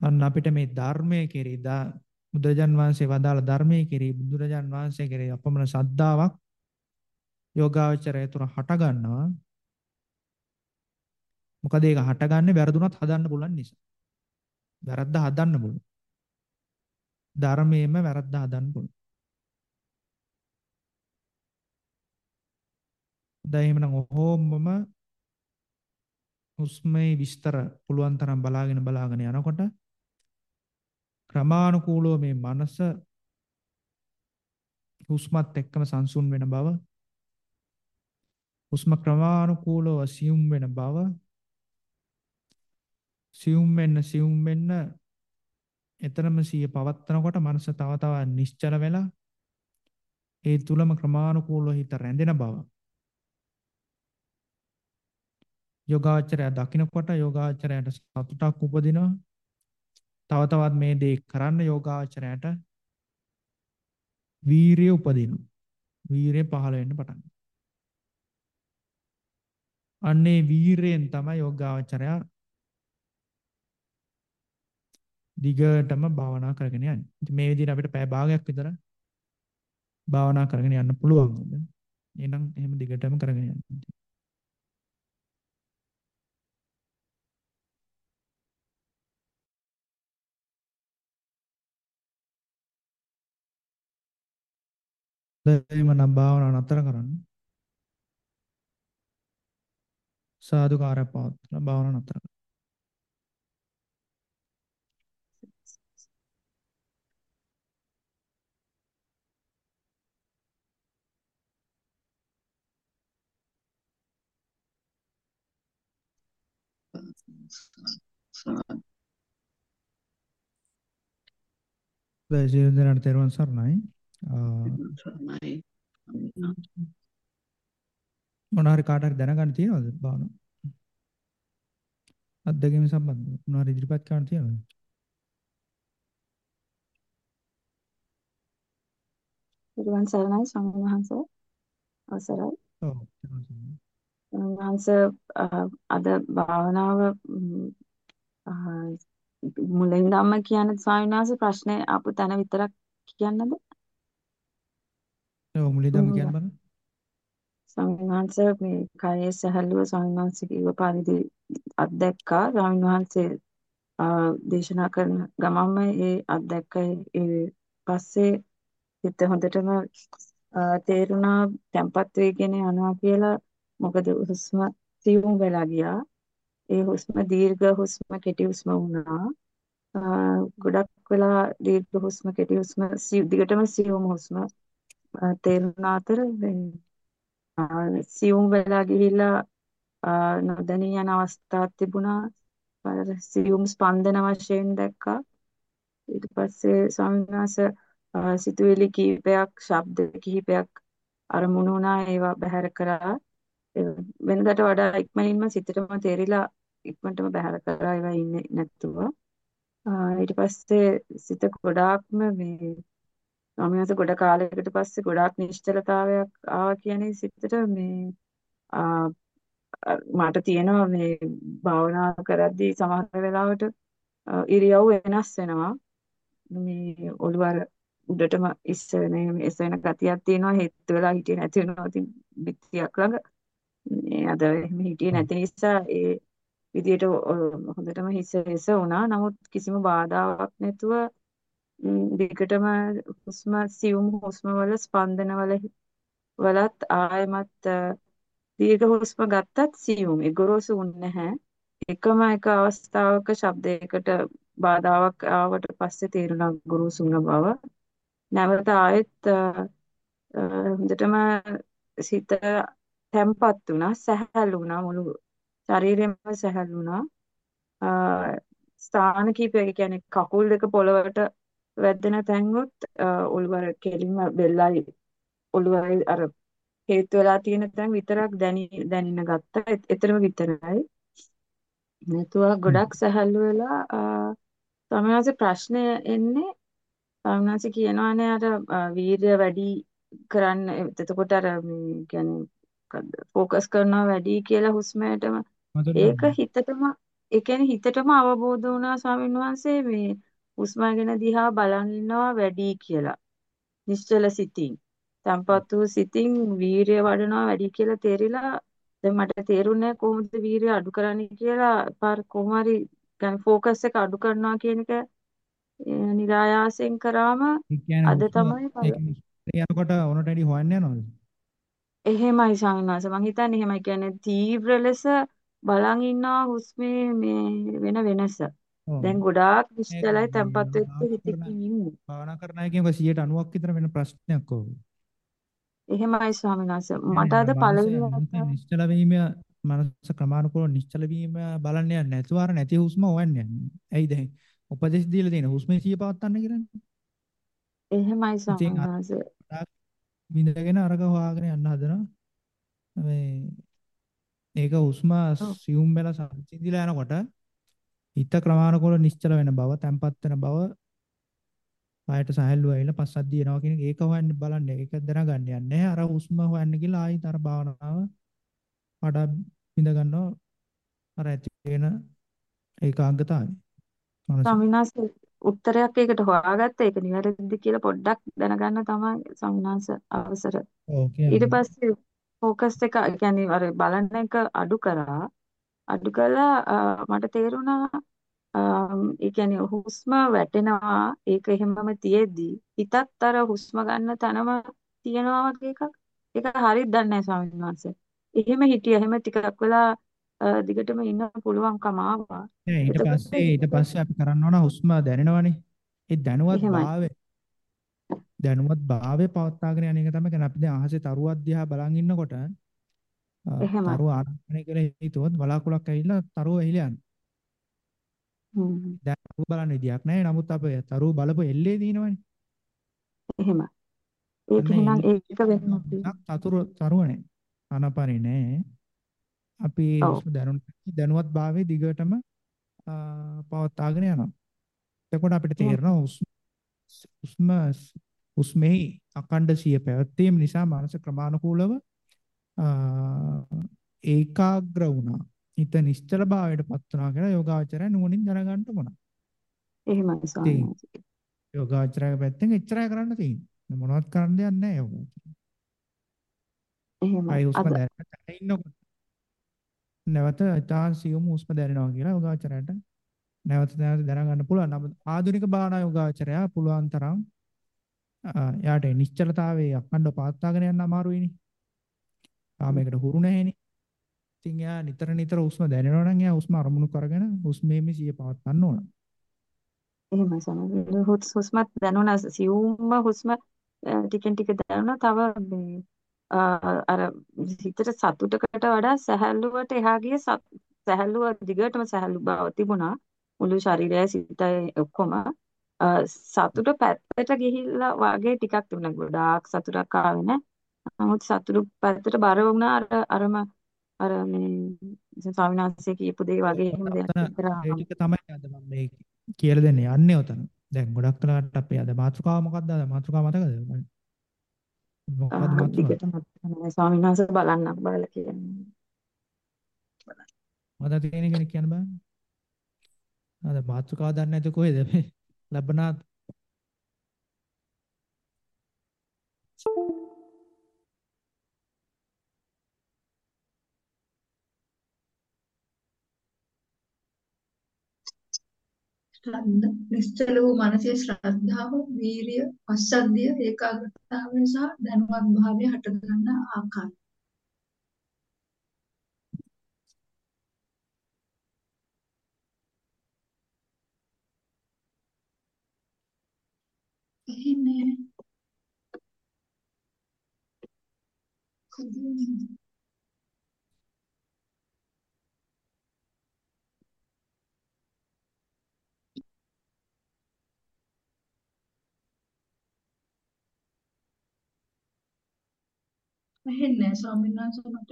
අන්න අපිට මේ ධර්මයේ කෙරෙහි බුදුරජාන් වහන්සේ වදාළ ධර්මයේ කෙරෙහි බුදුරජාන් වහන්සේ කෙරෙහි අපමණ ශ්‍රද්ධාවක් යෝගාවචරය තුර හට ගන්නවා. මොකද ඒක හටගන්නේ වැරදුනත් හදන්න පුළුවන් නිසා. වැරද්ද හදන්න පුළුවන්. ධර්මයේම වැරද්ද හදන්න පුළුවන්. දැන් එහෙමනම් ඔහොමම හුස්මේ විස්තර පුළුවන් තරම් බලාගෙන බලාගෙන යනකොට ක්‍රමානුකූලව මේ මනස හුස්මත් එක්කම සංසුන් වෙන බව හුස්ම ක්‍රමානුකූලව සියුම් වෙන බව සියුම් වෙන්න සියුම් වෙන්න එතරම් සිය පවත්නකොට මනස තව තව නිශ්චල වෙලා ඒ තුලම ක්‍රමානුකූලව හිත රැඳෙන බව. යෝගාචරය දකින්නකොට යෝගාචරයට සතුටක් උපදිනවා. තව තවත් මේ දේ කරන්න යෝගාචරයට වීරිය උපදිනවා. වීරිය පහළ වෙන්න පටන් අන්නේ වීරයෙන් තමයි යෝගාචරය දිගටම භාවනා කරගෙන යන්නේ. ඉතින් මේ විදිහට අපිට පැය භාගයක් විතර භාවනා කරගෙන යන්න පුළුවන්. එහෙනම් එහෙම දිගටම කරගෙන යන්න. එහෙම නම් භාවනාව නතර කරන්න. සාදුකාරය පවත්ලා භාවනාව නතර කරන්න. දැන් ජීවිතේට තෙරුවන් සරණයි. සරණයි මොන හරි කාට හරි දැනගන්න තියෙනවද භාවනාව? අත්දැකීම් සම්බන්ධව මොන හරි ඉදිරිපත් කරන්න තියෙනවද? පිරුවන් සරණයි ස්වාමීන් වහන්සේ අවසරයි. ඔව් වහන්ස අද භාවනාව මුලින් ධම්ම කියන ස්වාමීන් වහන්සේ ප්‍රශ්නේ ආපු තැන විතරක් කියන්නද? ඔව් මුලින් ධම්ම කියන්න බලන්න. ස්වාමීන් වහන්සේ මේ කයේ සැහැල්ලුව ස්වාමීන් වහන්සේ කිව්ව පරිදි අත්දැක්කා. ස්වාමීන් වහන්සේ දේශනා කරන ගමන්ම ඒ අත්දැක්ක ඒ පස්සේ හිත හොඳටම තේරුණා tempat වෙගෙන යනවා කියලා. මොකද හුස්ම සියුම් වෙලා ගියා. ඒ හුස්ම දීර්ඝ හුස්ම කෙටි හුස්ම වුණා. ගොඩක් වෙලා දීර්ඝ හුස්ම කෙටි හුස්ම දිගටම සියුම් හුස්ම තේරුණ අතර සියුම් වෙලා ගිහිල්ලා නොදැනී යන අවස්ථාවක් තිබුණා. සියුම් ස්පන්දන වශයෙන් දැක්කා. ඊට පස්සේ ස්වාමීන් වහන්සේ සිතුවිලි කිහිපයක්, ශබ්ද කිහිපයක් අරමුණු වුණා ඒවා බැහැර කරා. වෙනදාට වඩා ඉක්මනින්ම සිතටම තේරිලා ඉක්මනටම බැහැර කරා ඒවා ඉන්නේ නැතුව. ඊට පස්සේ සිත ගොඩාක්ම මේ ස්වාමීන් වහන්සේ ගොඩ කාලයකට පස්සේ ගොඩාක් නිශ්චලතාවයක් ආවා කියන්නේ සිතට මේ මට තියෙනවා මේ භාවනා කරද්දී සමහර වෙලාවට ඉරියව් වෙනස් වෙනවා. මේ ඔළුව අර උඩටම ඉස්ස වෙන එස වෙන ගතියක් තියෙනවා හෙත් වෙලා හිටියේ නැති වෙනවා. ඉතින් පිටියක් ළඟ මේ අද එහෙම හිටියේ නැති නිසා ඒ විදියට හොඳටම හිස වෙස වුණා. නමුත් කිසිම බාධාවක් නැතුව දිගටම හුස්ම සියුම් හුස්ම වල ස්පන්දන වල වලත් ආයමත් දීර්ඝ හුස්ම ගත්තත් සියුම්. ඒ ගොරෝසු වුන්නේ නැහැ. එකම එක අවස්ථාවක ශබ්දයකට බාධාවක් ආවට පස්සේ තේරුණා ගොරෝසු වුණ බව. නැවත ආයෙත් හොඳටම සිත තැම්පත් වුණා සැහැල්ලු වුණා මුළු ශරීරෙම සැහැල්ලු වුණා. ස්ථාන කීපයක කියන්නේ කකුල් දෙක පොළවට වැදෙන තැන්වොත් ඔළුව අර කෙලින්ම බෙල්ලයි ඔළුවයි අර හේතු වෙලා තියෙන තැන් විතරක් දැනි දැනින්න ගත්තා. එතරම් විතරයි. නැතුව ගොඩක් සැහැල්ලු වෙලා ස්වාමීනාසේ ප්‍රශ්නය එන්නේ ස්වාමීනාසේ කියනවානේ අර වීර්ය වැඩි කරන්න එතකොට අර මේ කියන්නේ ફોકસ කරනවා වැඩි කියලා හුස්මයටම ඒක හිතටම ඒ කියන්නේ හිතටම අවබෝධ වුණා ස්වාමීන් වහන්සේ මේ හුස්මගෙන දිහා බලන් ඉන්නවා වැඩි කියලා. නිශ්චල සිතින්. තම්පත් වූ සිතින් වීරිය වඩනවා වැඩි කියලා තේරිලා දැන් මට තේරුණේ කොහොමද වීරිය අඩු කරන්නේ කියලා? පාර කොහොම හරි يعني ફોකස් එක අඩු කරනවා කියන එක નિરાයාසෙන් කරාම අද තමයි යනකොට ඕනට ඇඩි හොයන්න යනවද? එහෙමයි ස්වාමීනාස මං හිතන්නේ එහෙමයි. කියන්නේ තීව්‍ර ලෙස බලන් ඉන්නා හුස්මේ මේ වෙන වෙනස. දැන් ගොඩාක් නිශ්චලයි තැම්පත් වෙච්ච හිතකින් ඉන්නේ. භාවනා කරන අය කියනකොට 90ක් විතර වෙන ප්‍රශ්නයක් ඕක. එහෙමයි ස්වාමීන් වහන්සේ. මට අද පළවෙනි නිශ්චල වීම මනස ක්‍රමානුකූලව නිශ්චල වීම බලන්න යන්නේ නැතුව අර නැති හුස්ම හොයන්නේ. ඇයි දැන් උපදේශ දීලා තියෙන හුස්මේ සිය පවත්තන්න කියලානේ. එහෙමයි ස්වාමීන් වහන්සේ. විඳගෙන අරක හොයාගෙන යන්න හදනවා. මේ ඒක හුස්ම සියුම් වෙලා සංසිඳිලා යනකොට හිත ක්‍රමානුකූලව නිශ්චල වෙන බව, තැම්පත් වෙන බව, කායට සහැල්ලුව ඇවිල්ලා පස්සද්ධිය එනවා කියන එක හොයන්න බලන්න. ඒක දැනගන්න යන්නේ අර හුස්ම හොයන්න කියලා ආයිත් අර භාවනාව වඩා බිඳ ගන්නවා. අර ඇති වෙන ඒකාග්‍රතාවය. ස්වාමිනාස් උත්තරයක් ඒකට හොයාගත්ත ඒක නිවැරදිද කියලා පොඩ්ඩක් දැනගන්න තමයි ස්වාමිනාස් අවසර. ඊට පස්සේ ફોකස් එක කියන්නේ අර බලන එක අඩු කරා අඩු කළා මට තේරුණා ඒ කියන්නේ හුස්ම වැටෙනවා ඒක එහෙමම තියෙද්දි හිතත් අර හුස්ම ගන්න තනම තියනවා වගේ එකක් ඒක හරියට දන්නේ නැහැ ස්වාමීන් වහන්සේ. එහෙම හිටියා එහෙම ටිකක් වෙලා දිගටම ඉන්න පුළුවන්කම ආවා. ඊට පස්සේ ඊට පස්සේ අපි කරන්න ඕන හුස්ම දැනෙනවනේ. ඒ දැනුවත් භාවය දැනුවත් භාවය පවත්වාගෙන යන එක තමයි කියන්නේ අපි දැන් අහසේ තරුවක් දිහා බලන් ඉන්නකොට තරුව ආරම්භණය කියලා හිතුවොත් බලාකුලක් ඇවිල්ලා තරුව ඇහිලා යනවා. දැන් තරුව බලන්න විදියක් නැහැ. නමුත් අපේ තරුව බලපු එල්ලේ දිනවනේ. එහෙම. ඒක එහෙනම් ඒක වෙනවා. තතුරු තරුවනේ. අනපරේ නෑ. අපි දැනුවත් භාවයේ දිගටම පවත්වාගෙන යනවා. එතකොට අපිට තේරෙනවා උස්ම උස්මෙහි අකණ්ඩ සිය පැවැත්වීම නිසා මනස ක්‍රමානුකූලව ඒකාග්‍ර වුණා. හිත නිශ්චල භාවයටපත් වුණා කියලා යෝගාචරය නුවණින් දැනගන්න ඕන. එහෙමයි ස්වාමීන්. යෝගාචරය පැත්තෙන් එච්චරයි කරන්න තියෙන්නේ. මොනවත් කරන්න දෙයක් නැහැ යෝගාචරය. එහෙමයි. හුස්ම අද දැනගන්න ඉන්නකොට නැවත ඉතාල සියුම් හුස්ම දැනෙනවා කියලා යෝගාචරයට නැවත නැවත දැනගන්න පුළුවන්. නමුත් ආධුනික භාවනා යෝගාචරය පුළුවන් තරම් යාට නිශ්චලතාවයේ අඛණ්ඩව පවත්වාගෙන යන්න අමාරුයිනේ. තාම ඒකට හුරු නැහෙනේ. ඉතින් යා නිතර නිතර හුස්ම දැනෙනවා නම් යා හුස්ම අරමුණු කරගෙන හුස්මේම සිය පවත්වන්න ඕන. එහෙමයි ස්වාමීන් වහන්සේ. හුස්මත් දැනුණා සියුම්ම හුස්ම ටිකෙන් ටික දැනුණා. තව මේ අර හිතට සතුටකට වඩා සැහැල්ලුවට එහා ගිය සැහැල්ලුව දිගටම සැහැල්ලු බව තිබුණා. මුළු ශරීරය සිතයි ඔක්කොම සතුට පැත්තට ගිහිල්ලා වගේ ටිකක් තිබුණා. ගොඩාක් සතුටක් ආවේ නැහැ. නමුත් සතුටු පැත්තට බර වුණා අර අරම අර මේ ස්වාමීන් වහන්සේ කියපු දේ වගේ එහෙම දෙයක් විතර ඒ ටික තමයි අද මම මේ කියලා දෙන්නේ යන්නේ උතන. දැන් ගොඩක් කලකට අපේ අද මාතෘකාව මොකක්ද අද මාතෘකාව මතකද? මොකක්ද මාතෘකාව? දිගටම ස්වාමීන් වහන්සේ බලන්න බලලා කියන්නේ. මම තියෙන කෙනෙක් කියන්න බෑ. අද මාතෘකාව දන්නේ නැති කොහෙද මේ ලබනා ශ්‍රද්ධ නිශ්චල වූ මනසේ ශ්‍රද්ධාව, වීරිය, පස්සද්ධිය, ඒකාග්‍රතාවය සහ දැනුවත් භාවය හටගන්න ආකාරය. එහෙනේ. ඇහෙන්නේ නැහැ ස්වාමීන් වහන්සේ මට.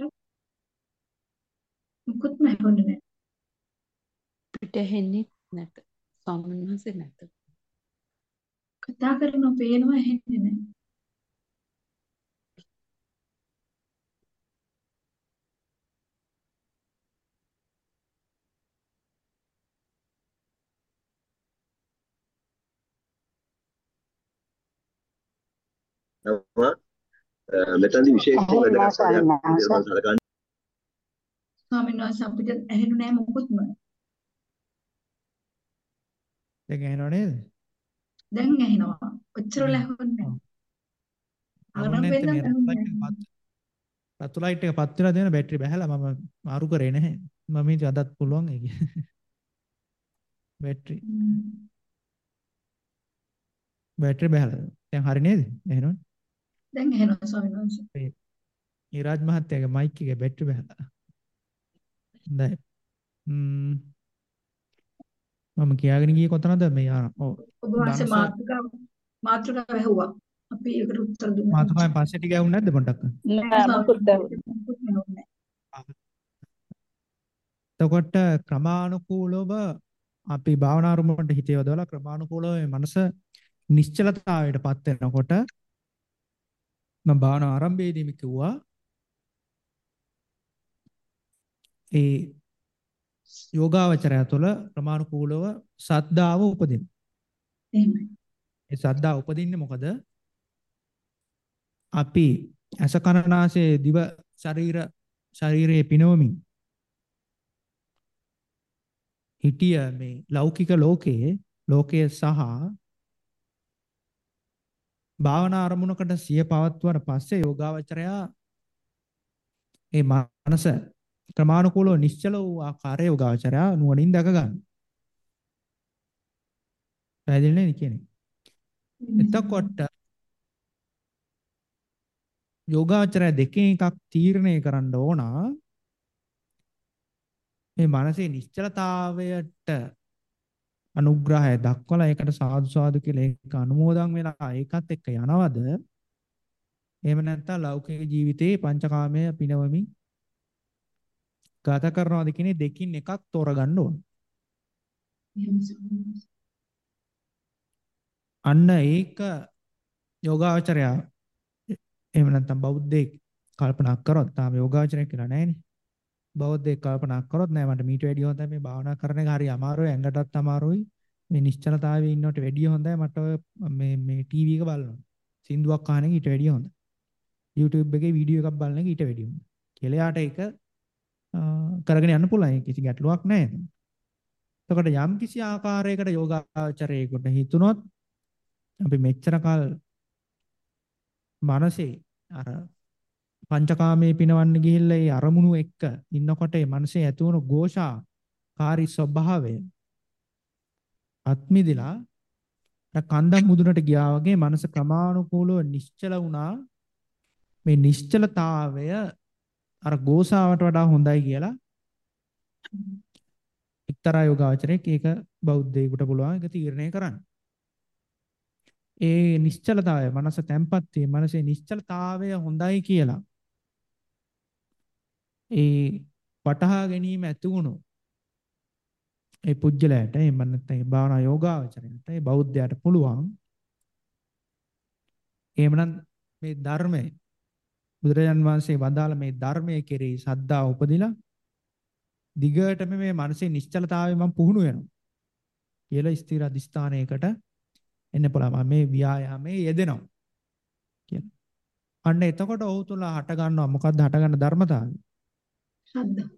මුකුත්ම ඇහුන්නේ නැහැ. පිට ඇහෙන්නේ නැත. ස්වාමීන් වහන්සේ නැත. කතා කරනවා පේනවා ඇහෙන්නේ නැහැ. මෙතනදී විශේෂයෙන් වැදගත් සලකන්නේ ස්වාමීන් වහන්සේ අපිට ඇහෙන්නේ නැහැ මුකුත්ම. දැන් ඇහෙනව නේද? දැන් ඇහෙනවා. ඔච්චර ලැහුන්නේ නැහැ. රතු ලයිට් එක පත් වෙලා දෙන බැටරි බැහැලා මම මාරු කරේ නැහැ. මම ඉතින් අදත් පුළුවන් ඒක. බැටරි. බැටරි බැහැලා. දැන් හරි නේද? එහෙනවනේ. දැන් ඇහෙනවා ස්වාමීන් වහන්සේ. ඊරාජ් මහත්තයාගේ මයික් එකේ බැටරි බැහැලා. හොඳයි. ම්ම් මම කියාගෙන ගියේ කොතනද මේ ඔව් ඔබ වහන්සේ මාතෘකාව මාතෘකාව ඇහුවා. අපි ඒකට උත්තර දුන්නා. මාතෘකාවෙන් පස්සේ ටික ඇහුන්නේ නැද්ද පොඩ්ඩක්? නෑ එතකොට ක්‍රමානුකූලව අපි භාවනා අරමුණට හිත යොදවලා ක්‍රමානුකූලව මේ මනස නිශ්චලතාවයටපත් වෙනකොට මම භාවනා ආරම්භයේදීම කිව්වා ඒ යෝගාවචරය තුළ ප්‍රමාණිකූලව සද්ධාව උපදින. එහෙමයි. ඒ සද්ධා උපදින්නේ මොකද? අපි ඇස කන නාසය දිව ශරීර ශරීරයේ පිනවමින් හිටිය මේ ලෞකික ලෝකයේ ලෝකයේ සහ භාවනා අරමුණකට සිය පවත්වන පස්සේ යෝගාවචරයා ඒ මනස ක්‍රමානුකූලව නිශ්චල වූ ආකාරය යෝගාවචරය නුවණින් දැක ගන්න. පැහැදිලි නේද කියන්නේ? එතකොට යෝගාචරය දෙකෙන් එකක් තීරණය කරන්න ඕන මේ මනසේ නිශ්චලතාවයට අනුග්‍රහය දක්වලා ඒකට සාදු සාදු කියලා ඒක අනුමෝදන් වෙලා ඒකත් එක්ක යනවද එහෙම නැත්නම් ලෞකික ජීවිතේ පංචකාමයේ පිනවමින් ගත කරනවාද කියන දෙකින් එකක් තෝරගන්න ඕන. අන්න ඒක යෝගාචරය එහෙම නැත්නම් බෞද්ධයෙක් කල්පනා කරොත් තාම යෝගාචරය කියලා නැහැනේ. බෞද්ධයෙක් කල්පනා කරොත් නෑ මට මීට වැඩිය හොඳයි. මේ භාවනා කරන එක හරි අමාරුයි ඇඟටත් අමාරුයි. මේ නිශ්චලතාවයේ ඉන්නවට වැඩිය හොඳයි. මට ඔය මේ මේ ටීවී එක බලනවා. සින්දුවක් අහන එක ඊට වැඩිය හොඳයි. YouTube එකේ වීඩියෝ එකක් බලන එක ඊට වැඩිය හොඳයි. කියලා යාට ඒක කරගෙන යන්න පුළුවන්. කිසි ගැටලුවක් නැහැ එතකොට යම් කිසි ආකාරයකට යෝගාචරයේකට හිතුනොත් අපි මෙච්චර කල් මනසේ අර පංචකාමයේ පිනවන්න ගිහිල්ලා ඒ අරමුණු එක්ක ඉන්නකොට ඒ මනසේ ඇතිවන ഘോഷාකාරී ස්වභාවය අත්මිදිලා අර කන්දක් මුදුනට ගියා වගේ මනස ක්‍රමානුකූලව නිශ්චල වුණා මේ නිශ්චලතාවය අර ഘോഷාවට වඩා හොඳයි කියලා එක්තරා යෝගාචරයක් ඒක බෞද්ධයෙකුට පුළුවන් ඒක තීරණය කරන්න. ඒ නිශ්චලතාවය මනස තැම්පත් වීම මනසේ නිශ්චලතාවය හොඳයි කියලා ඒ වටහා ගැනීම ඇති වුණු ඒ පුජ්‍යලයට එහෙම නැත්නම් ඒ භාවනා යෝගාවචරයට ඒ බෞද්ධයාට පුළුවන් එහෙමනම් මේ ධර්මය බුදුරජාන් වහන්සේ වදාළ මේ ධර්මයේ කෙරෙහි සද්ධා උපදිලා දිගටම මේ මානසික නිශ්චලතාවය මම පුහුණු වෙනවා කියලා ස්ථිර අධිස්ථානයකට එන්න පුළුවන් මේ ව්‍යායාමයේ යෙදෙනවා කියලා. අන්න එතකොට ඔහු තුල හට ගන්නවා මොකද්ද හට ගන්න ධර්මතාවය? ශ්‍රද්ධා.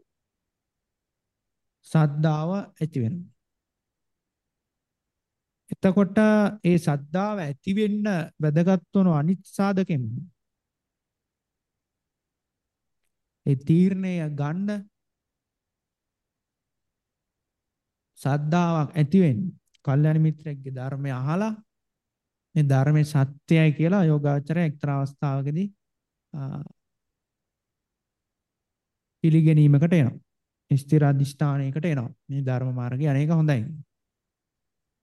සද්ධාව ඇති වෙනවා. එතකොට ඒ සද්ධාව ඇති වෙන්න වැදගත් වන අනිත් සාධකෙම ඒ තීරණය ගන්න සද්ධාාවක් ඇති වෙන්නේ කල්යාණ මිත්‍රයෙක්ගේ ධර්මය අහලා මේ ධර්මයේ සත්‍යයි කියලා යෝගාචරය එක්තරා අවස්ථාවකදී පිළිගැනීමකට එනවා. ස්ථිර අධිෂ්ඨානයකට එනවා. මේ ධර්ම මාර්ගය අනේක හොඳයි.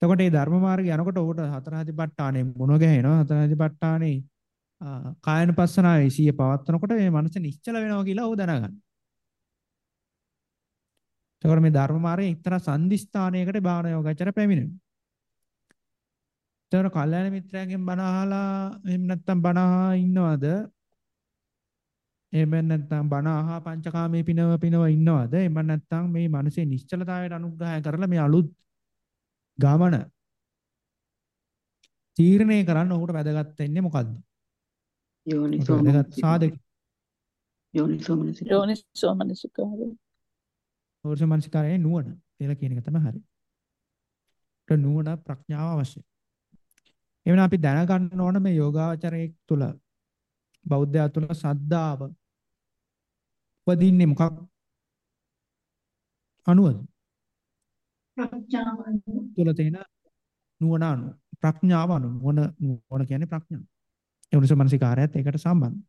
එතකොට මේ ධර්ම මාර්ගය යනකොට උකට හතර හදිපට්ඨානේ මුණ ගැහෙනවා. හතර හදිපට්ඨානේ කායනුපස්සනාවේ සිය පවත්වනකොට මේ මනස නිශ්චල වෙනවා කියලා ਉਹ දැනගන්න. එතකොට මේ ධර්ම මාර්ගයේ එක්තරා සංදිස්ථානයකට භාවනා යෝගාචර පැමිණෙනවා. එතකොට කල්යාණ මිත්‍රයන්ගෙන් බණ අහලා එහෙම නැත්නම් බණ අහා ඉන්නවද? එහෙම නැත්නම් බණ අහා පංචකාමයේ පිනව පිනව ඉන්නවද? එහෙම නැත්නම් මේ මනසේ නිශ්චලතාවයට අනුග්‍රහය කරලා මේ අලුත් ගමන තීරණය කරන්න ඔහුට වැදගත් වෙන්නේ මොකද්ද? යෝනිසෝ සාධක යෝනිසෝ මනසිකාරය. යෝනිසෝ මනසිකාරය. ඕර්ෂ මනසිකාරයේ නුවණ කියලා කියන එක තමයි හරි. ඒට නුවණ ප්‍රඥාව අවශ්‍යයි. එවන අපි දැනගන්න ඕන මේ යෝගාචරයේ තුල බෞද්ධයා තුල සද්ධාව උපදින්නේ මොකක් අනුවද? ප්‍රඥාව තුල තියෙන නුවණ අනුව ප්‍රඥාව අනුව නුවණ නුවණ කියන්නේ ප්‍රඥාව. ඒ උනස මනසිකාරයත් ඒකට සම්බන්ධයි.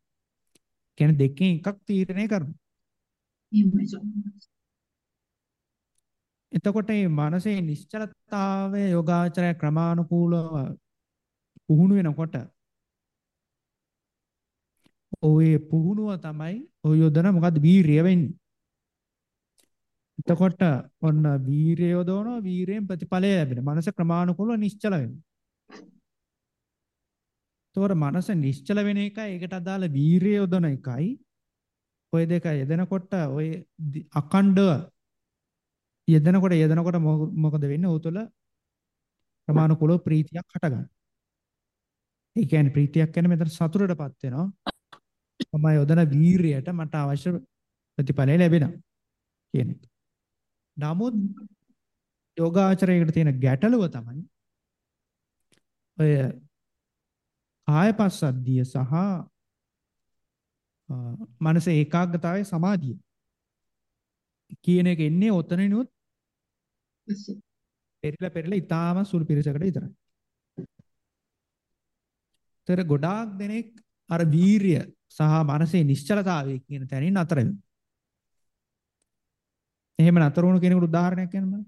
කියන්නේ දෙකෙන් එකක් තීරණය කරනවා. එතකොට මේ මනසේ නිශ්චලතාවය යෝගාචරය ක්‍රමානුකූලව පුහුණු වෙනකොට ඔය පුහුණුව තමයි ඔය යොදන මොකද්ද වීරිය වෙන්නේ. එතකොට ඔන්න වීරිය යොදවනවා වීරියෙන් ප්‍රතිඵලය ලැබෙන. මනස ක්‍රමානුකූලව නිශ්චල වෙනවා. එතකොට මනස නිශ්චල වෙන එකයි ඒකට අදාළ වීරිය යොදන එකයි ඔය දෙක යෙදෙනකොට ඔය අකණ්ඩව යෙදෙනකොට යෙදෙනකොට මොකද වෙන්නේ? ਉਹ තුළ ප්‍රමාණිකුලව ප්‍රීතියක් හටගන්නවා. ඒ කියන්නේ ප්‍රීතියක් කියන්නේ මෙතන සතුටටපත් වෙනවා. මම යොදන වීරියට මට අවශ්‍ය ප්‍රතිඵලය ලැබෙනවා කියන එක. නමුත් යෝගාචරයේකට තියෙන ගැටලුව තමයි ඔය ආයපස්සද්ධිය සහ මනස ඒකාග්‍රතාවයේ සමාධිය කියන එක එන්නේ ඔතනිනුත් පෙරලා පෙරලා ඊටාම සුළු පිරිසකට විතරයි. තර ගොඩාක් දෙනෙක් අර වීරිය සහ මනසේ නිශ්චලතාවය කියන තැනින් අතර වෙනවා. එහෙම නතර වුණු කෙනෙකුට උදාහරණයක් කියන්න බෑ.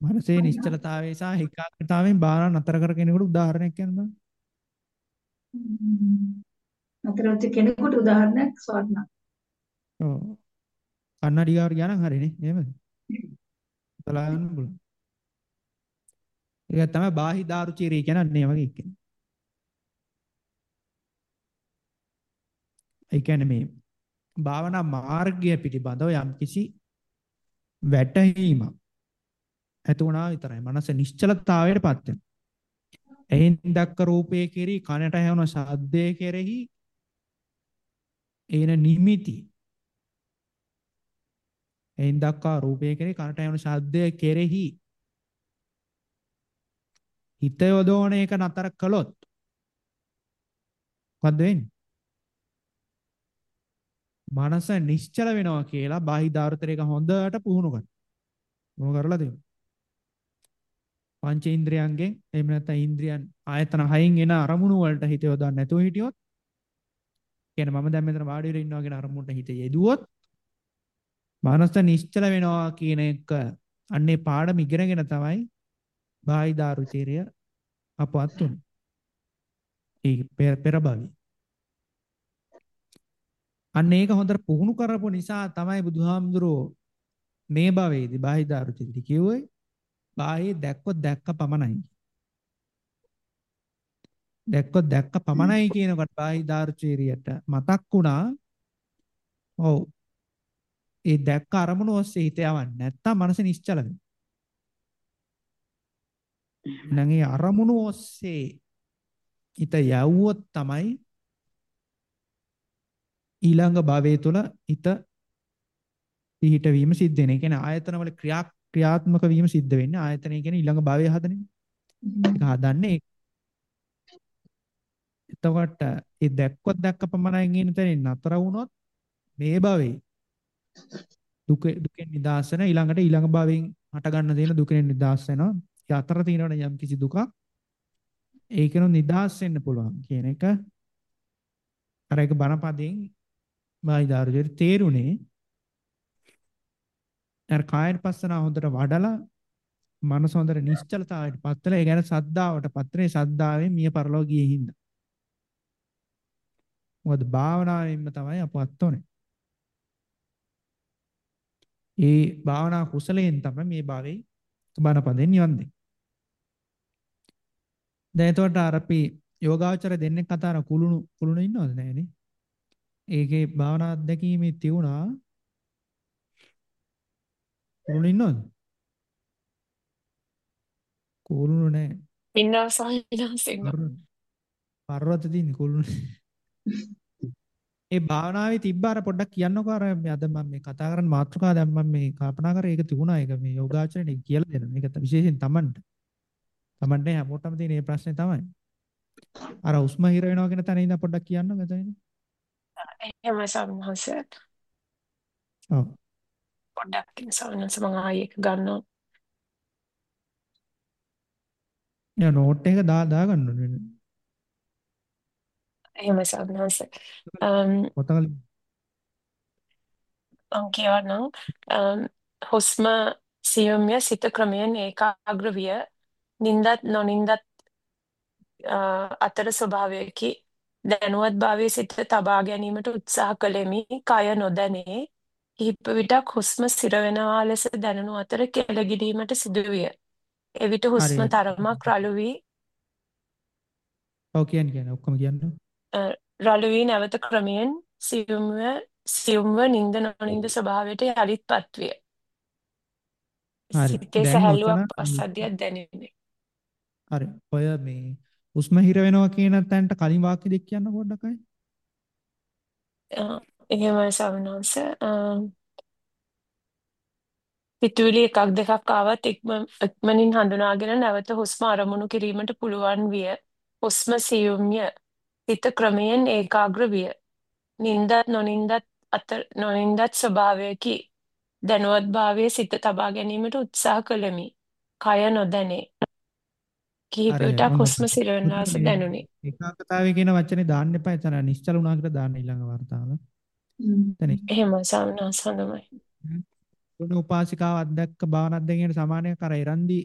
මනසේ නිශ්චලතාවය සහ ඒකාග්‍රතාවයෙන් බාර නතර කර කෙනෙකුට උදාහරණයක් කියන්න බෑ. නතරත් කෙනෙකුට උදාහරණයක් ස්වර්ණ. ඔව්. කන්නඩි ගාවට ගියා නම් හරිනේ. එහෙමද? බලා ගන්න පුළුවන්. ඒක තමයි බාහිදාරුචිරී කියන්නේ අන්න ඒ වගේ කෙනෙක්. ඒ කියන්නේ මේ භාවනා මාර්ගය පිළිබඳව යම්කිසි වැටහීමක් ඇති වුණා විතරයි. මනස නිශ්චලතාවයටපත් වෙනවා. එයින් දැක්ක රූපයේ කෙරෙහි කනට ඇහෙන ශබ්දයේ කෙරෙහි එන නිමිති එයින් දක්වා රූපයේ කෙරෙහි කනට ඇහෙන ශබ්දයේ කෙරෙහි හිත යොදවන එක නතර කළොත් මොකද වෙන්නේ? මනස නිශ්චල වෙනවා කියලා බාහිදාර්ථරයක හොඳට පුහුණු කරනවා. මොන කරලා තියෙනවා? පංචේන්ද්‍රයන්ගෙන් එහෙම නැත්නම් ඉන්ද්‍රියන් ආයතන හයෙන් එන අරමුණු වලට හිත යොදන්න නැතුව හිටියොත් කියන්නේ මම දැන් මෙතන වාඩි වෙලා ඉන්නවා කියන අරමුණට හිත යෙදුවොත් මනස නිශ්චල වෙනවා කියන එක අන්නේ පාඩම ඉගෙනගෙන තමයි බාහිදාරුචීරය අපවත් උනේ. ඒ පෙර භවී. අන්න ඒක හොඳට පුහුණු කරපු නිසා තමයි බුදුහාමුදුරෝ මේ භවයේදී බාහිදාරුචීරය කිව්වේ බාහිර දැක්කොත් දැක්ක පමණයි. දැක්කොත් දැක්ක පමණයි කියනකොට බාහිදාරුචීරියට මතක් වුණා ඔව් ඒ දැක්ක අරමුණ ඔස්සේ හිත යවන්නේ නැත්තම් මනස නිශ්චල වෙනවා. එහෙනම් ඒ අරමුණු ඔස්සේ හිත යවුවොත් තමයි ඊළඟ භවයේ තුල හිත පිහිට වීම සිද්ධ වෙන. ඒ කියන්නේ ආයතන වල ක්‍රියා ක්‍රියාත්මක වීම සිද්ධ වෙන්නේ ආයතනය කියන්නේ ඊළඟ භවයේ හදන්නේ. ඒක හදන්නේ එතකොට ඒ දැක්කොත් දැක්ක පමණයි කියන තැනින් නතර වුණොත් මේ භවයේ දුක දුකෙන් නිදහස් වෙන ඊළඟට ඊළඟ භවයෙන් හට ගන්න දෙන දුකෙන් නිදහස් වෙනවා. ඒ අතර තියෙනවනේ යම් කිසි දුකක්. ඒකෙනු නිදහස් වෙන්න පුළුවන් කියන එක. අර එක බණපදයෙන් මායිදාරුජේ තේරුනේ. අර කායන පස්සන හොඳට වඩලා මනස හොඳට නිශ්චලතාවයට පත්වලා ඒ ගැන සද්දාවට පත්‍රේ සද්දාවෙන් මිය පරලෝ ගියේ හින්දා. මොකද භාවනාවෙන්ම තමයි අපවත් උනේ ඒ භාවනා කුසලයෙන් තමයි මේ භාවයේ බණපදෙන් නිවන් දෙන්නේ. දැන් එතකොට අර අපි යෝගාචර දෙන්නෙක් අතර කුළුණු කුළුණු ඉන්නවද නැහනේ? ඒකේ භාවනා අත්දැකීමේ තියුණා කුළුණු ඉන්නවද? කුළුණු නැහැ. ඉන්නවා සහිනස් ඉන්නවා. පර්වත තියෙන කුළුණු. ඒ භාවනාවේ තිබ්බ අර පොඩ්ඩක් කියන්නකෝ අර අද මම මේ කතා කරන මාතෘකාව දැන් මම මේ කල්පනා කරේ ඒක තිබුණා ඒක මේ යෝගාචරණේ කියලා දෙන්න. මේක විශේෂයෙන් Tamanට. Tamanට හැමෝටම තියෙන මේ ප්‍රශ්නේ තමයි. අර උස්ම හිර වෙනවා කියන තැන ඉඳන් පොඩ්ඩක් කියන්න මෙතන. එහෙමයි සම්හස. ඔව්. පොඩ්ඩක් ඉන්න සම්හස මම ආයේ එක ගන්නවා. යා නෝට් එක දා දා ගන්න ඕනේ. එහෙමයි සම්හස. um පොතකල මම කියවනම් හුස්ම සියුම්ය සිත ක්‍රමයෙන් ඒකාග්‍ර විය නින්දත් නොනින්දත් අතර ස්වභාවයකි. දැනුවත් භාවයේ සිත තබා ගැනීමට උත්සාහ කළෙමි. කය නොදැනේ. කිහිප විටක් හුස්ම සිර වෙනවා ලෙස දැනුණු අතර කෙළගිරීමට සිදුවිය. එවිට හුස්ම තරමක් රළු වී ඔව් කියන්න කියන්න. ඔක්කොම කියන්න. රළු වී නැවත ක්‍රමයෙන් සියුම්ව සියුම්ව නිින්ද නොනින්ද ස්වභාවයට යලිත්පත් විය. සිතේ සැහැල්ලුවක් පස්සද්ධියක් දැනෙන්නේ. හරි. ඔය මේ උස්ම හිර වෙනවා කියන තැනට කලින් වාක්‍ය දෙක කියන්න පොඩ්ඩක් අය. එහෙමයි සවනංශ. පිටුලි එකක් දෙකක් ආවත් ඉක්මනින් හඳුනාගෙන නැවත හුස්ම අරමුණු කිරීමට පුළුවන් විය. හුස්ම සියුම්ය. සිත ක්‍රමයෙන් ඒකාග්‍ර විය. නින්දත් නොනින්දත් අතර නොනින්දත් ස්වභාවයකි. දැනුවත් භාවයේ සිත තබා ගැනීමට උත්සාහ කළෙමි. කය නොදැනේ. කිහිප විටක් හුස්ම සිරවනාස දැනුනි. ඒකාග්‍රතාවය කියන වචනේ දාන්න එපා. එතන නිශ්චල වුණා කියලා දාන්න ඊළඟ වර්තාව. එතන. එහෙම සාමනාස හොඳමයි. දුන උපාසිකාව අධ්‍යක්ක භාවනා අධ්‍යයනයට සමානය කර එරන්දි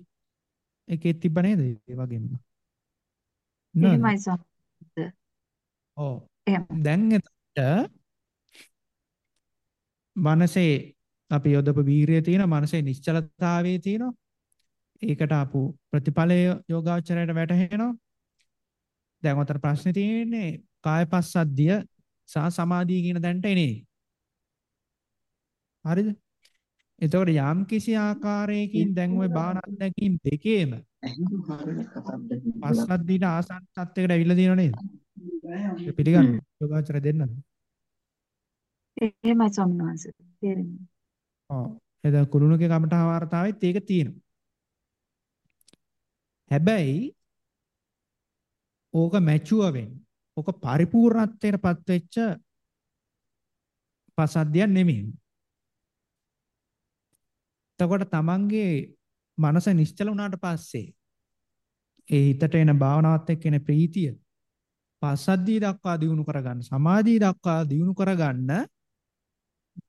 එකේ තිබ්බ නේද? ඒ වගේම. එහෙමයි සම්. ඔව්. දැන් එතකොට මනසේ අපි යොදපු වීරිය තියෙන මනසේ නිශ්චලතාවයේ තියෙනවා. ඒකට ආපු ප්‍රතිඵලය යෝගාචරයට වැටහෙනවා. දැන් උතර ප්‍රශ්නේ තියෙන්නේ කායපස්සද්ධිය සහ සමාධිය කියන තැනට එන්නේ. හරිද? එතකොට යම් කිසි ආකාරයකින් දැන් ওই භාවනා අත්දැකීම් දෙකේම පස්සද්ධියට ආසන්න තත්යකට ඇවිල්ලා තියෙනව නේද? පිළිගන්න යෝගාචර දෙන්නද? එහෙමයි වහන්සේ. තේරෙන්නේ. ඔව්. එදා කුරුණුගේ කමඨා වාර්තාවෙත් ඒක තියෙනවා. හැබැයි ඕක මැචුව වෙන්න. ඕක පරිපූර්ණත්වයටපත් වෙච්ච පසද්දියක් නෙමෙයි. එතකොට තමන්ගේ මනස නිශ්චල වුණාට පස්සේ ඒ හිතට එන භාවනාවත් එක්ක එන ප්‍රීතිය පස්සද්ධිය දක්වා දියුණු කරගන්න සමාධිය දක්වා දියුණු කරගන්න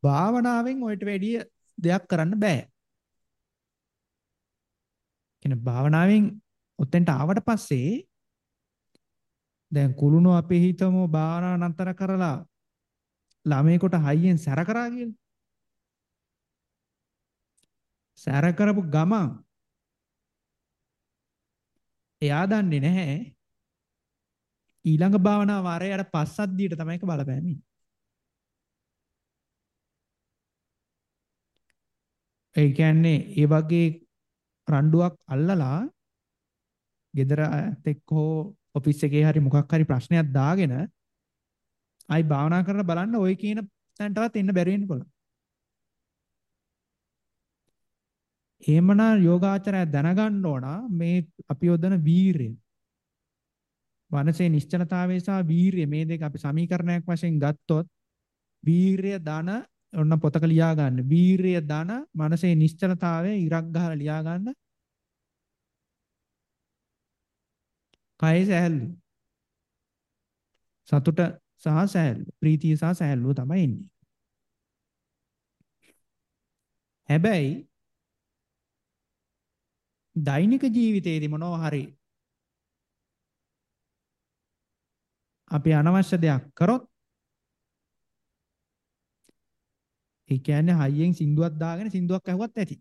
භාවනාවෙන් ඔයිට වැඩිය දෙයක් කරන්න බෑ. කියන භාවනාවෙන් ඔතෙන්ට ආවට පස්සේ දැන් කුළුණු අපේ හිතමු භාවනා නතර කරලා ළමයෙකුට හයියෙන් සැර කරා කියලා. සැර කරපු ගමන් එයා දන්නේ නැහැ ඊළඟ භාවනා වාරයට පස්සද්ධියට තමයි ඒක බලපෑමේ. ඒ කියන්නේ ඒ වගේ රණ්ඩුවක් අල්ලලා ගෙදර එක්ක හෝ ඔෆිස් එකේ හරි මොකක් හරි ප්‍රශ්නයක් දාගෙන ආයි භාවනා කරලා බලන්න ওই කියන තැනටවත් එන්න බැරි වෙන්න පුළුවන්. එහෙමනම් යෝගාචරය දැනගන්න ඕන මේ අපි යොදන වීරිය. වනසේ නිශ්චලතාවය සහ වීරිය මේ දෙක අපි සමීකරණයක් වශයෙන් ගත්තොත් වීරිය ධන ඔන්න පොතක ලියා ගන්න. වීරිය ධන මනසේ නිශ්චලතාවය ඉරක් ගහලා ලියා ගන්න. කය සැහැල්ලු. සතුට සහ සැහැල්ලු. ප්‍රීතිය සහ සැහැල්ලුව තමයි එන්නේ. හැබැයි දෛනික ජීවිතයේදී මොනවා හරි අපි අනවශ්‍ය දෙයක් කරොත් ඒ කියන්නේ හයියෙන් සින්දුවක් දාගෙන සින්දුවක් ඇහුවත් ඇති.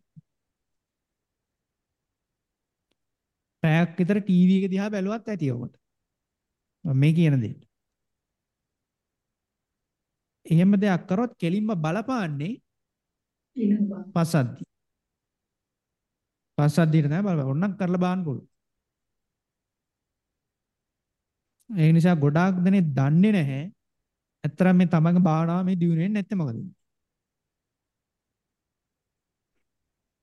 පැයක් විතර ටීවී එක දිහා බැලුවත් ඇති ඔබට. මේ කියන දේ. එහෙම දෙයක් කරොත් කෙලින්ම බලපාන්නේ පසද්දි. පස්සද්ධියට තමයි බලන්න. ඕනනම් කරලා බලන්න පුළුවන්. ඒ නිසා ගොඩාක් දෙනෙක් දන්නේ නැහැ. ඇත්තටම මේ තමන්ගේ භාවනාව මේ දියුණු වෙන්නේ නැත්තේ මොකද?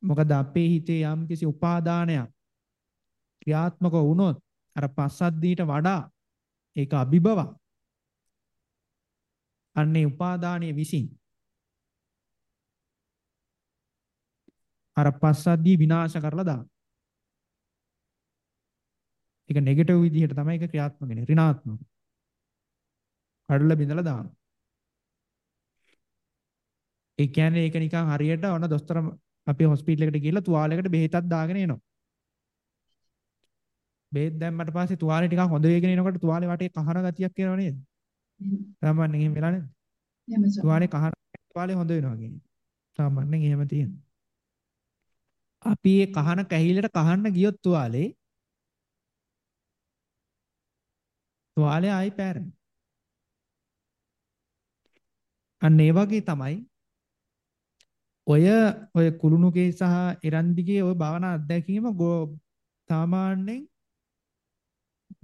මොකද අපේ හිතේ යම් කිසි උපාදානයක් ක්‍රියාත්මක වුණොත් අර පස්සද්ධියට වඩා ඒක අභිබව අන්නේ උපාදානයේ විසින් අර පස්සද්ධිය විනාශ කරලා දාන. ඒක නෙගටිව් විදිහට තමයි ඒක ක්‍රියාත්මක වෙන්නේ. ඍණාත්මක. කඩලා බිඳලා දාන. ඒ කියන්නේ ඒක නිකන් හරියට ඔන්න දොස්තර අපි හොස්පිටල් එකට ගිහිල්ලා තුවාලයකට බෙහෙතක් දාගෙන එනවා. බෙහෙත් දැම්මට පස්සේ තුවාලේ ටිකක් හොඳ වෙගෙන එනකොට තුවාලේ වටේ කහන ගතියක් එනවා නේද? සාමාන්‍යයෙන් එහෙම වෙලා නේද? තුවාලේ කහන තුවාලේ හොඳ වෙනවා කියන්නේ. සාමාන්‍යයෙන් එහෙම තියෙනවා. අපි ඒ කහන කැහිල්ලට කහන්න ගියොත් තුවාලේ තුවාලේ ආයි පැරෙනවා. අන්න ඒ වගේ තමයි ඔය ඔය කුළුණුගේ සහ එරන්දිගේ ඔය භවනා අත්දැකීම සාමාන්‍යයෙන්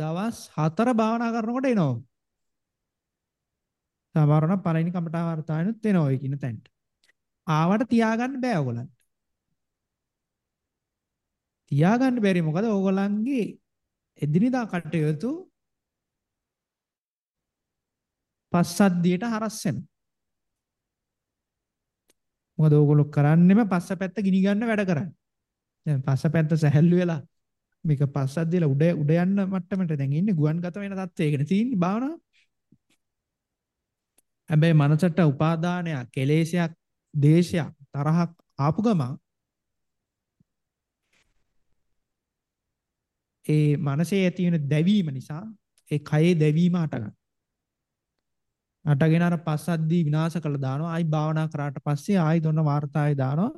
දවස් 4 භාවනා කරනකොට එනවා. සමහරවන පළවෙනි කමඨා වර්තාවෙනුත් එනවා ඔය කියන තැනට. ආවට තියාගන්න බෑ ඔයගලන්ට. තියාගන්න බැරි මොකද ඕගොල්ලන්ගේ එදිනෙදා කටයුතු පස්සද්ධියට හරස් වෙනවා. මොකද ඕගොල්ලෝ කරන්නේම පස්සපැත්ත ගිනි ගන්න වැඩ කරන්නේ. දැන් පස්සපැත්ත සැහැල්ලු වෙලා මේක පස්සක් දාලා උඩ උඩ යන්න මට්ටමට දැන් ඉන්නේ ගුවන්ගත වෙන තත්ත්වයකනේ තියෙන්නේ භාවනාව. හැබැයි මනසට උපාදානයක්, කෙලේශයක්, දේශයක්, තරහක් ආපු ගමන් ඒ මනසේ ඇති වෙන දැවීම නිසා ඒ කයේ දැවීම හටගන්නවා. අටගෙන අර පස්සද්දී විනාශ කළා දානවා ආයි භාවනා කරාට පස්සේ ආයි දොන වார்த்தාවේ දානවා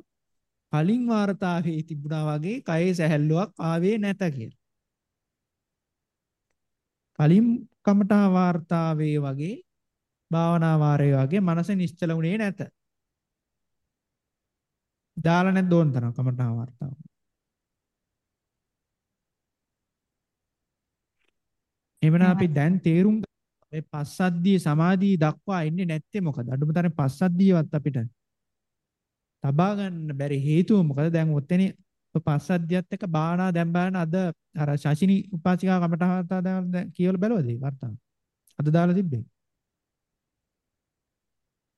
කලින් වார்த்தාවේ තිබුණා වගේ කයේ සැහැල්ලුවක් ආවේ නැත කියලා. කලින් කමඨා වார்த்தාවේ වගේ භාවනා වාරයේ වගේ මනස නිශ්චල වුණේ නැත. දාලා නැද්ද ඕන තරම් කමඨා වார்த்தාව. එවනම් අපි දැන් තේරුම් මේ පස්සද්ධිය සමාධිය දක්වා එන්නේ නැත්තේ මොකද? අඩුම තරමේ පස්සද්ධියවත් අපිට තබා ගන්න බැරි හේතුව මොකද? දැන් ඔතනේ පස්සද්ධියත් එක්ක බාහනා දැන් බලන්න අද අර ශෂිනී උපාසිකා කමටහතා දැන් කියවල බැලුවද වර්තාව? අද දාලා තිබ්බේ.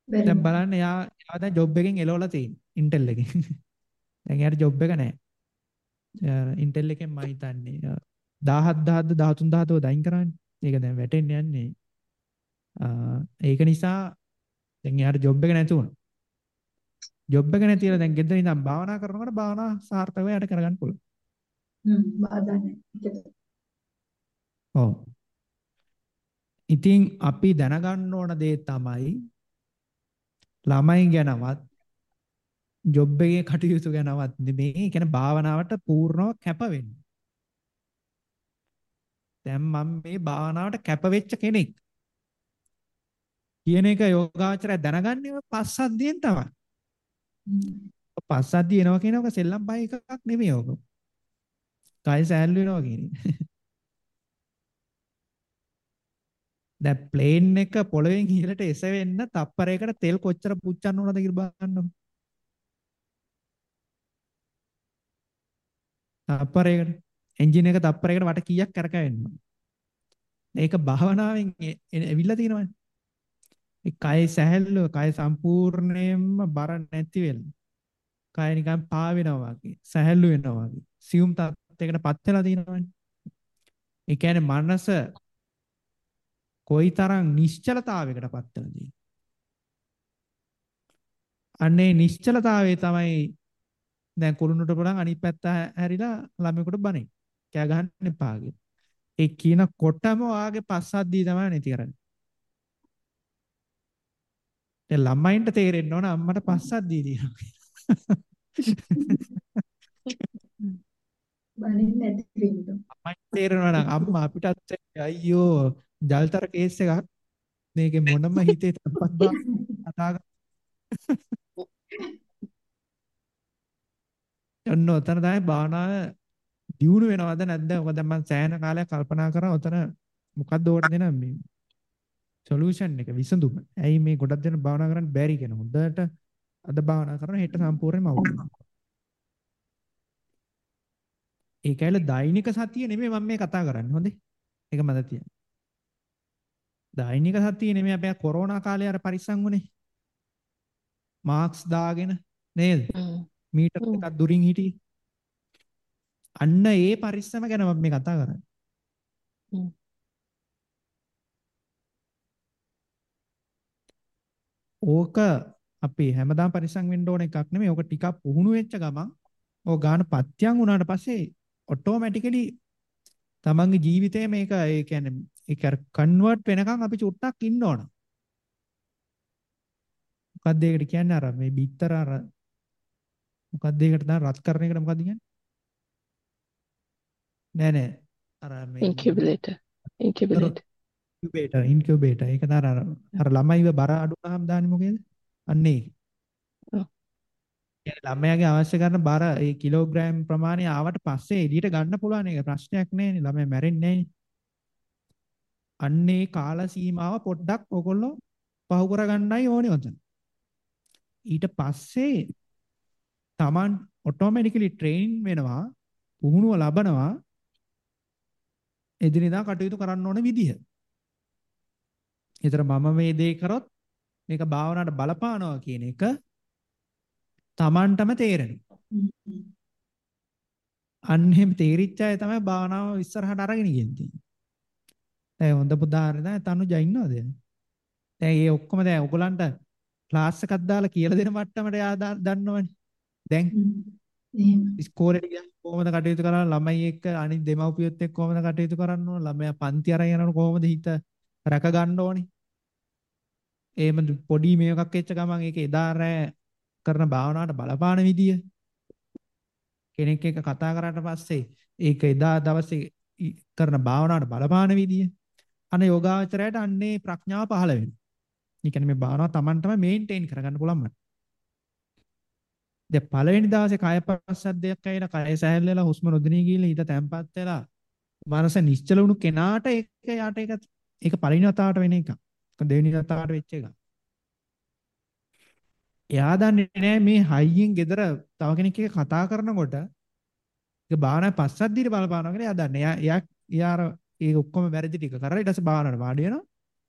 දැන් බලන්න එයා එයා දැන් ජොබ් එකෙන් එලවලා තියෙන්නේ ඉන්ටෙල් එකෙන්. දැන් එයාට ජොබ් එක නැහැ. ඉන්ටෙල් එකෙන් මම හිතන්නේ 17 10 13 17 දයින් කරන්නේ. ඒක දැන් වැටෙන්න යන්නේ. ඒක නිසා දැන් එයාට ජොබ් එක නැති වුණා. ජොබ් එක නැතිලා දැන් ගෙදර ඉඳන් භාවනා කරනකොට භාවනා සාර්ථකව යට කරගන්න පුළුවන්. හ්ම් බාධා නැහැ. ඔව්. ඉතින් අපි දැනගන්න ඕන දේ තමයි ළමයි ගැනවත් ජොබ් එකේ කටයුතු ගැනවත් නෙමෙයි. ඒ කියන්නේ භාවනාවට පූර්ණව කැප වෙන්න. දැන් මම මේ භාවනාවට කැප වෙච්ච කෙනෙක්. කියන එක යෝගාචරය දැනගන්නේ පස්සද්ධියෙන් තමයි. පස්සද්ධිය එනවා කියන එක සෙල්ලම් බය එකක් නෙමෙයි ඔක. කය සෑල්ලු වෙනවා කියන එක. දැන් ප්ලේන් එක පොළවෙන් ඉහළට එසවෙන්න තප්පරයකට තෙල් කොච්චර පුච්චන්න ඕනද කියලා බලන්නකො. තප්පරයකට එන්ජින් එක තප්පරයකට වට කීයක් කරකවෙන්න ඕන. ඒක භාවනාවෙන් ඇවිල්ලා තියෙනවනේ. ඒ කය සැහැල්ලුව කය සම්පූර්ණයෙන්ම බර නැති වෙලා. කය නිකන් පා වෙනවා වගේ සැහැල්ලු වෙනවා වගේ. සියුම් තත්යකට පත් වෙලා තියෙනවනේ. ඒ කියන්නේ මනස කොයිතරම් නිශ්චලතාවයකට පත් වෙලා තියෙන්නේ. අන්නේ නිශ්චලතාවයේ තමයි දැන් කුරුණුට පුළුවන් අනිත් පැත්ත හැරිලා ළමයෙකුට බනේ. කෑ ගහන්න එපා කියලා. ඒ කියන කොටම වාගේ පස්සද්දී තමයි නැති කරන්නේ. දැන් ළමයින්ට තේරෙන්න ඕන අම්මට පස්සද්දී දිනවා. බනින්න නැති වෙන්න. අම්මයි තේරෙනවා නම් අම්මා අපිටත් අයියෝ ජල්තර කේස් එකක් මේකේ මොනම හිතේ තප්පත් බා කතා ඔන්න ඔතන තමයි භාවනාව දියුණු වෙනවද නැද්ද? මොකද දැන් මම සෑහෙන කාලයක් කල්පනා කරා ඔතන මොකද්ද ඕකට දෙන මේ සොලියුෂන් එක විසඳුම. ඇයි මේ ගොඩක් දෙන භාවනා කරන්න බැරි කියන හොඳට අද භාවනා කරන හෙට සම්පූර්ණයෙන්ම අවුලනවා. ඒකයිල දෛනික සතිය නෙමෙයි මම මේ කතා කරන්නේ හොඳේ. ඒක මම තියන්න. දෛනික සතිය නෙමෙයි අපි කොරෝනා කාලේ අර පරිස්සම් වුනේ. මාක්ස් දාගෙන නේද? මීටර් එකක් දුරින් හිටියේ. අන්න ඒ පරිස්සම ගැන මම මේ කතා කරන්නේ. ඕක අපි හැමදාම පරිස්සම් වෙන්න ඕන එකක් නෙමෙයි. ඕක ටිකක් පුහුණු වෙච්ච ගමන් ඕක ගන්න පත්‍යං වුණාට පස්සේ ඔටෝමැටිකලි තමන්ගේ ජීවිතේ මේක ඒ කියන්නේ ඒක අර කන්වර්ට් වෙනකන් අපි චුට්ටක් ඉන්න ඕන. මොකක්ද ඒකට කියන්නේ අර මේ බිත්තර අර මොකක්ද ඒකට දැන් රත් කරන එකට මොකක්ද කියන්නේ? නෑ නෑ අර මේ ඉන්කියුබේටර් ඉන්කියුබේටර් ඉන්කියුබේටර් ඉන්කියුබේටර් ඒක තර අර අර ළමයිව බර අඩු වුනහම දාන්නේ මොකේද? අන්න ඒක. ළමයාගේ අවශ්‍ය කරන බර ඒ කිලෝග්‍රෑම් ප්‍රමාණය ආවට පස්සේ එළියට ගන්න පුළුවන් ඒක ප්‍රශ්නයක් නෑනේ ළමයා මැරෙන්නේ නෑනේ. අන්නේ කාල සීමාව පොඩ්ඩක් ඔයගොල්ලෝ පහු කරගන්නයි ඕනේ ඔතන. ඊට පස්සේ Taman ඔටෝමැටිකලි ට්‍රේන් වෙනවා පුහුණුව ලබනවා එදිනෙදා කටයුතු කරන්න ඕන විදිහ. ඒතර මම මේ දේ කරොත් මේක භාවනාවට බලපානවා කියන එක Tamanටම තේරෙනවා. අන්න එහෙම තේරිච්ච අය තමයි භාවනාව ඉස්සරහට අරගෙන ගියන්නේ. දැන් හොඳ උදාහරණ තමයි තනුජා ඉන්නවද? දැන් මේ ඔක්කොම දැන් ඔයගලන්ට ක්ලාස් එකක් දාලා කියලා දෙන මට්ටමට යා දන්නවනේ. දැන් ඉස්කෝලේට ගියාම කොහොමද කටයුතු කරන්නේ ළමයි එක්ක අනිත් දෙමව්පියොත් එක්ක කොහොමද කටයුතු කරන්න ඕන ළමයා පන්ති අරන් යනකොට කොහොමද හිත රැක ගන්න ඕනේ. එහෙම පොඩි මේකක් වෙච්ච ගමන් ඒක එදා රෑ කරන භාවනාවට බලපාන විදිය. කෙනෙක් එක්ක කතා කරාට පස්සේ ඒක එදා දවසේ කරන භාවනාවට බලපාන විදිය. අන යෝගාවචරයට අන්නේ ප්‍රඥාව පහළ වෙනවා. ඒ කියන්නේ මේ භාවනාව Taman තමයි මේන්ටේන් කරගන්න පුළුවන් මට. දැන් පළවෙනි දවසේ කය පස්සද්දයක් ඇවිල්ලා කය සැහැල්ලු වෙලා හුස්ම නොදෙනී ගිහලා හිත තැම්පත් වෙලා මනස නිශ්චල වුණු කෙනාට ඒක යාට ඒක ඒක පළවෙනි වතාවට වෙන එකක්. දෙවෙනි වතාවට වෙච්ච එකක්. එයා දන්නේ නැහැ මේ හයියෙන් gedara තව කෙනෙක් එක්ක කතා කරනකොට ඒක භාවනා පස්සද්දීට බලපානවා කියලා එයා දන්නේ. එයා එයා එයා අර ඒක ඔක්කොම වැරදි ටික කරලා ඊට පස්සේ භාවනාවට වාඩි වෙනවා.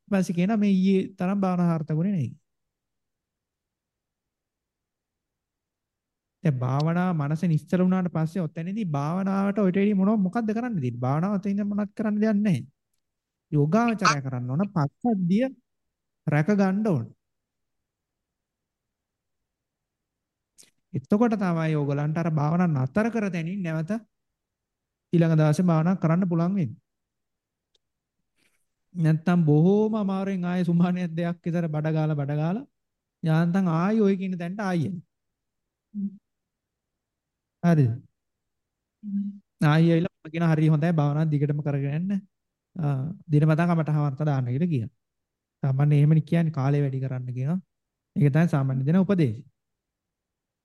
ඊට පස්සේ කියනවා මේ ඊයේ තරම් භාවනා හාර්ථකුනේ නෙයි. දැන් භාවනා මනස නිශ්චල වුණාට පස්සේ ඔතනදී භාවනාවට ඔයිට වෙඩි මොනව මොකද්ද කරන්න දෙන්නේ? භාවනාව අතින් මොනවත් කරන්න දෙයක් නැහැ. යෝගාවචරය කරන්න ඕන පස්සද්ධිය රැක ගන්න ඕන. එතකොට තමයි ඕගලන්ට අර භාවනා නතර කර තැනින් නැවත ඊළඟ දවසේ භාවනා කරන්න පුළුවන් වෙන්නේ. නැත්තම් බොහෝම අමාරුවෙන් ආයේ සුමානියක් දෙයක් විතර බඩ ගාලා බඩ ගාලා යාන්තම් ආයි ඔය කියන තැනට ආයෙ. හරිද? ආයෙ ඇවිල්ලා මම කියන හරි හොඳයි භාවනාව දිගටම කරගෙන යන්න. දිනපතා කමටහවර්ත දාන්න කියලා කියනවා. සාමාන්‍ය එහෙමනේ කියන්නේ කාලය වැඩි කරන්න කියනවා. ඒක තමයි සාමාන්‍ය දෙන උපදේශය.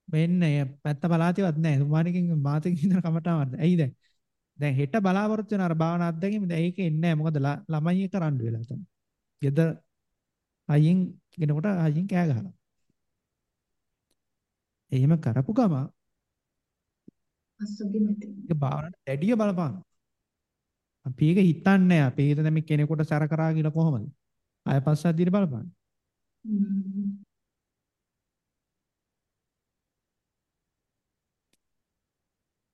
මෙන්න පැත්ත බලාතිවත් නැහැ. සුමානිකින් මාතකින් ඉඳන කමටහවර්ත. ඇයි දැන්? දැන් හෙට බලාපොරොත්තු වෙන අර භාවනා අත්දැකීම දැන් ඒකේ එන්නේ නැහැ. මොකද ළමයි එක රණ්ඩු වෙලා තමයි. ගෙදර අයියෙන් කෙනෙකුට අයියෙන් කෑ ගහනවා. එහෙම කරපු ගම අසුගේ මෙතන. ඒක භාවනාවට දැඩිය බලපාන. අපි ඒක හිතන්නේ අපි හිතන මේ කෙනෙකුට සැර කරා කියලා කොහොමද? ආය පස්සද්ධියට බලපාන.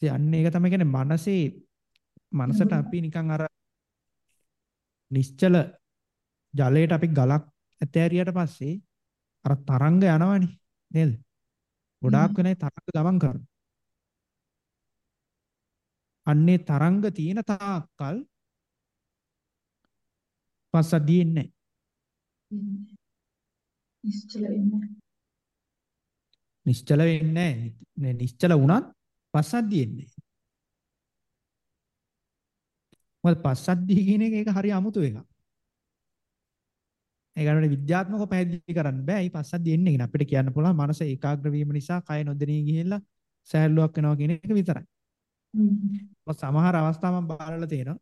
ඉතින් අන්න ඒක තමයි කියන්නේ මනසේ මනසට අපි නිකන් අර නිශ්චල ජලයට අපි ගලක් ඇතෑරියට පස්සේ අර තරංග යනවනේ නේද? ගොඩාක් වෙනයි තරංග ගමන් කරනවා. අන්නේ තරංග තියෙන තාක්කල් පස්සද්ධිය ඉන්නේ නිශ්චල වෙන්නේ නිශ්චල වෙන්නේ නැහැ. නිශ්චල වුණත් පස්සද්ධිය එන්නේ. මොකද පස්සද්ධිය කියන එක ඒක හරි අමුතු එකක්. ඒකට විද්‍යාත්මකව පැහැදිලි කරන්න බෑ. මේ පස්සද්ධිය එන්නේ කියන අපිට කියන්න පුළුවන් මනස ඒකාග්‍ර වීම නිසා කය නොදෙනී ගිහිල්ලා සෑහලුවක් වෙනවා කියන එක විතරයි. සමහර අවස්ථා මම බලලා තියෙනවා.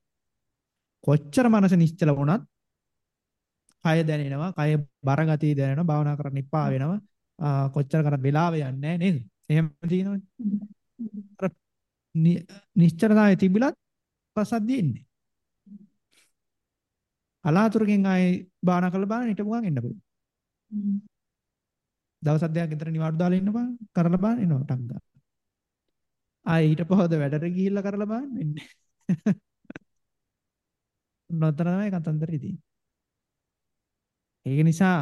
කොච්චර මනස නිශ්චල වුණත් කය දැනෙනවා, කය බර ගතිය දැනෙනවා, භාවනා කරන්න එපා වෙනවා. කොච්චර කරත් වෙලාව යන්නේ නැහැ නේද? එහෙම තියෙනවනේ. නිශ්චලතාවය තිබිලත් පස්සද්ධිය ඉන්නේ. අලාතුරකින් ආයේ භාවනා කරලා බලන්න හිටපු ගමන් එන්න පුළුවන්. දවස් දෙකක් විතර නිවාඩු දාලා ඉන්න බෑ කරලා බලන්න එනවා ටක් ගන්න. ආයේ ඊට පහවද වැඩට ගිහිල්ලා කරලා බලන්න වෙන්නේ. නොතර තමයි කතන්දරේ තියෙන්නේ. ඒක නිසා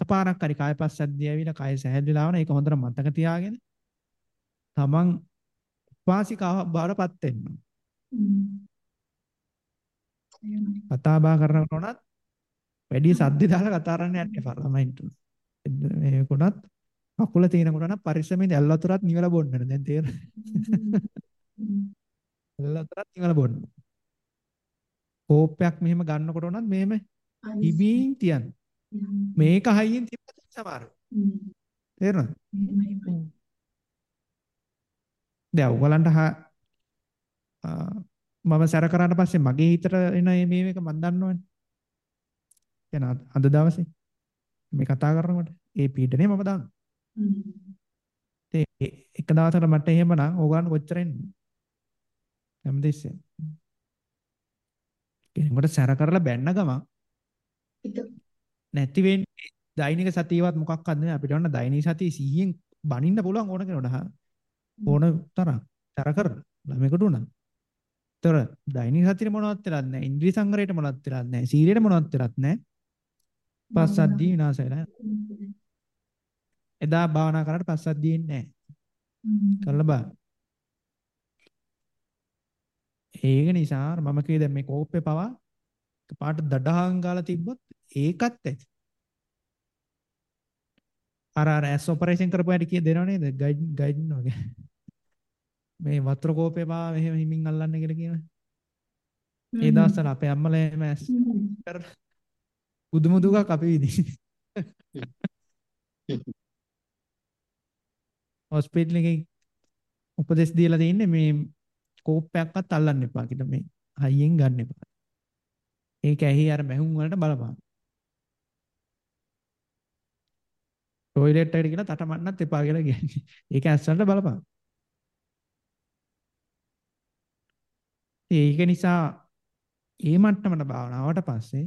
තපාරක් හරි කාය පස්සද්ධිය ඇවිල්ලා කාය සැහැල්ලුලා ආවන ඒක හොඳට මතක තියාගෙන තමන් උපාසිකාව බාරපත් වෙන්න. කතා බහ කරනකොටත් වැඩි සද්ද දාලා කතා කරන්න යන්න එපා ළමයින්ට. මේකුණත් කකුල තියෙනකොට නම් පරිස්සමෙන් ඇල් වතුරත් නිවලා බොන්න ඕනේ. දැන් තේරෙනවද? ඇල් වතුරත් නිවලා බොන්න. කෝප්පයක් මෙහෙම ගන්නකොට උනත් මෙහෙම ඉබින් තියන්න. මේක හයියෙන් තිබ්බත් සමහර. තේරෙනවද? දැන් ඔයගලන්ට මම සැර කරාට පස්සේ මගේ හිතට එන මේ මේක මම දන්නවනේ. එන අද දවසේ මේ කතා කරනකොට ඒ පීඩනේ මම දන්නවා. ඒ එක දවසකට මට එහෙමනම් ඕගොල්ලන් කොච්චර එන්නේ? හැමදෙස්සෙන්. කෙනෙකුට සැර කරලා බැන්න ගමන් නැති වෙන්නේ දෛනික සතියවත් මොකක්වත් නෙවෙයි අපිට වන්න දෛනික සතිය 100න් බනින්න පුළුවන් ඕන කෙනෙකුට. ඕන තරම් සැර කරලා ළමෙකුට උනත්. ତොර දෛනික සතියේ මොනවත් වෙලත් නැහැ. ඉන්ද්‍රිය සංවරයට මොනවත් වෙලත් නැහැ. සීලයට මොනවත් වෙලත් නැහැ. පස්සද්ධිය විනාශ වෙලා. එදා භාවනා කරාට පස්සද්ධිය ඉන්නේ නැහැ. කරලා බලන්න. ඒක නිසා මම කියේ දැන් මේ කෝප්පේ පවා පාට දඩහන් ගාලා තිබ්බොත් ඒකත් ඇති. අර අර ඇස් ඔපරේෂන් කරපු හැටි කිය දෙනව නේද? ගයිඩ් ගයිඩ් වගේ. මේ වතුර කෝපේ පවා මෙහෙම හිමින් අල්ලන්න කියලා කියනවා. ඒ දවස්වල අපේ අම්මලා එහෙම ඇස් කරලා බුදුමුදුගක් අපි විදි. හොස්පිටල් එකේ උපදෙස් දීලා තින්නේ මේ කෝප්පයක්වත් අල්ලන්න එපා කියලා මේ හයියෙන් ගන්න එපා. ඒක ඇහි අර මැහුම් වලට බලපාන. ටොයිලට් එකට ගිහලා තටමන්නත් එපා කියලා කියන්නේ. ඒක ඇස් වලට බලපාන. ඒක නිසා ඒ මට්ටමට භාවනාවට පස්සේ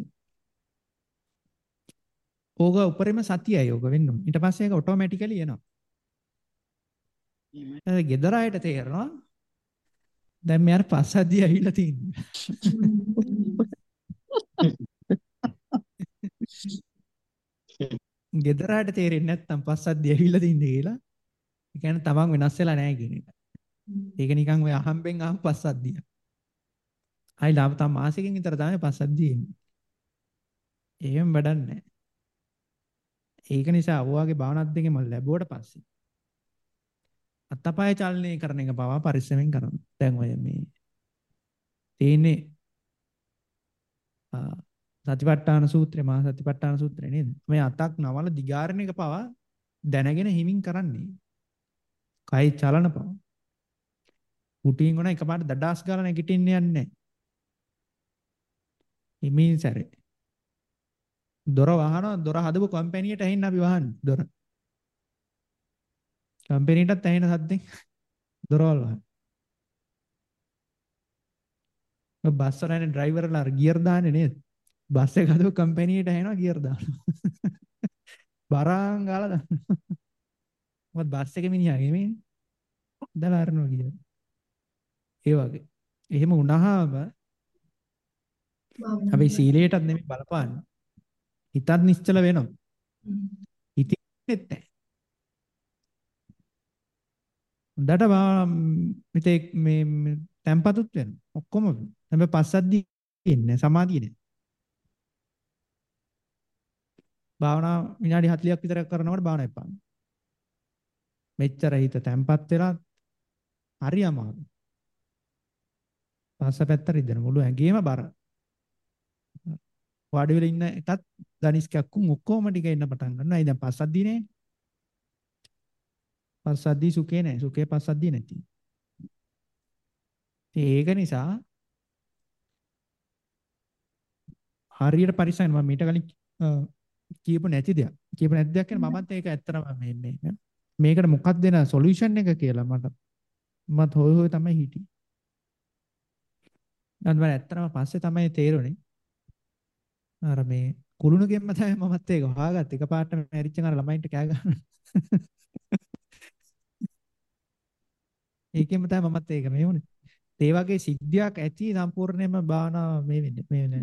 ඕක උපරිම සතියයි ඕක වෙන්න ඕනේ. ඊට පස්සේ ඒක ඔටෝමැටිකලි එනවා. ඒ ගෙදර අයට තේරෙනවා දැන් මෙයාට පස්සද්ධිය ඇවිල්ලා තියෙන්නේ. ගෙදර අයට තේරෙන්නේ නැත්තම් පස්සද්ධිය ඇවිල්ලා තින්නේ කියලා. ඒ කියන්නේ තමන් වෙනස් වෙලා නැහැ කියන එක. ඒක නිකන් ඔය අහම්බෙන් අහම් පස්සද්ධිය. ආයි ලාභ තම මාසෙකින් විතර තමයි පස්සද්ධිය එන්නේ. එහෙම වැඩක් නැහැ. ඒක නිසා අවවාගේ භාවනාත් දෙකම ලැබුවට පස්සේ අත්තපය චලනය කරන එක පවා පරිස්සමෙන් කරන්න. දැන් ඔය මේ තේන්නේ සතිපට්ඨාන සූත්‍රය මහා සතිපට්ඨාන සූත්‍රය නේද? මේ අතක් නවල දිගාරණ එක පවා දැනගෙන හිමින් කරන්නේ. කයි චලන පවා. කුටින් උන එකපාරට දඩාස් ගාලා නැගිටින්න යන්නේ නැහැ. හිමින් සැරේ. දොර වහනවා දොර හදපු කම්පැනියට ඇහින්න අපි වහන්නේ දොර. කම්පැනිටත් ඇහෙන සද්දෙන් දොරවල් වහන. ඔය බස් වලනේ ඩ්‍රයිවර්ලා ගියර් දාන්නේ නේද? බස් එක හදපු කම්පැනියට ඇහෙනවා ගියර් දානවා. බරාන් ගාලා දානවා. මොකද බස් එකේ මිනිහා ගෙමේ දාලා අරනවා ගියර්. ඒ වගේ. එහෙම වුණාම අපි සීලයටත් නෙමෙයි බලපාන්නේ. හිතත් නිශ්චල වෙනවා. හිතෙන්නෙත් නැහැ. හොඳට මිතේ මේ තැම්පතුත් වෙනවා. ඔක්කොම හැබැයි පස්සද්දී ඉන්නේ සමාධිය නේ. භාවනා විනාඩි 40ක් විතර කරනකොට භාවනා එපා. මෙච්චර හිත තැම්පත් වෙලා හරි අමාරුයි. පස්ස පැත්ත රිදෙන මුළු ඇඟේම බර. වාඩි වෙලා ඉන්න එකත් ධනිස්කක්කුම් ඔක්කොම ටික එන්න පටන් ගන්නවා. ඒ දැන් පස්සද්දීනේ. පස්සද්දී සුඛේ නැහැ. සුඛේ පස්සද්දී නැති. ඒක නිසා හරියට පරිස්සම් මම මීට කලින් කියපු නැති දෙයක්. කියපු නැති දෙයක් කියන්නේ මමත් ඒක ඇත්තටම මේ මේ මේකට මොකක්ද දෙන සොලියුෂන් එක කියලා මට මත් හොය හොය තමයි හිටියේ. නන්ද ඇත්තටම පස්සේ තමයි තේරුනේ. අර මේ කුළුණුගෙන්ම තමයි මමත් ඒක හොයාගත්තේ. එකපාරට මැරිච්ච කන ළමයින්ට කෑ ගන්න. ඒකෙන්ම තමයි මමත් ඒක මේ වුනේ. ඒ වගේ සිද්ධියක් ඇති සම්පූර්ණයෙන්ම භාවනා මේ වෙන්නේ මේ වෙන්නේ.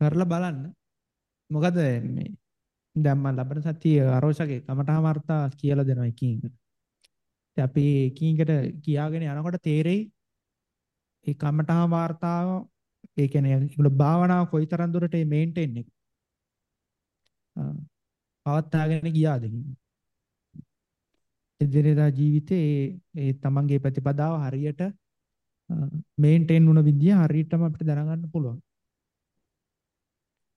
කරලා බලන්න. මොකද මේ දැන් මම ලබන සතිය අරෝසගේ කමඨා වර්තා කියලා දෙනවා එකින් එකට. ඉතින් අපි එකින් එකට කියාගෙන යනකොට තේරෙයි ඒ කමඨා වර්තාව ඒ කියන්නේ ඒගොල්ලෝ භාවනාව කොයිතරම් දුරට මේ මේන්ටේන් එක පවත්වාගෙන ගියාද එදිනෙදා ජීවිතේ ඒ තමන්ගේ ප්‍රතිපදාව හරියට මේන්ටේන් වුණ විදිය හරියටම අපිට දැනගන්න පුළුවන්.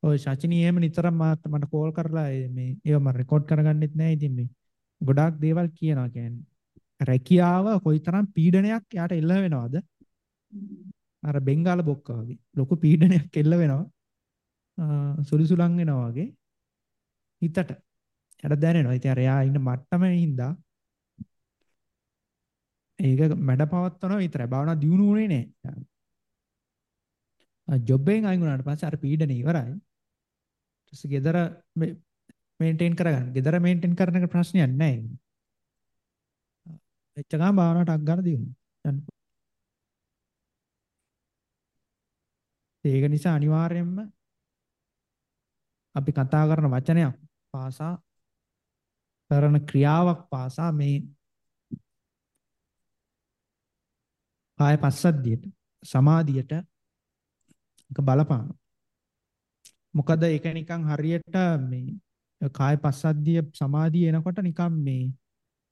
ඔය ශචිනී එහෙම නිතරම මට කෝල් කරලා මේ ඒව මම රෙකෝඩ් කරගන්නෙත් නෑ ඉතින් මේ ගොඩාක් දේවල් කියනවා කියන්නේ. රැකියාව කොයිතරම් පීඩනයක් යාට එල්ල වෙනවද? අර බෙන්ගාල බොක්ක වගේ. ලොකු පීඩනයක් එල්ල වෙනවා. සුලිසුලන් වෙනවා වගේ. හිතට. යට දැනෙනවා. ඉතින් අර එයා ඉන්න මට්ටමේ හින්දා ඒක මැඩ පවත්වනවා විතරයි. භාවනා දියුණු වුණේ නෑ. ජොබ් එකෙන් අයින් වුණාට පස්සේ අර පීඩන ඉවරයි. ඊට පස්සේ ගෙදර මේන්ටේන් කරගන්න. ගෙදර මේන්ටේන් කරන එක ප්‍රශ්නයක් නෑ. එච්චකම භාවනාවට අක් ගන්න දියුණු. යන්න. ඒක නිසා අනිවාර්යයෙන්ම අපි කතා කරන වචනයක් පාසා කරන ක්‍රියාවක් පාසා මේ කාය පස්සද්ධියට සමාධියට එක බලපාන. මොකද ඒක නිකන් හරියට මේ කාය පස්සද්ධිය සමාධිය එනකොට නිකන් මේ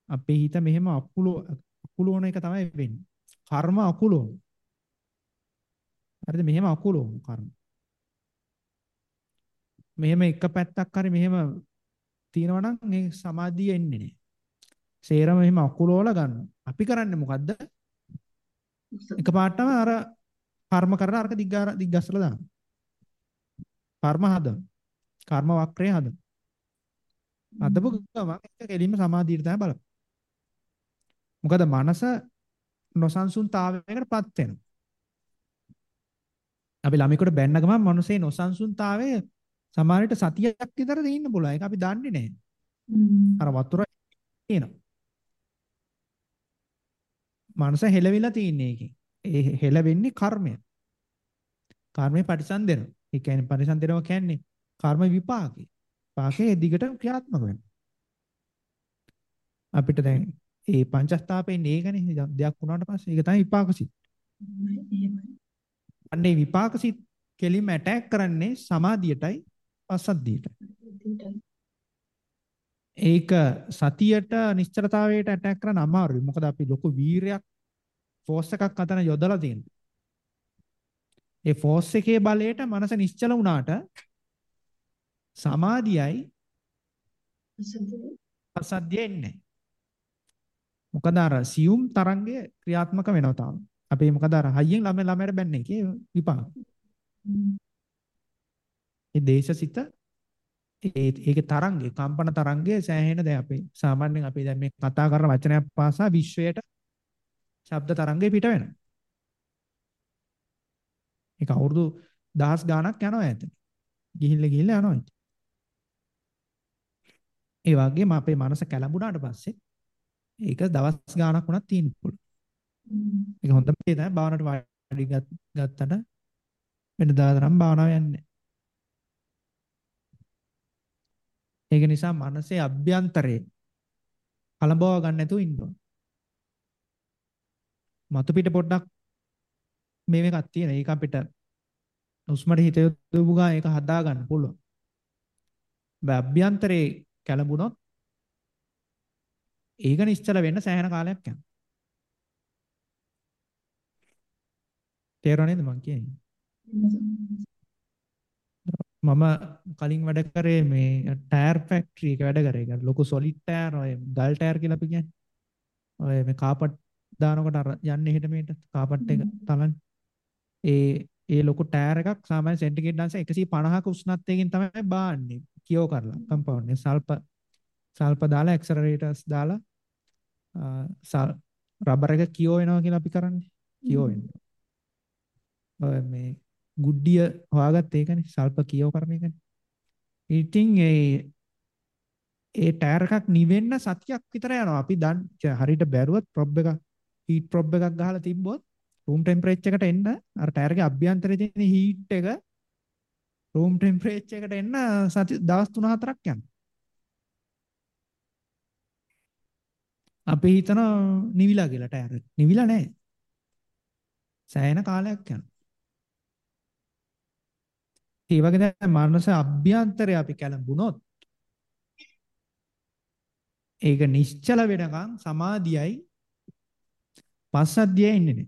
අපේ හිත මෙහෙම අකුල අකුලවන එක තමයි වෙන්නේ. කර්ම අකුලවන. හරිද මෙහෙම අකුලවන කර්ම. මෙහෙම එක පැත්තක් හරි මෙහෙම තියෙනවා නම් මේ සමාධිය එන්නේ නැහැ. සේරම මෙහෙම අකුලෝල ගන්නවා. අපි කරන්නේ මොකද්ද? එකපාරටම අර කර්ම කරලා අරක දිග්ගාර දිග්ගස්සලා දානවා. කර්ම හදන. කර්ම වක්‍රය හදන. අදපු ගමන් එක කෙලින්ම සමාධියට තමයි බලන්න. මොකද මනස නොසන්සුන්තාවයකටපත් වෙනවා. අපි ළමයිකට බැන්න ගමන් මනුස්සේ නොසන්සුන්තාවය සමහරවිට සතියක් විතර දෙන්න පුළුවන්. ඒක අපි දන්නේ නැහැ. අර වතුර තියෙනවා. මනස හෙලවිලා තින්නේ ඒකෙන්. ඒ හෙලවෙන්නේ කර්මය. කර්මය පරිසම්දෙනවා. ඒ කියන්නේ පරිසම්දෙනවා කියන්නේ කර්ම විපාකේ. විපාකේ දිගට ක්‍රියාත්මක වෙනවා. අපිට දැන් ඒ පංචස්ථාපයෙන් ඒකනේ දෙයක් වුණාට පස්සේ ඒක තමයි විපාකසිත. අන්නේ විපාකසිත කෙලින්ම ඇටැක් කරන්නේ සමාධියටයි පස්සද්ධියටයි. ඒක සතියට නිශ්චලතාවයට ඇටැක් කරන්න අමාරුයි. මොකද අපි ලොකු වීරයක් ෆෝස් එකක් අතන යොදලා තියෙනවා. ඒ ෆෝස් එකේ බලයට මනස නිශ්චල වුණාට සමාධියයි පස්සද්ධිය එන්නේ. මොකද අර සියුම් තරංගය ක්‍රියාත්මක වෙනවා තාම. අපි මොකද අර හයියෙන් ළම ළමයට බැන්නේ කේ විපාක. ඒ දේශසිත ඒකේ තරංගේ කම්පන තරංගය සෑහෙන දැන් අපි සාමාන්‍යයෙන් අපි දැන් මේ කතා කරන වචනයක් පාසා විශ්වයට ශබ්ද තරංගේ පිට වෙනවා. ඒක අවුරුදු දහස් ගාණක් යනවා ඇතන. ගිහිල්ලා ගිහිල්ලා යනවා. ඒ වගේම අපේ මනස කැළඹුණාට පස්සේ ඒක දවස් ගාණක් වුණත් තියෙන්න පුළුවන්. ඒක හොඳම දේ තමයි භාවනාවට වාඩි ගත්තට වෙනදා තරම් භාවනාව යන්නේ. ඒක නිසා මනසේ අභ්‍යන්තරේ කලබව ගන්න නැතුව ඉන්න ඕන. මතු පිට පොඩ්ඩක් මේ එකක් තියෙන. ඒක අපිට උස්මට හිත යොදපු ගා ඒක හදා ගන්න පුළුවන්. හැබැයි අභ්‍යන්තරේ කැළඹුණොත් ඒක නිශ්චල වෙන්න සෑහෙන කාලයක් යනවා. තේරුණා නේද මං කියන්නේ? මම කලින් වැඩ කරේ මේ ටයර් ෆැක්ටරි එක වැඩ කරේ. ඒක ලොකු සොලිඩ් ටයර් ඔය ගල් ටයර් කියලා අපි කියන්නේ. ඔය මේ කාපට් දානකොට අර යන්නේ එහෙට මෙහෙට කාපට් එක තලන්නේ. ඒ ඒ ලොකු ටයර් එකක් සාමාන්‍ය සෙන්ටිග්‍රේඩ් අංශ 150ක උෂ්ණත්වයකින් තමයි බාන්නේ. කියෝ කරලා කම්පවුන්ඩ් එක සල්ප සල්ප දාලා ඇක්සලරේටර්ස් දාලා රබර් එක කියෝ වෙනවා කියලා අපි කරන්නේ. කියෝ වෙනවා. ඔය මේ ගුඩ්ඩිය හොයාගත්ත ඒකනේ සල්ප කියෝ කරන එකනේ. ඉතින් ඒ ඒ ටයර් එකක් නිවෙන්න සතියක් විතර යනවා. අපි දන් හරියට බැරුවත් ප්‍රොබ් එක හීට් ප්‍රොබ් එකක් ගහලා තිබ්බොත් රූම් ටෙම්පරේචර් එකට එන්න අර ටයර් එකේ අභ්‍යන්තරයේ තියෙන හීට් එක රූම් ටෙම්පරේචර් එකට එන්න සති දවස් 3-4ක් යනවා. අපි හිතන නිවිලා කියලා ටයර් එක. නිවිලා නැහැ. සෑහෙන කාලයක් යනවා. ඒ වගේ දැන් මානස අභ්‍යන්තරය අපි කැළඹුණොත් ඒක නිශ්චල වෙනකන් සමාධියයි පස්සද්ධියයි ඉන්නේ නේ.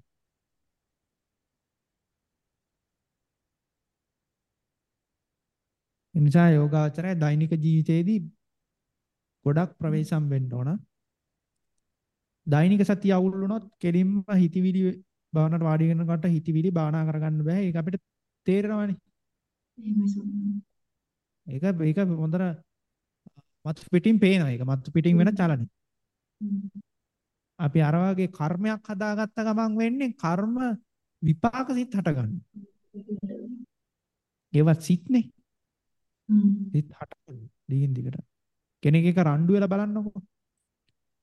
එනිසා යෝගාචරය දෛනික ජීවිතයේදී ගොඩක් ප්‍රවේශම් වෙන්න ඕන. දෛනික සතිය අවුල් වුණොත් කෙලින්ම හිතවිලි භාවනාවට වාඩි වෙනකොට හිතවිලි භාවනා කරගන්න බෑ. ඒක අපිට තේරෙනවනේ. ඒක ඒක හොඳට මත් පිටින් පේනවා ඒක මත් පිටින් වෙන චලනය. අපි අර වගේ කර්මයක් හදාගත්ත ගමන් වෙන්නේ කර්ම විපාක සිත් හටගන්න. ඒවත් සිත්නේ. සිත් හටගන්න. දිගින් දිගට. කෙනෙක් එක රණ්ඩු වෙලා බලන්නකො.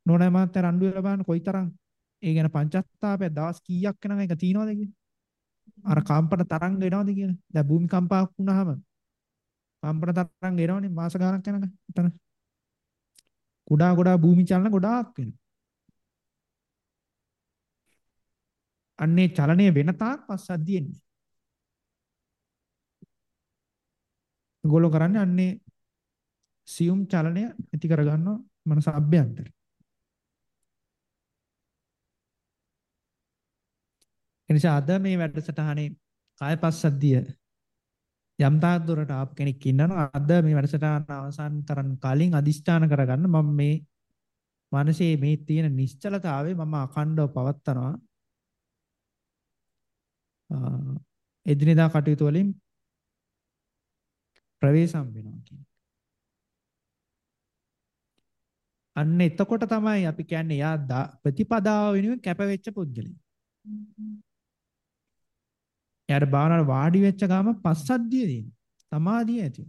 නෝනා මාත් රණ්ඩු වෙලා බලන්න කොයිතරම් ඒ ගැන පංචස්තාපය දවස් කීයක් වෙනකන් එක තියනවද කියලා. අර කම්පන තරංග එනවද කියලා. දැන් භූමිකම්පාවක් වුණාම කම්පන තරංග එනවනේ මාස ගාණක් යනකම්. එතන කුඩා කුඩා භූමි චලන ගොඩාක් වෙනවා. අන්නේ චලනය වෙන තාක් පස්සද්ධිය එන්නේ. ඒගොල්ලෝ කරන්නේ අන්නේ සියුම් චලනය ඇති කරගන්නවා මනස අභ්‍යන්තරේ. එනිසා අද මේ වැඩසටහනේ කායපස්සද්ධිය යම් තාක් දුරට ආපු කෙනෙක් ඉන්නවනම් අද මේ වැඩසටහන අවසන් කරන්න කලින් අදිෂ්ඨාන කරගන්න මම මේ මනසේ මේ තියෙන නිශ්චලතාවය මම අඛණ්ඩව පවත්නවා එදිනෙදා කටයුතු වලින් ප්‍රවේශම් වෙනවා කියන්නේ. අන්න එතකොට තමයි අපි කියන්නේ යා ප්‍රතිපදාව වෙනුවෙන් කැපවෙච්ච පුද්ගලෙක්. එයාට භාවනාවට වාඩි වෙච්ච ගාම පස්සද්ධිය දෙන. සමාධිය ඇති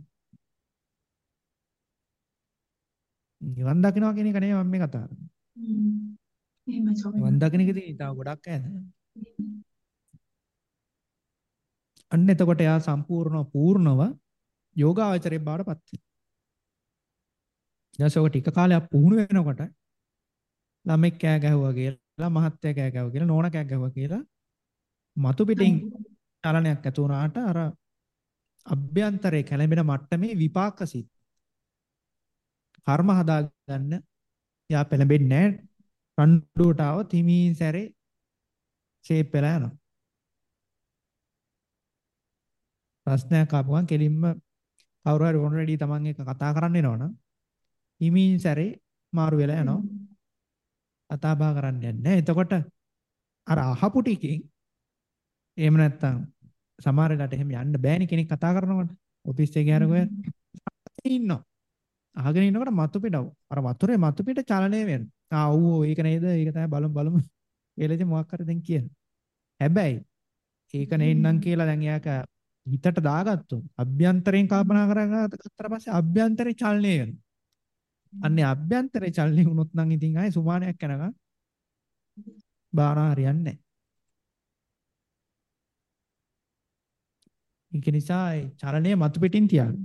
නිවන් දකින්නවා කියන එක නෙවෙයි මම මේ කතා කරන්නේ. එහෙමයි ස්වාමීනි. නිවන් දකින්න එකදී තව ගොඩක් ඈත. අන්න එතකොට එයා සම්පූර්ණ පූර්ණව යෝගාචරයේ බාටපත් වෙනවා. ඊටසෝක ටික කාලයක් පුහුණු වෙනකොට ළමෙක් කෑ ගැහුවා කියලා මහත්තයා කෑ ගැහුවා කියලා නෝනා කෑ ගැහුවා කියලා මතු පිටින් චලනයක් ඇති වුණාට අර අභ්‍යන්තරේ කැළඹෙන මට්ටමේ විපාක සිත්. කර්ම හදාගන්න යා පෙළඹෙන්නේ නැහැ. රණ්ඩුවට ආව තිමී සැරේ ෂේප් වෙලා යනවා. ප්‍රශ්නයක් ආපුවම කෙලින්ම කවුරු හරි ඔන්රෙඩි තමන් එක්ක කතා කරන්න එනවනම් හිමින් සැරේ මාරු වෙලා යනවා. කතා බහ කරන්න යන්නේ එතකොට අර අහපු ටිකෙන් එහෙම නැත්තම් සමහර වෙලාවට එහෙම යන්න බෑනේ කෙනෙක් කතා කරනකොට. ඔෆිස් එකේ අර කොහෙද ඉන්නවා. අහගෙන ඉන්නකොට මතු පිට අර වතුරේ මතු පිට චලනය වෙනවා. ආ ඌ ඒක නේද? ඒක තමයි බලමු බලමු. කියලා ඉතින් මොකක් හරි දැන් කියන. හැබැයි ඒක නෙන්නම් කියලා දැන් එයාක හිතට දාගත්තොත් අභ්‍යන්තරයෙන් කල්පනා කරගත්තට පස්සේ අභ්‍යන්තරේ චලනය වෙනවා. අන්නේ අභ්‍යන්තරේ චලනය වුණොත් නම් ඉතින් ආයේ සුමානයක් යනකම් බානා හරියන්නේ නැහැ. ඒක නිසා චලනය මතු පිටින් තියාගන්න.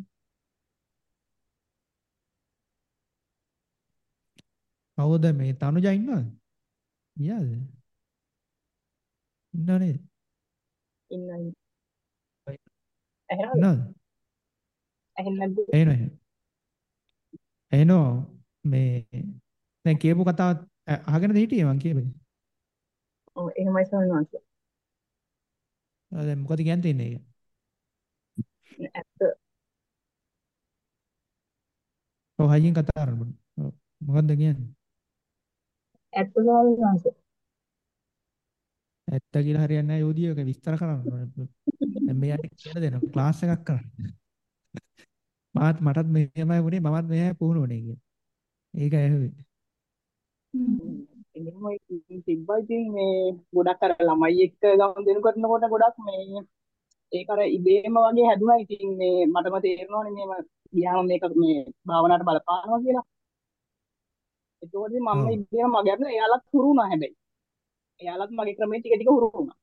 කවුද මේ තනුජා ඉන්නවද? ගියාද? ඉන්නව නේද? ඉන්නයි. ඉන්නවද? ඇහෙන්නේ නැද්ද? එනවා එහෙනම්. එනවා මේ දැන් කියපු කතාව අහගෙනද හිටියේ මං කියපේ? ඔව් එහෙමයි ස්වාමීන් වහන්සේ. දැන් මොකද කියන්න තියන්නේ ඇත්ත ඔව් හයියෙන් කතා කරන්න. ඔව් මොකද්ද කියන්නේ? ඇත්ත ස්වාමීන් වහන්සේ. ඇත්ත කියලා හරියන්නේ නැහැ යෝධියක විස්තර කරන්න ඕනේ. දැන් මෙයාට කියලා දෙනවා ක්ලාස් එකක් කරන්න. මාත් මටත් මෙහෙමයි වුණේ මමත් මෙහෙමයි පුහුණු වුණේ කියලා. ඒක ඇහුවේ. එහෙමයි තිබ්බා ඉතින් මේ ගොඩක් අර ළමයි එක්ක ගමන් දෙනු කරනකොට ගොඩක් මේ ඒක අර ඉබේම වගේ හැදුනා ඉතින් මේ මටම තේරෙනවානේ මේම ගියාම මේක මේ භාවනාවට බලපානවා කියලා. ඒකෝද මම ඉබේම මගේ අර එයාලත් හුරු වුණා හැබැයි. එයාලත් මගේ ක්‍රමයේ ටික ටික හුරු වුණා.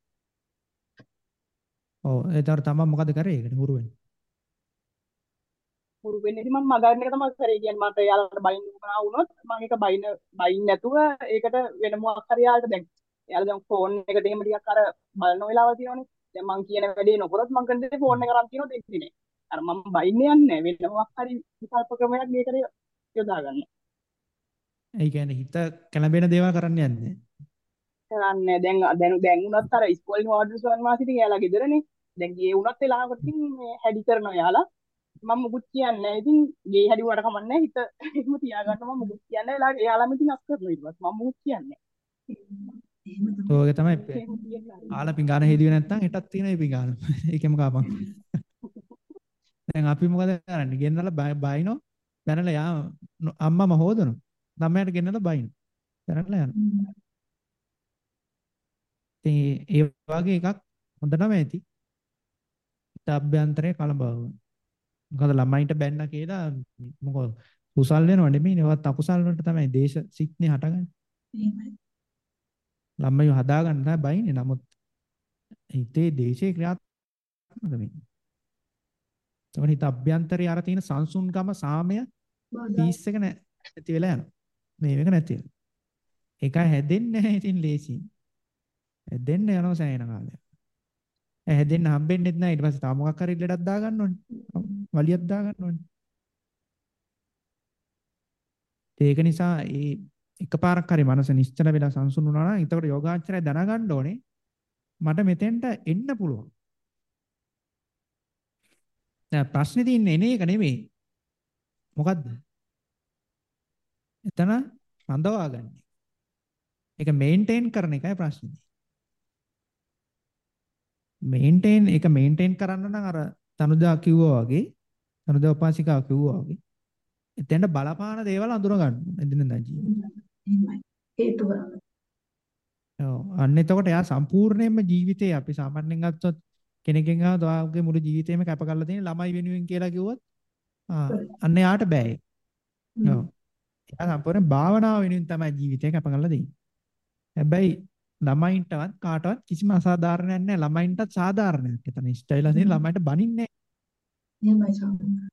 ඔව් ඒතර තමයි මොකද කරේ ඒකට හුරු වෙන්නේ. හුරු වෙන්නේ ඉතින් මම මගහරින එක තමයි කරේ කියන්නේ මට එයාලට බයින් වුණා වුණොත් මම ඒක බයින් බයින් නැතුව ඒකට වෙන මොකක් හරි යාලට දැන් එයාලා දැන් ෆෝන් එකට එහෙම ටිකක් අර බලන වෙලාවල් තියෙනවනේ මං කියන වැඩේ නොකරොත් මං කරන්නේ ෆෝන් එක අරන් තියනොත් දෙන්නේ නැහැ අර මම බයින් යන්නේ වෙන මොකක් හරි විකල්ප ක්‍රමයක් මේකට යොදා ගන්න. ඒ කියන්නේ හිත කැළඹෙන දේවල් කරන්න යන්නේ කරන්නේ දැන් දැන් දැන් උනත් අර ඉස්කෝලේ වාඩි සෝන් වාසිට එයාලා ගෙදරනේ. දැන් ගියේ උනත් වෙලාවකට හැඩි කරනවා එයාලා. මම මුකුත් කියන්නේ නැහැ. ඉතින් ගේ හැදුවට කමන්නේ හිත එහෙම තියාගන්න මම මුකුත් කියන්නේ නැහැ. එලා එයාලම ඉතින් අස් කරනවා ඊට පස්සේ මම මුකුත් කියන්නේ ඔයගේ තමයි ආලා පිඟාන හේදුවේ නැත්නම් හෙටත් තියෙන ඒ පිඟාන. ඒකෙම කාපන්. දැන් අපි මොකද කරන්නේ? ගෙන්නලා බයිනෝ බැනලා යා අම්මම හොදනු. ළමයාට ගෙන්නලා බයිනෝ. බැනලා යනවා. ඉතින් ඒ වගේ එකක් හොඳටම ඇති. හිත අභ්‍යන්තරේ කලබව. මොකද ළමයින්ට බැන්න කියලා මොකද කුසල් වෙනව නෙමෙයි නේවත් අකුසල් වලට තමයි දේශ සිත්නේ හටගන්නේ. එහෙමයි. ළමයි හදාගන්න තමයි බයිනේ. නමුත් හිතේ දේශේ ක්‍රියාත්මක වෙන්නේ. තමයි හිත අභ්‍යන්තරයේ අර තියෙන සංසුන්කම සාමය පීස් එක නැති වෙලා යනවා. මේ එක නැති වෙනවා. ඒකයි හැදෙන්නේ නැහැ ඉතින් ලේසියෙන්. හැදෙන්න යනවා සෑහෙන කාලයක්. හැදෙන්න හම්බෙන්නෙත් නැහැ ඊට පස්සේ තව මොකක් හරි ලෙඩක් දාගන්න ඕනේ. වලියක් දාගන්න ඕනේ. ඒක නිසා ඒ එකපාරක් හරි මනස නිශ්චල වෙලා සංසුන් වුණා නම් එතකොට යෝගාචරය දැනගන්න ඕනේ මට මෙතෙන්ට එන්න පුළුවන්. නෑ ප්‍රශ්නේ තියෙන්නේ එන එක නෙමෙයි. මොකද්ද? එතන රඳවා ගන්න. ඒක මේන්ටේන් කරන එකයි ප්‍රශ්නේ. මේන්ටේන් ඒක මේන්ටේන් කරන්න නම් අර තනුදා කිව්වා වගේ තනුදා උපාසිකාව කිව්වා වගේ එතෙන්ට බලපාන දේවල් අඳුර ගන්න එදිනෙදා ජීවිතේ. එහෙමයි. හේතුව. ඔව් අන්න එතකොට එයා සම්පූර්ණයෙන්ම ජීවිතේ අපි සාමාන්‍යයෙන් ගත්තොත් කෙනෙක්ගෙන් ආව ඔයාගේ මුළු ජීවිතේම කැප කරලා තියෙන ළමයි වෙනුවෙන් කියලා කිව්වොත් අන්න එයාට බෑ. ඔව්. එයා සම්පූර්ණ භාවනාව වෙනුවෙන් තමයි ජීවිතේ කැප කරලා තියෙන්නේ. හැබැයි ළමයින්ටවත් කාටවත් කිසිම අසාධාරණයක් නැහැ. ළමයින්ටත් සාධාරණයක්. එතන ඉස්ටයිලා තියෙන ළමයින්ට බනින්නේ නැහැ. එහෙමයි ස්වාමීනි.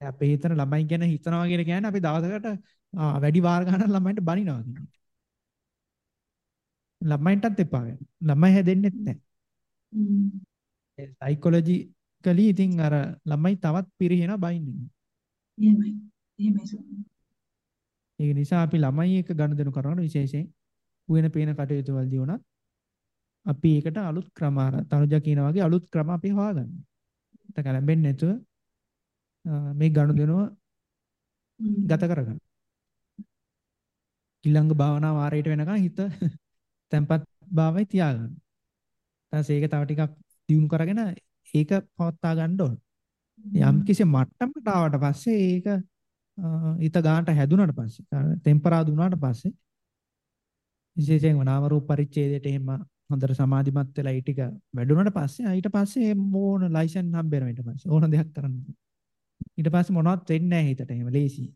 අපි හිතන ළමයි ගැන හිතනවා කියලා කියන්නේ අපි දවසකට වැඩි වාර ගණන් ළමයින්ට බනිනවා කියන්නේ. ළමයින්ටත් එපා වෙන. ළමයි හැදෙන්නෙත් නැහැ. ඒ සයිකොලොජිකලි ඉතින් අර ළමයි තවත් පිරිහෙන බයින්නේ. එහෙමයි. එහෙමයි. ඒ නිසා අපි ළමයි එක ගනුදෙනු කරනකොට විශේෂයෙන් උයන පේන කටයුතු වලදී උනත් අපි ඒකට අලුත් ක්‍රම අර තනුජා කියන වගේ අලුත් ක්‍රම අපි හොයාගන්න. ඒක කලඹෙන්නේ නැතුව මේ ගනුදෙනුව ගත කරගන්න. ඊළඟ භාවනා වාරයට වෙනකන් හිත තැම්පත් භාවයේ තියාගන්න. ඊට ඒක තව ටිකක් දියුණු කරගෙන ඒක පවත්වා ගන්න ඕන. යම් කිසි මට්ටමකට ආවට පස්සේ ඒක ඊත ගන්නට හැදුනට පස්සේ ටෙම්පරාදු වුණාට පස්සේ විශේෂයෙන්ම නාම රූප පරිච්ඡේදයට එහෙම හොඳට සමාධිමත් වෙලා ඊ ටික වැඩුණාට පස්සේ ඊට පස්සේ ඕන ලයිසන් හම්බ වෙනවා ඊට පස්සේ ඕන දෙයක් කරන්න. ඊට පස්සේ මොනවත් වෙන්නේ නැහැ හිතට එහෙම ලේසි.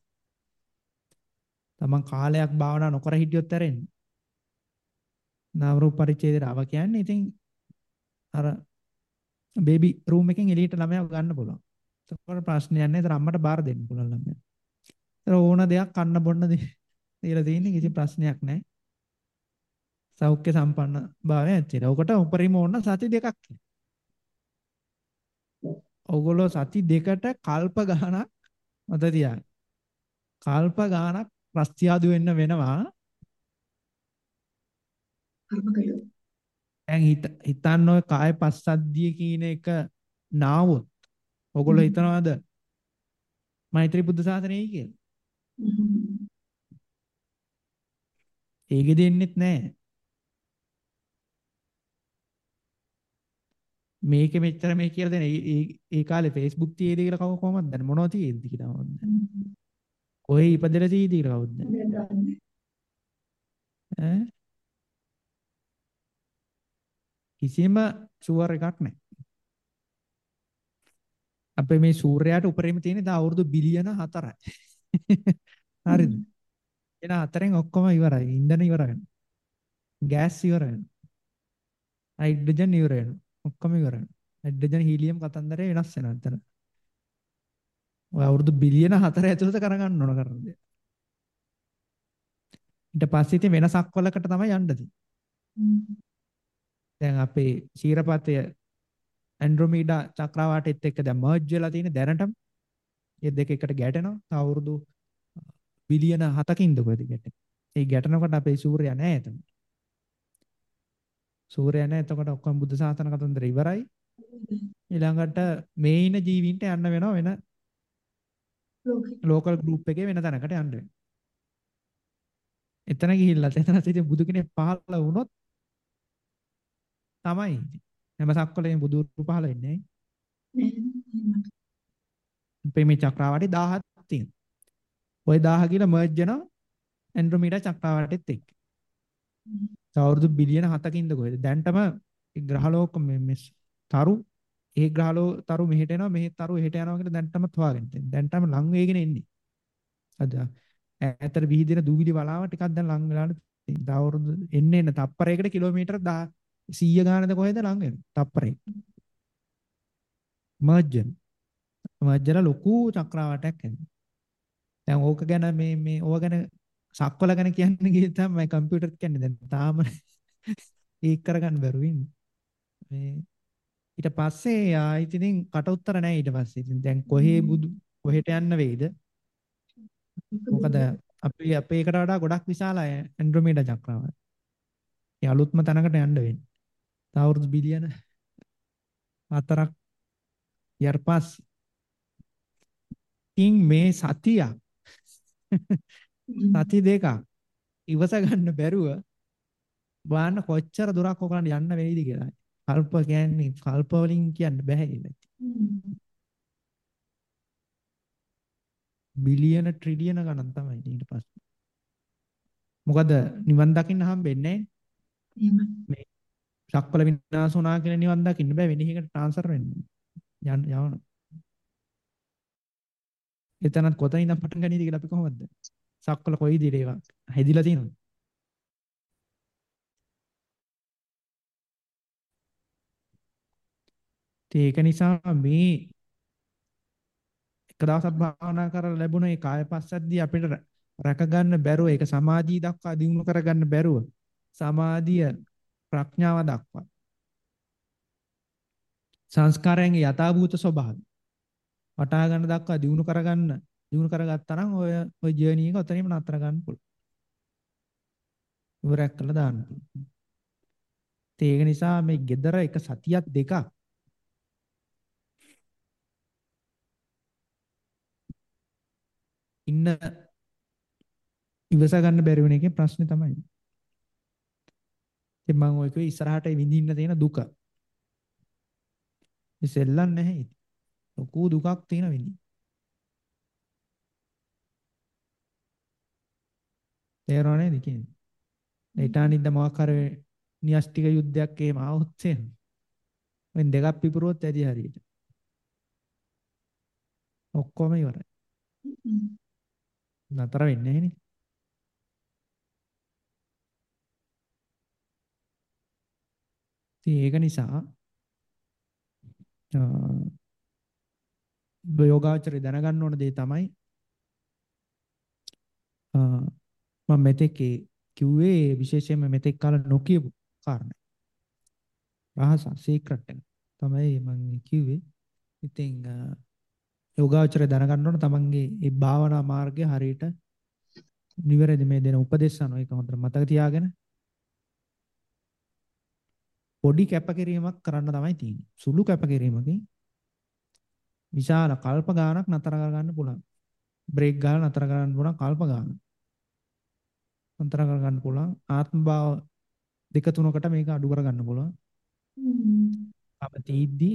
තමන් කාලයක් භාවනා නොකර හිටියොත් ඇරෙන්නේ. නාම රූප පරිච්ඡේදයට ආව කියන්නේ ඉතින් අර බේබි රූම් එකෙන් එළියට ළමයා ගන්න පුළුවන්. ඒකට ප්‍රශ්නයක් නැහැ. ඒතර අම්මට බාර දෙන්න පුළුවන් ළමයා. ඒතර ඕන දෙයක් කන්න බොන්න දීලා තියෙන්නේ කිසි ප්‍රශ්නයක් නැහැ. සෞඛ්‍ය සම්පන්න භාවය ඇත්තේ. ඔකට උපරිම ඕන සති දෙකක්. ඔගොල්ලෝ සති දෙකට කල්ප ගාණක් මත තියාගන්න. කල්ප ගාණක් ප්‍රස්තියාදු වෙන්න වෙනවා. දැන් හිත හිතන්න ඔය කාය පස්සද්ධිය කියන එක නාවොත් ඔගොල්ලෝ හිතනවාද? මෛත්‍රී බුද්ධ ශාසනයයි කියලා? ඒකෙ දෙන්නෙත් නැහැ. මේකෙ මෙච්චර මේ කියලා දෙන ඒ කාලේ Facebook තියේද කියලා කව කොහොමද දන්නේ? මොනවද තියේද කියලා දන්නේ කොහේ ඉපදෙලා තියේද කියලා කවුද? ඈ? කිසිම ෂුවර් එකක් නැහැ. අපේ මේ සූර්යයාට උපරිම තියෙන දා අවුරුදු බිලියන 4යි හරිද? එන හතරෙන් ඔක්කොම ඉවරයි. ඉන්ධන ඉවර වෙනවා. ගෑස් ඉවර වෙනවා. හයිඩ්‍රජන් ඉවර වෙනවා. ඔක්කොම ඉවරයි. හයිඩ්‍රජන් හීලියම් කතන්දරේ වෙනස් වෙනවා එතන. ඔය අවුරුදු බිලියන 4 ඇතුළත කරගන්න ඕන කරන්නේ. ඊට පස්සේ ඉතින් වෙනසක් වලකට තමයි යන්න තියෙන්නේ. දැන් අපේ ශීරපතය ඇන්ඩ්‍රොමීඩා චක්‍රවාටෙත් එක්ක දැන් මර්ජ් වෙලා තියෙන දැනටම මේ දෙක එකට ගැටෙනවා. තව අවුරුදු බිලියන 7කින්ද කොහෙද ගැටෙන්නේ. ඒ ගැටෙනකොට අපේ සූර්යයා නැහැ එතන. සූර්යයා නැහැ. එතකොට ඔක්කොම බුද්ධ ශාසන කතන්දර ඉවරයි. ඊළඟට මේ ඉන ජීවින්ට යන්න වෙනවා වෙන ලෝකල් ගෲප් එකේ වෙන තැනකට යන්න. එතන ගිහිල්ලා එතන ඉතින් බුදු කෙනෙක් පහළ වුණොත් තමයි හැම සක්වලෙන් බුදු පහළ වෙන්නේ. අපේ මේ චක්‍රාවාටි 17 තියෙනවා. ওই 1000 කියලා මර්ජ් වෙනවා ඇන්ඩ්‍රොමීඩා චක්‍රාවාටෙත් එක්ක. අවුරුදු බිලියන 7කින්ද කොහෙද දැන්ටම ග්‍රහලෝක මේ තරු ඒ ග්‍රහලෝ තරු මෙහෙට එනවා මෙහෙ තරු එහෙට යනවා කියලා දැන්ටම හොයාගෙන තියෙනවා දැන්ටම ලඟ වේගෙන එන්නේ අද ඈතට විහිදෙන දූවිලි වලාව ටිකක් දැන් ලඟ වෙලාට තියෙනවා අවුරුදු එන්න එන්න තප්පරයකට කිලෝමීටර 100 ගානද කොහෙද ලඟ වෙන්නේ? තප්පරේ මර්ජන් මර්ජන ලොකු චක්‍රාවටයක් එන්නේ දැන් ඕක ගැන මේ මේ ඕව ගැන සක්වල ගැන කියන්න ගියේ තමයි කම්පියුටර් කියන්නේ. දැන් තාම ඒක කරගන්න බැරුව ඉන්නේ. මේ ඊට පස්සේ ආයිත් ඉතින් කට උතර නැහැ ඊට පස්සේ. ඉතින් දැන් කොහේ බුදු කොහෙට යන්න වෙයිද? මොකද අපි අපේ එකට වඩා ගොඩක් විශාලයි ඇන්ඩ්‍රොමීඩා චක්‍රාව. ඒ අලුත්ම තැනකට යන්න වෙන්නේ. තව අවුරුදු බිලියන 4ක් ඊට පස්සේ ඉන් මේ සතියක් සති දෙකක් ඉවස ගන්න බැරුව බලන්න කොච්චර දුරක් ඔයගලන්ට යන්න වෙයිද කියලා. කල්ප කියන්නේ කල්ප වලින් කියන්න බෑ ඒක. බිලියන ට්‍රිලියන ගණන් තමයි ඊට පස්සේ. මොකද නිවන් දකින්න හම්බෙන්නේ එහෙමයි. මේ ශක්වල විනාශ වුණා කියලා නිවන් දකින්න බෑ වෙන එකකට ට්‍රාන්ස්ෆර් වෙන්න. යන්න යවන. එතනත් කොතනින්ද පටන් ගන්නේද කියලා අපි කොහොමද? ශක්වල කොයි දිලේ ඒවා හැදිලා තියෙනවද? ඒක නිසා මේ එක දවසක් භාවනා කරලා ලැබුණ ඒ කාය පස්සද්ධිය අපිට රැක ගන්න බැරුව ඒක සමාධිය දක්වා දියුණු කර ගන්න බැරුව සමාධිය ප්‍රඥාව දක්වා සංස්කාරයන්ගේ යථාභූත ස්වභාවය වටහා ගන්න දක්වා දියුණු කර ගන්න දියුණු කරගත්තා නම් ඔය ඔය ජර්නි එක ඔතනින්ම නතර ගන්න පුළුවන්. ඉවරයක් කළා දාන්න පුළුවන්. ඒක නිසා මේ gedara එක සතියක් දෙකක් ඉන්න ඉවස ගන්න බැරි වෙන එකේ ප්‍රශ්නේ තමයි. ඉතින් මම ඔය කිව්වේ ඉස්සරහට විඳින්න තියෙන දුක. මේ සෙල්ලම් නැහැ ඉතින්. ලොකු දුකක් තියෙන විඳින්න. තේරෙනව නේද කියන්නේ? ඊටානින්ද මොකක් හරි න්‍යෂ්ටික යුද්ධයක් එහෙම ආවොත් එහෙම. වෙන දෙකක් පිපුරුවොත් ඇති හරියට. ඔක්කොම ඉවරයි. නතර වෙන්නේ නැහැ නේ. ඒක නිසා යෝගාචරය දැනගන්න ඕන දේ තමයි මම මෙතෙක් කිව්වේ විශේෂයෙන්ම මෙතෙක් කාල නොකියපු කාරණා. රහස සීක්‍රට් එක තමයි මම කිව්වේ. ඉතින් යෝගාචරය දැනගන්න ඕන තමන්ගේ මේ භාවනා මාර්ගය හරියට නිවැරදි මේ දෙන උපදේශ අනුව ඒක හොඳට මතක තියාගෙන පොඩි කැපකිරීමක් කරන්න තමයි තියෙන්නේ. සුළු කැපකිරීමකින් විශාල කල්ප ගානක් නතර කරගන්න පුළුවන්. බ්‍රේක් ගාලා නතර කරගන්න පුළුවන් කල්ප ගාන. නතර කරගන්න පුළුවන් ආත්ම භාව දෙක තුනකට මේක අඩු කරගන්න පුළුවන්. අප තීද්දි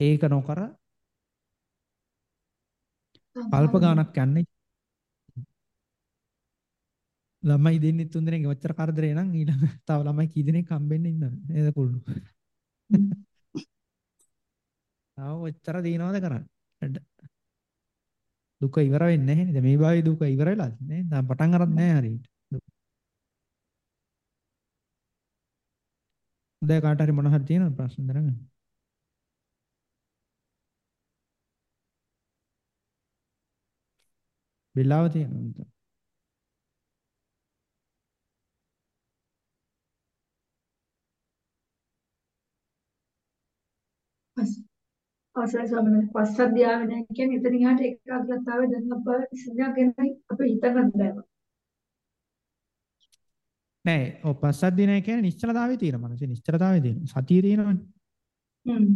ඒක නොකර කල්ප ගානක් යන්නේ. ළමයි දෙන්නේ තුන් දෙනෙක් ඔච්චර කරදරේ නම් ඊළඟ තව ළමයි කී දෙනෙක් හම්බෙන්න ඉන්නවද? නේද කුල්ලු? තව ඔච්චර දිනවද කරන්නේ? දුක ඉවර වෙන්නේ නැහැ නේද? මේ භාවයේ දුක ඉවර වෙලාද නේ දැන් පටන් අරන් නැහැ හරියට. දැන් කාට හරි මොන හරි තියෙනවද ප්‍රශ්න දැනගන්න වෙලාව තියෙනවා අවසරයි ස්වාමීනි පස්සද්ධියාව නැහැ කියන්නේ එතනින් එහාට ඒකාග්‍රතාවය දැනගන්න බව ඉස්සරහට ගැන අපි හිතන්නත් බෑ. නෑ ඔය පස්සද්ධිය නැහැ කියන්නේ නිශ්චලතාවයේ තියෙන මනසේ නිශ්චලතාවයේ තියෙන සතියේ තියෙනවනේ. හ්ම්.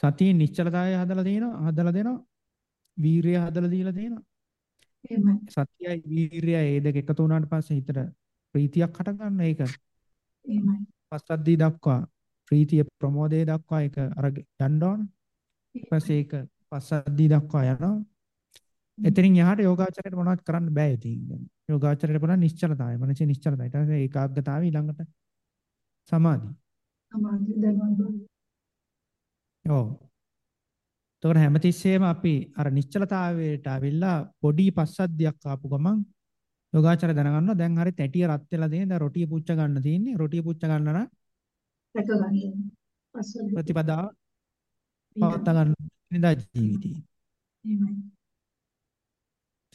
සතියේ නිශ්චලතාවය හදලා තියෙනවා හදලා දෙනවා. වීරිය හදලා දීලා තියෙනවා. එහෙමයි. සතියයි වීරියයි ඒ දෙක එකතු වුණාට පස්සේ හිතට ප්‍රීතියක් හට ගන්න ඒක. එහෙමයි. පස්සද්ධිය දක්වා ප්‍රීතිය ප්‍රමෝදය දක්වා ඒක අර යන්න ඕන. ඊපස්සේ ඒක පස්සද්ධිය දක්වා යනවා. එතනින් එහාට යෝගාචරයට මොනවද කරන්න බෑ ඉතින්. යෝගාචරයට බලන නිශ්චලතාවය. මනසේ නිශ්චලතාවය. ඊට පස්සේ ඒකාග්‍රතාවය ඊළඟට සමාධි. සමාධිය දැනගන්න. ඔව්. එතකොට හැමතිස්සෙම අපි අර නිශ්චලතාවයට අවිල්ලා පොඩි පස්සද්ධියක් ආපු ගමන් යෝගාචර දැනගන්නවා දැන් හරි තැටිය රත් වෙලා තියෙන දැන් රොටිය පුච්ච ගන්න තියෙන්නේ රොටිය පුච්ච ගන්න නම් රැක ගන්න. ප්‍රතිපදාව පවත්වා ගන්න නිදා ජීවිතේ. එහෙමයි.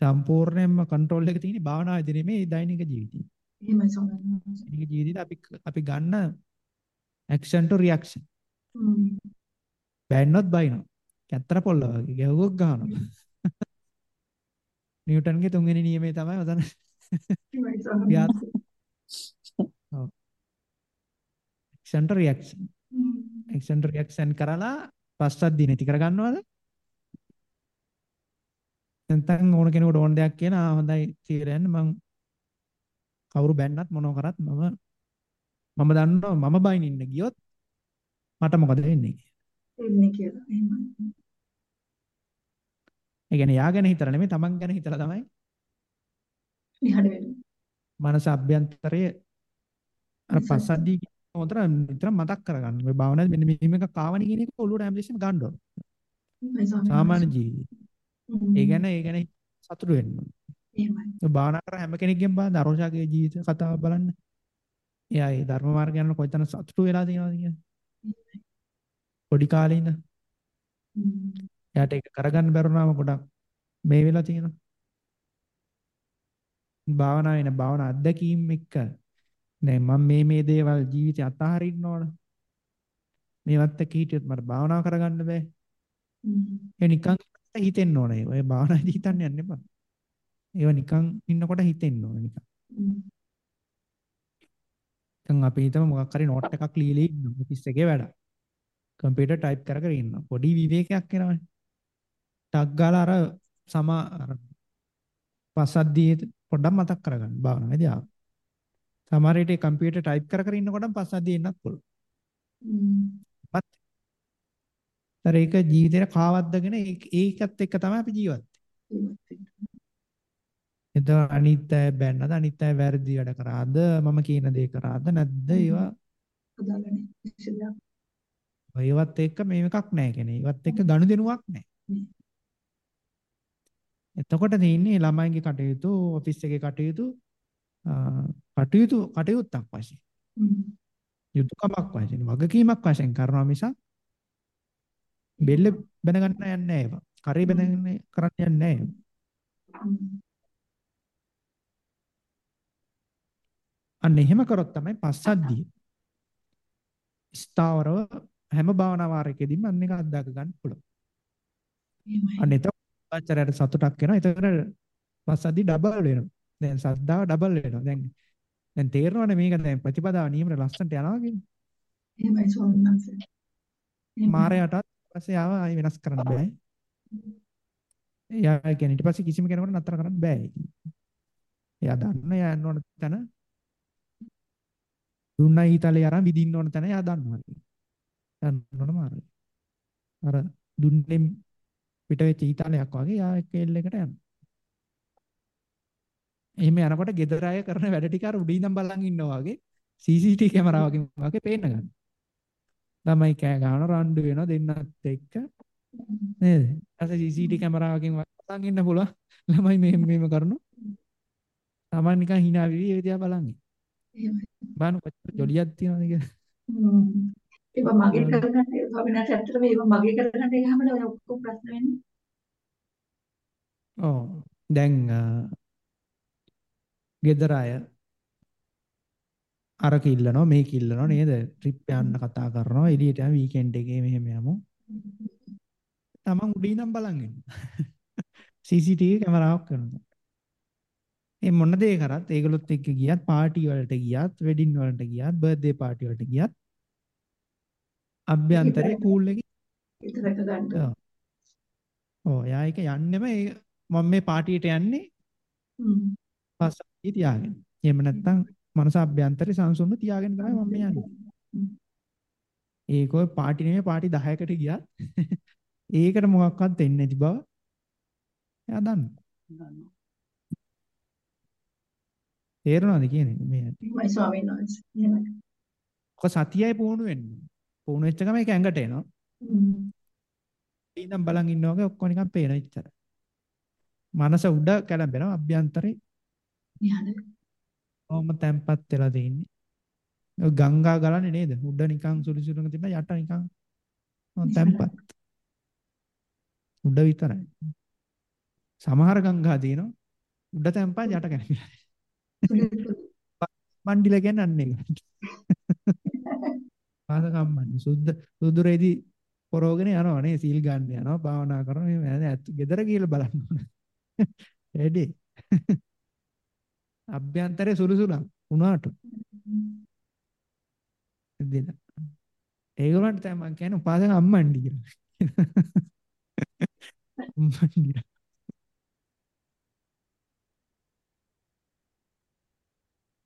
සම්පූර්ණයෙන්ම කන්ට්‍රෝල් එක තියෙන්නේ භාවනාවේදී නෙමෙයි දෛනික ජීවිතේ. එහෙමයි ස්වාමීනි. දෛනික ජීවිතේ අපි අපි ගන්න ටු රියැක්ෂන්. හ්ම්. බෑන්නොත් බයිනවා. කැත්තර පොල්ල වගේ ගැහුවොත් ගහනවා. නිව්ටන්ගේ තුන්වෙනි නියමය තමයි ඔතන. එහෙමයි ස්වාමීනි. ඔව්. Action to reaction. Hmm. Action to reaction කරලා පස්සද්ධිය නැති කරගන්නවද? නැත්නම් ඕන කෙනෙකුට ඕන දෙයක් කියන ආ හොඳයි කියලා යන්න මං කවුරු බැන්නත් මොනව කරත් මම මම දන්නවා මම බයින් ඉන්න ගියොත් මට මොකද වෙන්නේ එන්නේ කියලා. එහෙමයි. ඒ කියන්නේ යා ගැන හිතලා නෙමෙයි තමන් ගැන හිතලා තමයි නිහඬ වෙන්නේ. මනස අභ්‍යන්තරයේ අර පස්සද්ධිය හොතර විතර මතක් කරගන්න. මේ භාවනාවේ මෙන්න මෙහෙම එකක් ආවනේ කියන එක ඔළුවට හැමදෙස්සෙම ගන්න ඕන. සාමාන්‍ය ජීවිතේ. ඒ ගැන ඒ ගැන සතුටු වෙන්න ඕන. එහෙමයි. භාවනා කර හැම කෙනෙක්ගෙන් බලන්න අරෝෂාගේ ජීවිත කතාව බලන්න. එයා ඒ ධර්ම මාර්ගය යන කොයිතරම් සතුටු වෙලා තියෙනවද කියන්නේ. පොඩි කාලේ ඉඳන්. එයාට ඒක කරගන්න බැරුණාම ගොඩක් මේ වෙලා තියෙනවා. භාවනාවේ න භාවනා අත්දැකීම් එක්ක දැන් මම මේ මේ දේවල් ජීවිතය අතහරින්න ඕන. මේවත් එක්ක හිටියොත් මට භාවනා කරගන්න බෑ. ඒ නිකන් හිතෙන්න ඕනේ. ඔය භාවනාදී හිතන්න යන්න එපා. ඒව නිකන් ඉන්නකොට හිතෙන්න ඕනේ නිකන්. දැන් අපි හිතමු මොකක් හරි නෝට් එකක් ලියලා ඉන්න ඔෆිස් එකේ වැඩ. කම්පියුටර් ටයිප් කර කර ඉන්න. පොඩි විවේකයක් එනවනේ. ටක් ගාලා අර සමා අර පස්සද්ධියේ පොඩ්ඩක් මතක් කරගන්න භාවනාවේදී ආව. සමහර විට කම්පියුටර් ටයිප් කර කර ඉන්නකොටම පස්සද්ධිය එන්නත් පුළුවන්. තර ඒක ජීවිතේට කාවද්දගෙන ඒකත් එක්ක තමයි අපි ජීවත් එතකොට අනිත් අය බැන්නද? අනිත් අය වැරදි වැඩ කරාද? මම කියන දේ කරාද? නැද්ද? ඒවා ඒවත් එක්ක මේ එකක් නැහැ කියන්නේ ඒවත් එක්ක ගනුදෙනුවක් නැහැ එතකොට තියෙන්නේ ළමයින්ගේ කටයුතු ඔෆිස් එකේ කටයුතු කටයුතු කටයුත්තක් වශයෙන්. යුතුයකමක් වශයෙන් වගකීමක් වශයෙන් කරනවා මිසක් බෙල්ල බැන ගන්න යන්නේ නැහැ ඒවා. කරේ බැනගෙන කරන්න යන්නේ නැහැ. අන්න එහෙම කරොත් තමයි පස්සද්ධිය. ස්ථාවරව හැම භාවනා වාරයකදීම අන්න එක අත්දක ගන්න පුළුවන්. අන්න එතකොට සතුටක් එනවා. එතකොට පස්සද්ධිය ඩබල් වෙනවා. දැන් සද්දාව ඩබල් වෙනවා. දැන් දැන් තේරෙනවනේ මේක දැන් ප්‍රතිපදාව නියමට ලස්සනට යනවා කියන්නේ. එහෙමයි ස්වාමීන් වහන්සේ. මාරයටත් පස්සේ ආව ආයි වෙනස් කරන්න බෑ. එයා කියන්නේ ඊට පස්සේ කිසිම කෙනෙකුට නතර කරන්න බෑ. එයා දන්න එයා යන්න ඕන තැන දුන්නයි ඊතලේ අරන් විදින්න ඕන තැන එයා දන්නවා. යන්න ඕන මාර්ගය. අර දුන්නේ පිට වෙච්ච ඊතලයක් වගේ එක්ක එල් එකට යනවා. එහෙම යනකොට ගෙදර අය කරන වැඩ ටික අර උඩින් ඉඳන් බලන් ඉන්නවා වගේ CCTV කැමරාවකින් වගේ පේන්න ගන්නවා. ළමයි කෑ ගහන රණ්ඩු වෙනවා දෙන්නත් එක්ක නේද? ඊට CCTV කැමරාවකින් බලන් ඉන්න පුළුවන්. ළමයි මෙහෙම මෙහෙම කරනවා. තමන් නිකන් hina වෙවි ඒ දිහා බලන් ඉන්න. එහෙමයි. බලන්න කොච්චර ජොලියක් තියනවද කියලා. ඒක මගේ කරගන්න ස්වාමීන් වහන්සේ ඇත්තටම ඒක මගේ කරගන්න ගියාම ඔය ඔක්කොම ප්‍රශ්න වෙන්නේ. ඔව්. දැන් ගෙදර අය අර කිල්ලනවා මේ කිල්ලනවා නේද? ට්‍රිප් යන්න කතා කරනවා එළියට යන වීකෙන්ඩ් එකේ මෙහෙම යමු. තමන් උඩින් නම් බලන් ඉන්න. CCTV කැමරාවක් කරනවා. ඒ මොන දේ කරත් ඒගොල්ලොත් එක්ක ගියත් පාටි වලට ගියත් වෙඩින් වලට ගියත් බර්ත්ඩේ පාටි වලට ගියත් අභ්‍යන්තරේ කූල් එකේ ඉතරක ගන්න. ඔව් එයා එක යන්නෙම මම මේ පාටියට යන්නේ පස්සට තියාගෙන. එහෙම නැත්නම් මනස අභ්‍යන්තරේ සංසුන්ව තියාගෙන තමයි මම යන්නේ. ඒක ඔය පාටි නෙමෙයි පාටි 10කට ගියත් ඒකට මොකක්වත් දෙන්නේ නැති බව එයා දන්නවා. තේරෙනවද කියන්නේ මේ? මයි ස්වාමීන් වහන්සේ. එහෙමයි. ඔක සතියයි පුහුණු වෙන්නේ. පුහුණු වෙච්ච ගමන් ඒක ඇඟට එනවා. ඉඳන් බලන් ඉන්නවා වගේ ඔක්කොම නිකන් පේන ඉච්චර. මනස උඩ කැළඹෙනවා අභ්‍යන්තරේ. නිහඬ. කොහොම තැම්පත් වෙලා. ඔය ගංගා ගලන්නේ නේද? උඩ නිකන් සුළි සුළුක තිබ්බ යට නිකන් තැම්පත්. උඩ විතරයි. සමහර ගංගා තියෙනවා උඩ තැම්පත් යට කැණිලා. මණ්ඩිල කියන්නේ අන්න පාස කම්මන්නේ සුද්ධ සුදුරේදී පොරෝගෙන යනවා නේ සීල් ගන්න යනවා භාවනා කරනවා. මේ මම ඇත්ත ගෙදර ගිහලා බලන්න ඕන. වැඩි අභ්‍යන්තරේ සුළුසුලම් වුණාට. දෙන ඒගොල්ලන්ට තමයි මම කියන්නේ උපාසක අම්මණ්ඩි කියලා. අම්මණ්ඩි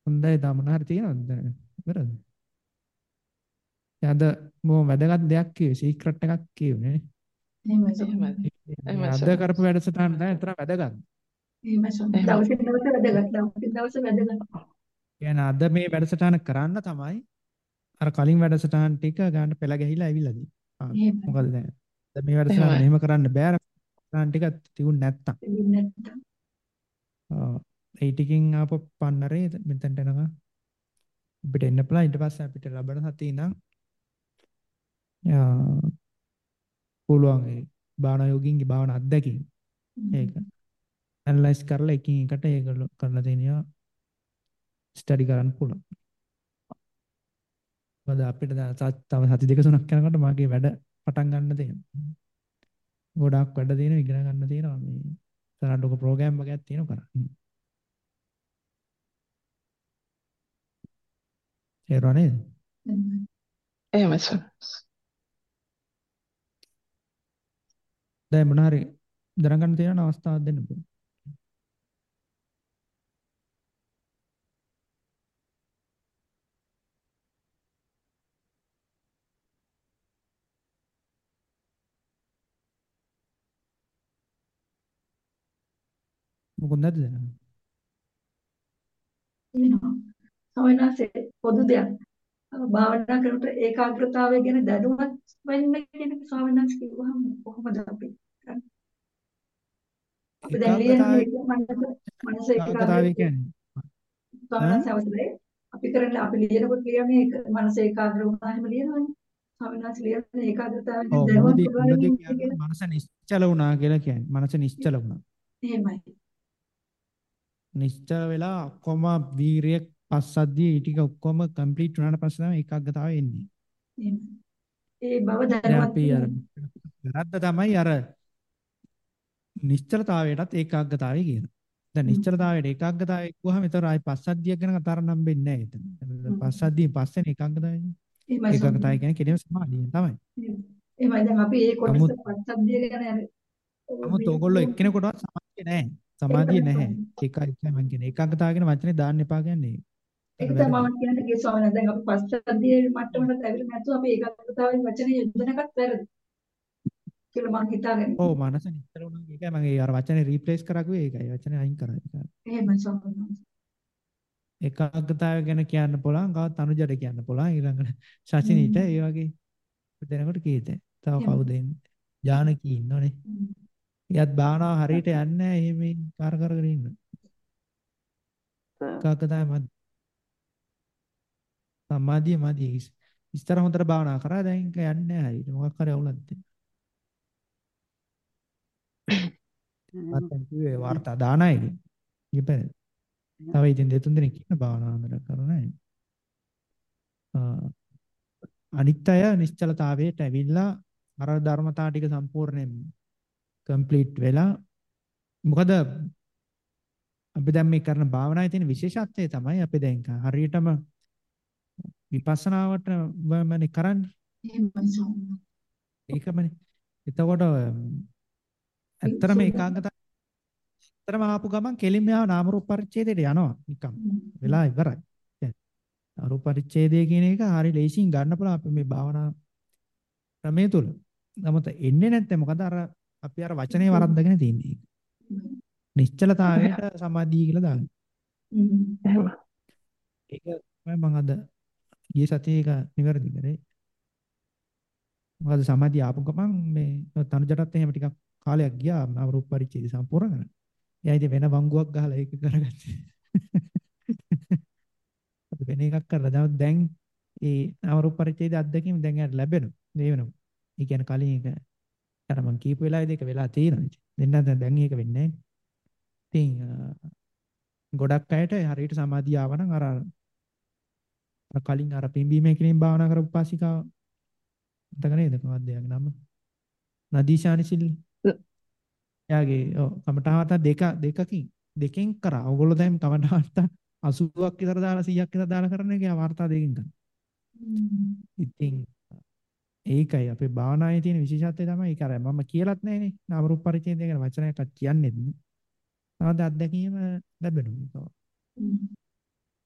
හොඳයි තමනාර තියනවද ඉවරද? අද මොම වැදගත් දෙයක් කිව්වේ සීක්‍රට් එකක් කිව්වේ සර්. එහෙමයි. එහෙමයි අද. කරපු වැඩසටහන දැන් අතර වැදගත් එහෙමයි. දවසින් දවස වැදගත්. දවසින් දවස වැදගත්. කියන්නේ අද මේ වැඩසටහන කරන්න තමයි අර කලින් වැඩසටහන් ටික ගන්න පෙළ ගැහිලා ඇවිල්ලා තියෙන්නේ. මොකද දැන් අද මේ වැඩසටහන. මෙහෙම කරන්න බෑ වැඩසටහන් ටික තිබුණ නැත්තම්. තිබුණේ නැත්තම්. ආ, ඒ ටිකින් ආපු පන්නරේ මෙතනට එනකම් අපිට එන්න පුළුවන් ඊට පස්සේ අපිට ලබන සතියේ ඉඳන් පුළුවන් ඒ භාවනා යෝගින්ගේ භාවනා අත්දැකීම් ඒක ඇනලයිස් කරලා එකින් එකට ඒගොල්ලෝ කරලා තියෙනවා ස්ටඩි කරන්න පුළුවන්. මොකද අපිට දැන් තව සති දෙක තුනක් යනකොට මාගේ වැඩ පටන් ගන්න තියෙනවා. ගොඩාක් වැඩ තියෙනවා ඉගෙන ගන්න තියෙනවා මේ තරම් ලොකු ප්‍රෝග්‍රෑම් වගේක් තියෙනවා කරන්න. තේරුණා නේද? එහෙමයි සර්. දැන් මොන හරි දැනගන්න තියෙන අවස්ථාවක් දෙන්න පුළුවන්. මොකද නැද්ද දැනගන්න? තියෙනවා. සමහරවිට පොදු දෙයක්. භාවනා කරනකොට ඒකාග්‍රතාවය ගැන දැනුවත් වෙන්න කියන එක ස්වාමීන් කිව්වහම කොහොමද අපි? අපි දැන් ලියන ඒකාග්‍රතාවය මනස ඒකාග්‍රතාවය ඒකාග්‍ර කියන්නේ. අපි කරන්නේ අපි ලියනකොට කියන්නේ ඒක මනස ඒකාග්‍ර වුණා එහෙම ලියනවනේ. ස්වාමීන් වහන්සේ ලියන්නේ ඒකාග්‍රතාවය දැනුවත් මනස නිශ්චල වුණා කියලා කියන්නේ. මනස නිශ්චල වුණා. එහෙමයි. නිශ්චල වෙලා ඔක්කොම වීරිය පස්සද්ධිය ඊ ටික ඔක්කොම කම්ප්ලීට් වුණාට පස්සේ තමයි ඒකාග්‍රතාවය එන්නේ. එහෙමයි. ඒ බව දැන් දැනුවත් තමයි අර නිශ්චලතාවයටත් ඒකාග්‍රතාවය කියන. දැන් නිශ්චලතාවයට ඒකාග්‍රතාවය කිව්වහම ඒතර ආයි පස්සද්ධියක් ගැන කතා කරන්න හම්බෙන්නේ නැහැ එතන. පස්සද්ධිය පස්සේ ඒකාග්‍රතාවය. ඒකාග්‍රතාවය කියන්නේ කෙලිම සමාධිය තමයි. එහෙමයි දැන් අපි ඒ කොටස පස්සද්ධිය ගැන අර නමුත් ඕගොල්ලෝ එක්කෙනෙකුටවත් සමාධිය නැහැ. සමාධිය නැහැ. ඒකයි මම කියන්නේ. ඒකාග්‍රතාවය කියන වචනේ දාන්න එපා කියන්නේ. ඒක තමයි. මම කියන්නේ ගේ ස්වාමීන් වහන්සේ දැන් අපි පස්සද්ධියේ මට්ටමකට ඇවිල්ලා නැතුව අපි ඒකාග්‍රතාවයෙන් වචනේ යොදන එකත් වැරදි කියලා මම හිතාගෙන ඔව් මනස නිශ්චල වුණා ඒකයි මම ඒ අර වචනේ රීප්ලේස් කරාකුවේ ඒකයි. වචනේ අයින් කරා ඒක. එහෙමයි ස්වාමීන් වහන්සේ. ඒකාග්‍රතාවය ගැන කියන්න පුළුවන්. කවත් අනුජට කියන්න පුළුවන්. ඊළඟට ශෂිනීට ඒ වගේ දෙනකොට කීයද? තව. කවුද එන්නේ? ජානකී ඉන්නෝනේ. එයාත් භාවනාව හරියට යන්නේ නැහැ. එහෙම කාර කර කර ඉන්න. ඒකාග්‍රතාවය මදි. සමාධිය මදි. ඉස්- ඉස්තර හොඳට භාවනා කරා දැන් ඒක යන්නේ නැහැ හරියට. මොකක් හරි අවුලක් තියෙනවා. අතෙන් කිව්වේ වාර්තා දාන අය. ඊපෙර. තව ඉතින් දෙතුන් දෙනෙක් ඉන්න භාවනා හොඳට කරන අය. ආ, අනිත් අය නිශ්චලතාවයට ඇවිල්ලා අර ධර්මතා ටික සම්පූර්ණයෙන් කම්ප්ලීට් වෙලා මොකද අපි දැන් මේ කරන භාවනාවේ තියෙන විශේෂත්වය තමයි අපි දැන් හරියටම විපස්සනාවට වමනේ කරන්නේ. එහෙමයි ඒකමනේ. එතකොට ඇත්තටම ඒකාග්‍රතාව ඇත්තටම ආපු ගමන් කෙලින්ම යාව නාම රූප පරිච්ඡේදයට යනවා නිකම්. වෙලා ඉවරයි. දැන් රූප පරිච්ඡේදය කියන එක හරි ලේසියෙන් ගන්න පුළුවන් අපි මේ භාවනා ක්‍රමයේ තුල. නමුත් එන්නේ නැත්නම් මොකද අර අපි අර වචනේ වරද්දගෙන තියන්නේ. නිශ්චලතාවයට සමාධිය කියලා දාන්නේ. එහෙම. ඒක තමයි මම අද ගිය සතියේ ඒක නිවැරදි කරේ. මොකද සමාධිය ආපු ගමන් මේ තනුජටත් එහෙම ටිකක් කාලයක් ගියා නාම රූප පරිච්ඡේදය සම්පූර්ණ කරන්න. එයා ඉතින් වෙන වංගුවක් ගහලා ඒක කරගත්තේ. අපි වෙන එකක් කරලා දැන් දැන් ඒ නාම රූප පරිච්ඡේදය අත්දැකීම් දැන් යාට ලැබෙනවා. මේ වෙනවා. ඒ කියන්නේ කලින් ඒක අර මම කියපු වෙලාවේදී ඒක වෙලා තියෙනවා. ඉතින් දෙන්න දැන් ඒක වෙන්නේ නැහැ. ඉතින් ගොඩක් අයට හරියට සමාධිය ආවනම් අර අර කලින් අර පිම්බීමේ කිරීම භාවනා කරපු පාසිකාව මතක නේද කොහොමද එයාගේ නම නදීෂානි සිල් එයාගේ ඔව් කමටහවත දෙක දෙකකින් දෙකෙන් කරා. ඕගොල්ලෝ දැන් කමටහවත 80ක් විතර දාලා 100ක් විතර දාලා කරන එක වාර්තා දෙකකින් කරනවා. ඉතින් ඒකයි අපේ භාවනාවේ තියෙන විශේෂත්වය තමයි ඒක අර මම කියලත් නැහැනේ නාම රූප පරිච්ඡේදය ගැන වචනයක්වත් කියන්නේත් නෑ. තවද අත්දැකීම ලැබෙනවා.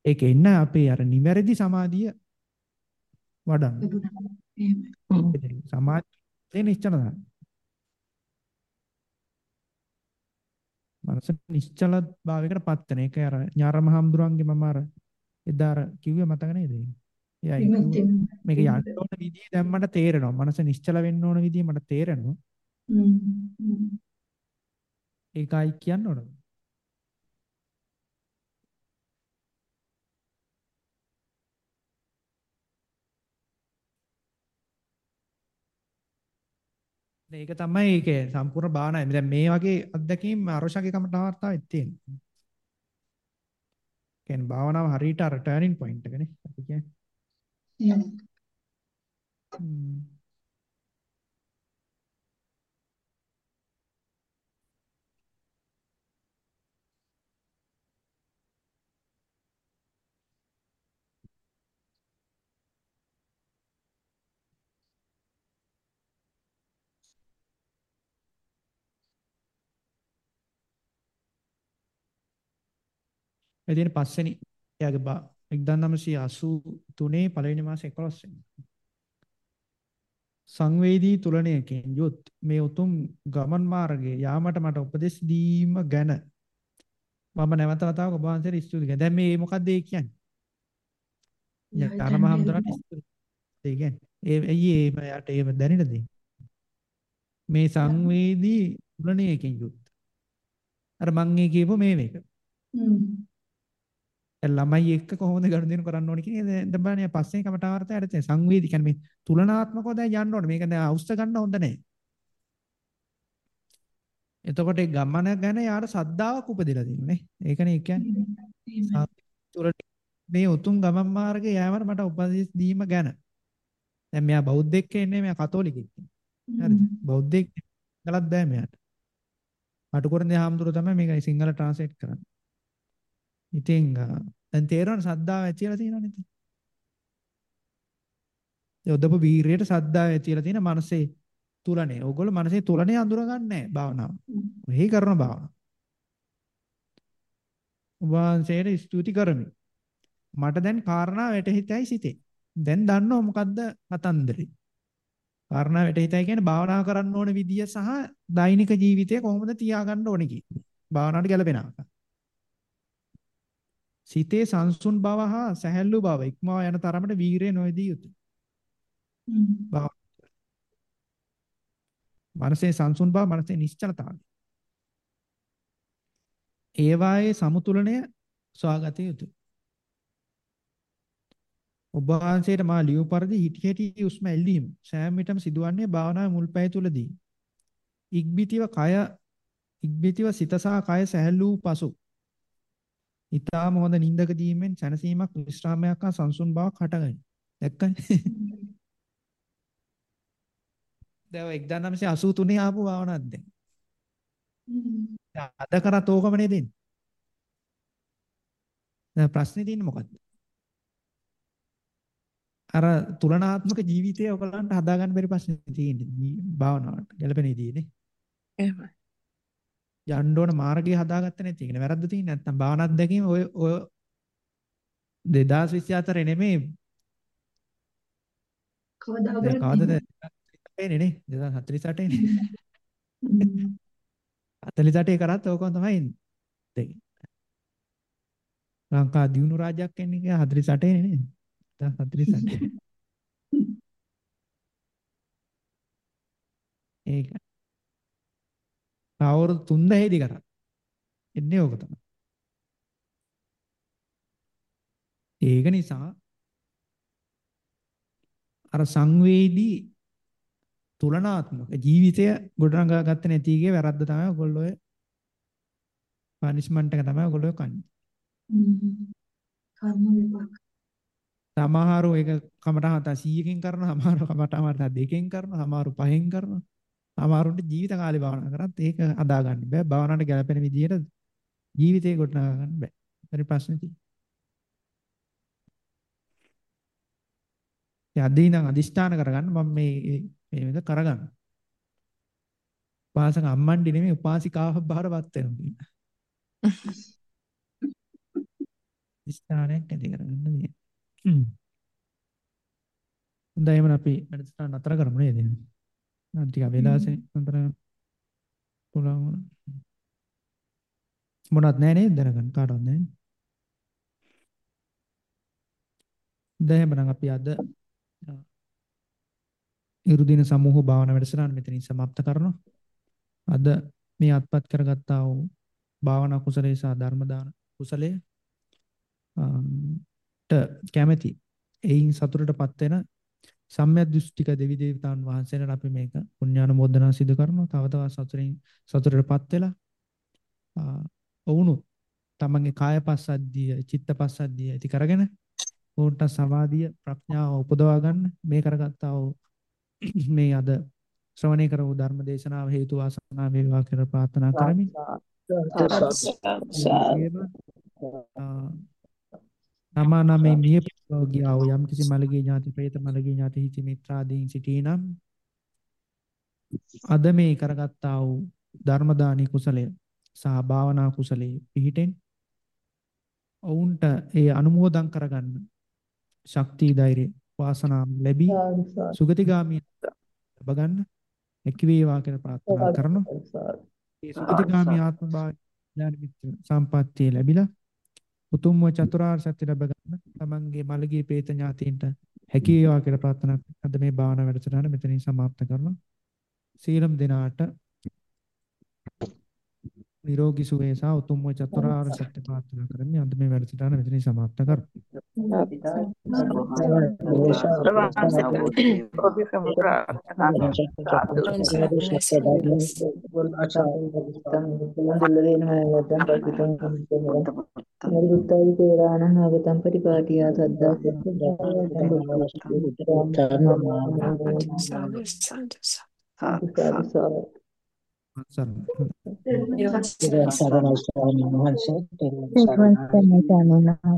ඒක එන්න අපේ අර නිවැරදි සමාධිය වඩන්න. එහෙමයි. සමාධිය නිශ්චල දාන්න. මනස නිශ්චල භාවයකට පත් වෙන එක අර ඥාරම හම්දුරන්ගේ මම අර එදා අර කිව්වේ මතක නේද? එයා. මේක යන්න ඕන විදිය දැන් මට තේරෙනවා. මනස නිශ්චල වෙන්න ඕන විදිය මට තේරෙනවා. ඒකයි කියන්න ඕන. ඒක තමයි ඒකේ සම්පූර්ණ බාහනයි. දැන් මේ වගේ අත්දැකීම් අරෝෂාගේ කමට වාර්තාවෙත් තියෙනවා. කියන්නේ භාවනාව හරියට අර ටර්නින් පොයින්ට් එකනේ අපි කියන්නේ. ඒ තියෙන පස්වෙනි එයාගේ බා 1983 පළවෙනි මාසේ 11 වෙනිදා. සංවේදී තුලණයකින් යුත් මේ උතුම් ගමන් මාර්ගයේ යාමට මට උපදෙස් දීම ගැන මම නැවත වතාවක් ඔබ වහන්සේට ස්තුති කරනවා. දැන් මේ මොකද්ද ඒ කියන්නේ? යාන මහම්දුරට ස්තුති. ඒ කියන්නේ ඒ ඒ යට ඒව දැනෙන්නද? මේ සංවේදී තුලණයකින් යුත්. අර මං ඒ කියපු මේ මේක. හ්ම්. ළමයි එක්ක කොහොමද ගනුදෙනු කරන්න ඕනේ කියන දැන් බලන්න පස්සේ කමටාවර්තයට තියෙන සංවේදී කියන්නේ මේ තුලනාත්මකව දැන් යන්න ඕනේ. මේක දැන් අවශ්‍ය ගන්න හොඳ නැහැ. එතකොට ඒ ගමන ගැන යාට සද්ධාාවක් උපදිලා තියෙනවා නේ. ඒකනේ කියන්නේ. තුල මේ උතුම් ගමන් මාර්ගේ යෑමට මට උපදෙස් දීම ගැන. දැන් මෙයා බෞද්ධෙක් ඉන්නේ මෙයා කතෝලිකෙක්. හරිද? බෞද්ධෙක් ගලත් බෑ මෙයාට. අටුකොරන්දේ හාමුදුරුවෝ තමයි මේක සිංහල ට්‍රාන්ස්ලේට් කරන්නේ. ඉතින් දැන් තේරෙන සද්දාව ඇතිලා තියෙනවනේ ඉතින්. ඒ ඔදපු වීරියට සද්දාව ඇතිලා තියෙන මනසේ තුලනේ. ඕගොල්ලෝ මනසේ තුලනේ අඳුරගන්නේ නැහැ භාවනාව. මෙහි කරන භාවනාව. වහන්සේට ස්තුති කරමි. මට දැන් කාරණා වැටහිතයි සිතේ. දැන් දන්නව මොකද්ද කතන්දරේ. කාරණා වැටහිතයි කියන්නේ භාවනා කරන්න ඕන විදිය සහ දෛනික ජීවිතය කොහොමද තියාගන්න ඕනේ කියන්නේ. භාවනාවට ගැලපෙන ආකාරය. සිතේ සංසුන් බව හා සැහැල්ලු බව ඉක්මවා යන තරමට වීරිය නොයදී යුතුය. මනසේ සංසුන් බව මනසේ නිශ්චලතාවය. ඒවායේ සමතුලනය සොයාගත යුතුය. ඔබ වහන්සේට මා ලියු පරිදි හිටි හිටි උස්ම එල්ලීම සෑම විටම සිදුවන්නේ භාවනාවේ මුල් පැය තුලදී. ඉක්බිතිව කය ඉක්බිතිව සිත සහ කය සැහැල්ලු පසු ඊටාම හොඳ නිින්දක දීමෙන් සැනසීමක් විශ්‍රාමයක් හා සංසුන් බවක් හටගනී. දැක්කනේ? දැන් 1983 ආපු භාවනාවක් දැන්. අද කරත් ඕකම නේද ඉන්නේ? දැන් ප්‍රශ්නේ තියෙන්නේ මොකද්ද? අර තුලනාත්මක ජීවිතය ඔයගලන්ට හදාගන්න බැරි ප්‍රශ්නේ තියෙන්නේ භාවනාවට ගැලපෙන විදිහේ එහෙමයි. යන්න ඕන මාර්ගය හදාගත්ත නැති එකනේ වැරද්ද තියෙන්නේ නැත්නම් භාවනාවක් දැකීම ඔය ඔය 2024 නෙමෙයි. කවදා දැන් කරත් කවදද එන්නේ නේ. 2048 නේ. 48 කරත් ඕකම තමයි එන්නේ ලංකා දියුණු රාජ්‍යයක් එන්නේ කියලා 48 නේ නේද 48 ඒක අවුරුදු 3000දී කරා එන්නේ ඕක තමයි ඒක නිසා අර සංවේදී තුලනාත්මක ජීවිතය ගොඩනගා ගත්තේ නැති එකේ වැරද්ද තමයි ඔයගොල්ලෝ පනිෂ්මන්ට් එක තමයි ඔයගොල්ලෝ කන්නේ. කර්ම විපාක. සමහරව ඒක කමටහන් තා 100කින් කරනවා, සමහරව කමටහන් තා 2කින් කරනවා, සමහරව 5කින් කරනවා. සමහරුන්ට ජීවිත කාලේ භාවනා කරත් ඒක අදා ගන්න බෑ. භාවනාවට ගැලපෙන විදිහට ජීවිතේ ගොඩනගා ගන්න බෑ. හරි ප්‍රශ්නේ තියෙන්නේ. අද ඉඳන් අදිෂ්ඨාන කරගන්න මම මේ මේ මේක කරගන්න. උපාසක අම්මන්ඩි නෙමෙයි උපාසිකාව බාරපත් වෙනවා. ස්ථානයක් ඇති කරගන්න තියෙනවා. හ්ම්. හොඳයි එහෙනම් අපි වැඩසටහන නතර කරමු නේද? නම් ටික වෙලාසේ නතර පුළුවන් වුණා. මොනවත් නැහැ නේද දැනගන්න කාටවත් නැහැ. දැන් එහෙනම් අපි අද ඉරුදින සමූහ භාවනා වැඩසටහන මෙතනින් સમાપ્ત කරනවා. අද මේ අත්පත් කරගත්තා වූ භාවනා කුසලයේ සහ ධර්ම දාන කුසලයේ ට කැමැති එයින් සතුටටපත් වෙන සම්‍යක් දෘෂ්ටික දෙවි දේවතාවුන් වහන්සේලාට අපි මේක පුණ්‍යානුමෝදනා සිදු කරනවා. තව තවත් සතුටින් සතුටටපත් වෙලා ඔවුණු තමන්ගේ කාය පස්සද්ධිය, චිත්ත පස්සද්ධිය ඇති කරගෙන ඔවුන්ට සමාධිය, ප්‍රඥාව උපදවා ගන්න මේ කරගත්තා මේ අද ශ්‍රවණය කරපු ධර්ම දේශනාව හේතු වාසනා වේවා කියලා ප්‍රාර්ථනා කරමි. නමා නමේ මිය ගියා වූ යම් කිසි මළගිය ඥාති പ്രേත මළගිය ඥාති හිති මිත්‍රාදීන් සිටිනම් අද මේ කරගත්තා වූ ධර්ම දානි කුසලය සහ භාවනා කුසලයේ පිහිටෙන් ඔවුන්ට ඒ අනුමෝදන් කරගන්න ශක්තිය ධෛර්ය වාසනාව ලැබී සුගතිගාමී ලබ ගන්න හැකි වේවා කියලා ප්‍රාර්ථනා කරනවා. ඒ සුගතිගාමී ආත්ම භාවය සම්පත්තිය ලැබිලා උතුම්ම චතුරාර්ය සත්‍ය ලැබ ගන්න තමන්ගේ මළගිය ප්‍රේත ඥාතීන්ට හැකියාව කියලා ප්‍රාර්ථනා අද මේ භාවනා වැඩසටහන මෙතනින් સમાප්ත කරනවා. සීලම් දිනාට Thank you. නිරෝගී සුවය සහ උතුම්ව චතුරාර්ය සත්‍ය ප්‍රාර්ථනා කරමි. අද මේ වැඩසටහන මෙතනින් સમાપ્ત කරමු. නිරුත්තායි පේරාණං ආගතම් පරිපාටියා සද්දා සද්දා සරණයි. සරණයි ස්වාමීන් වහන්සේ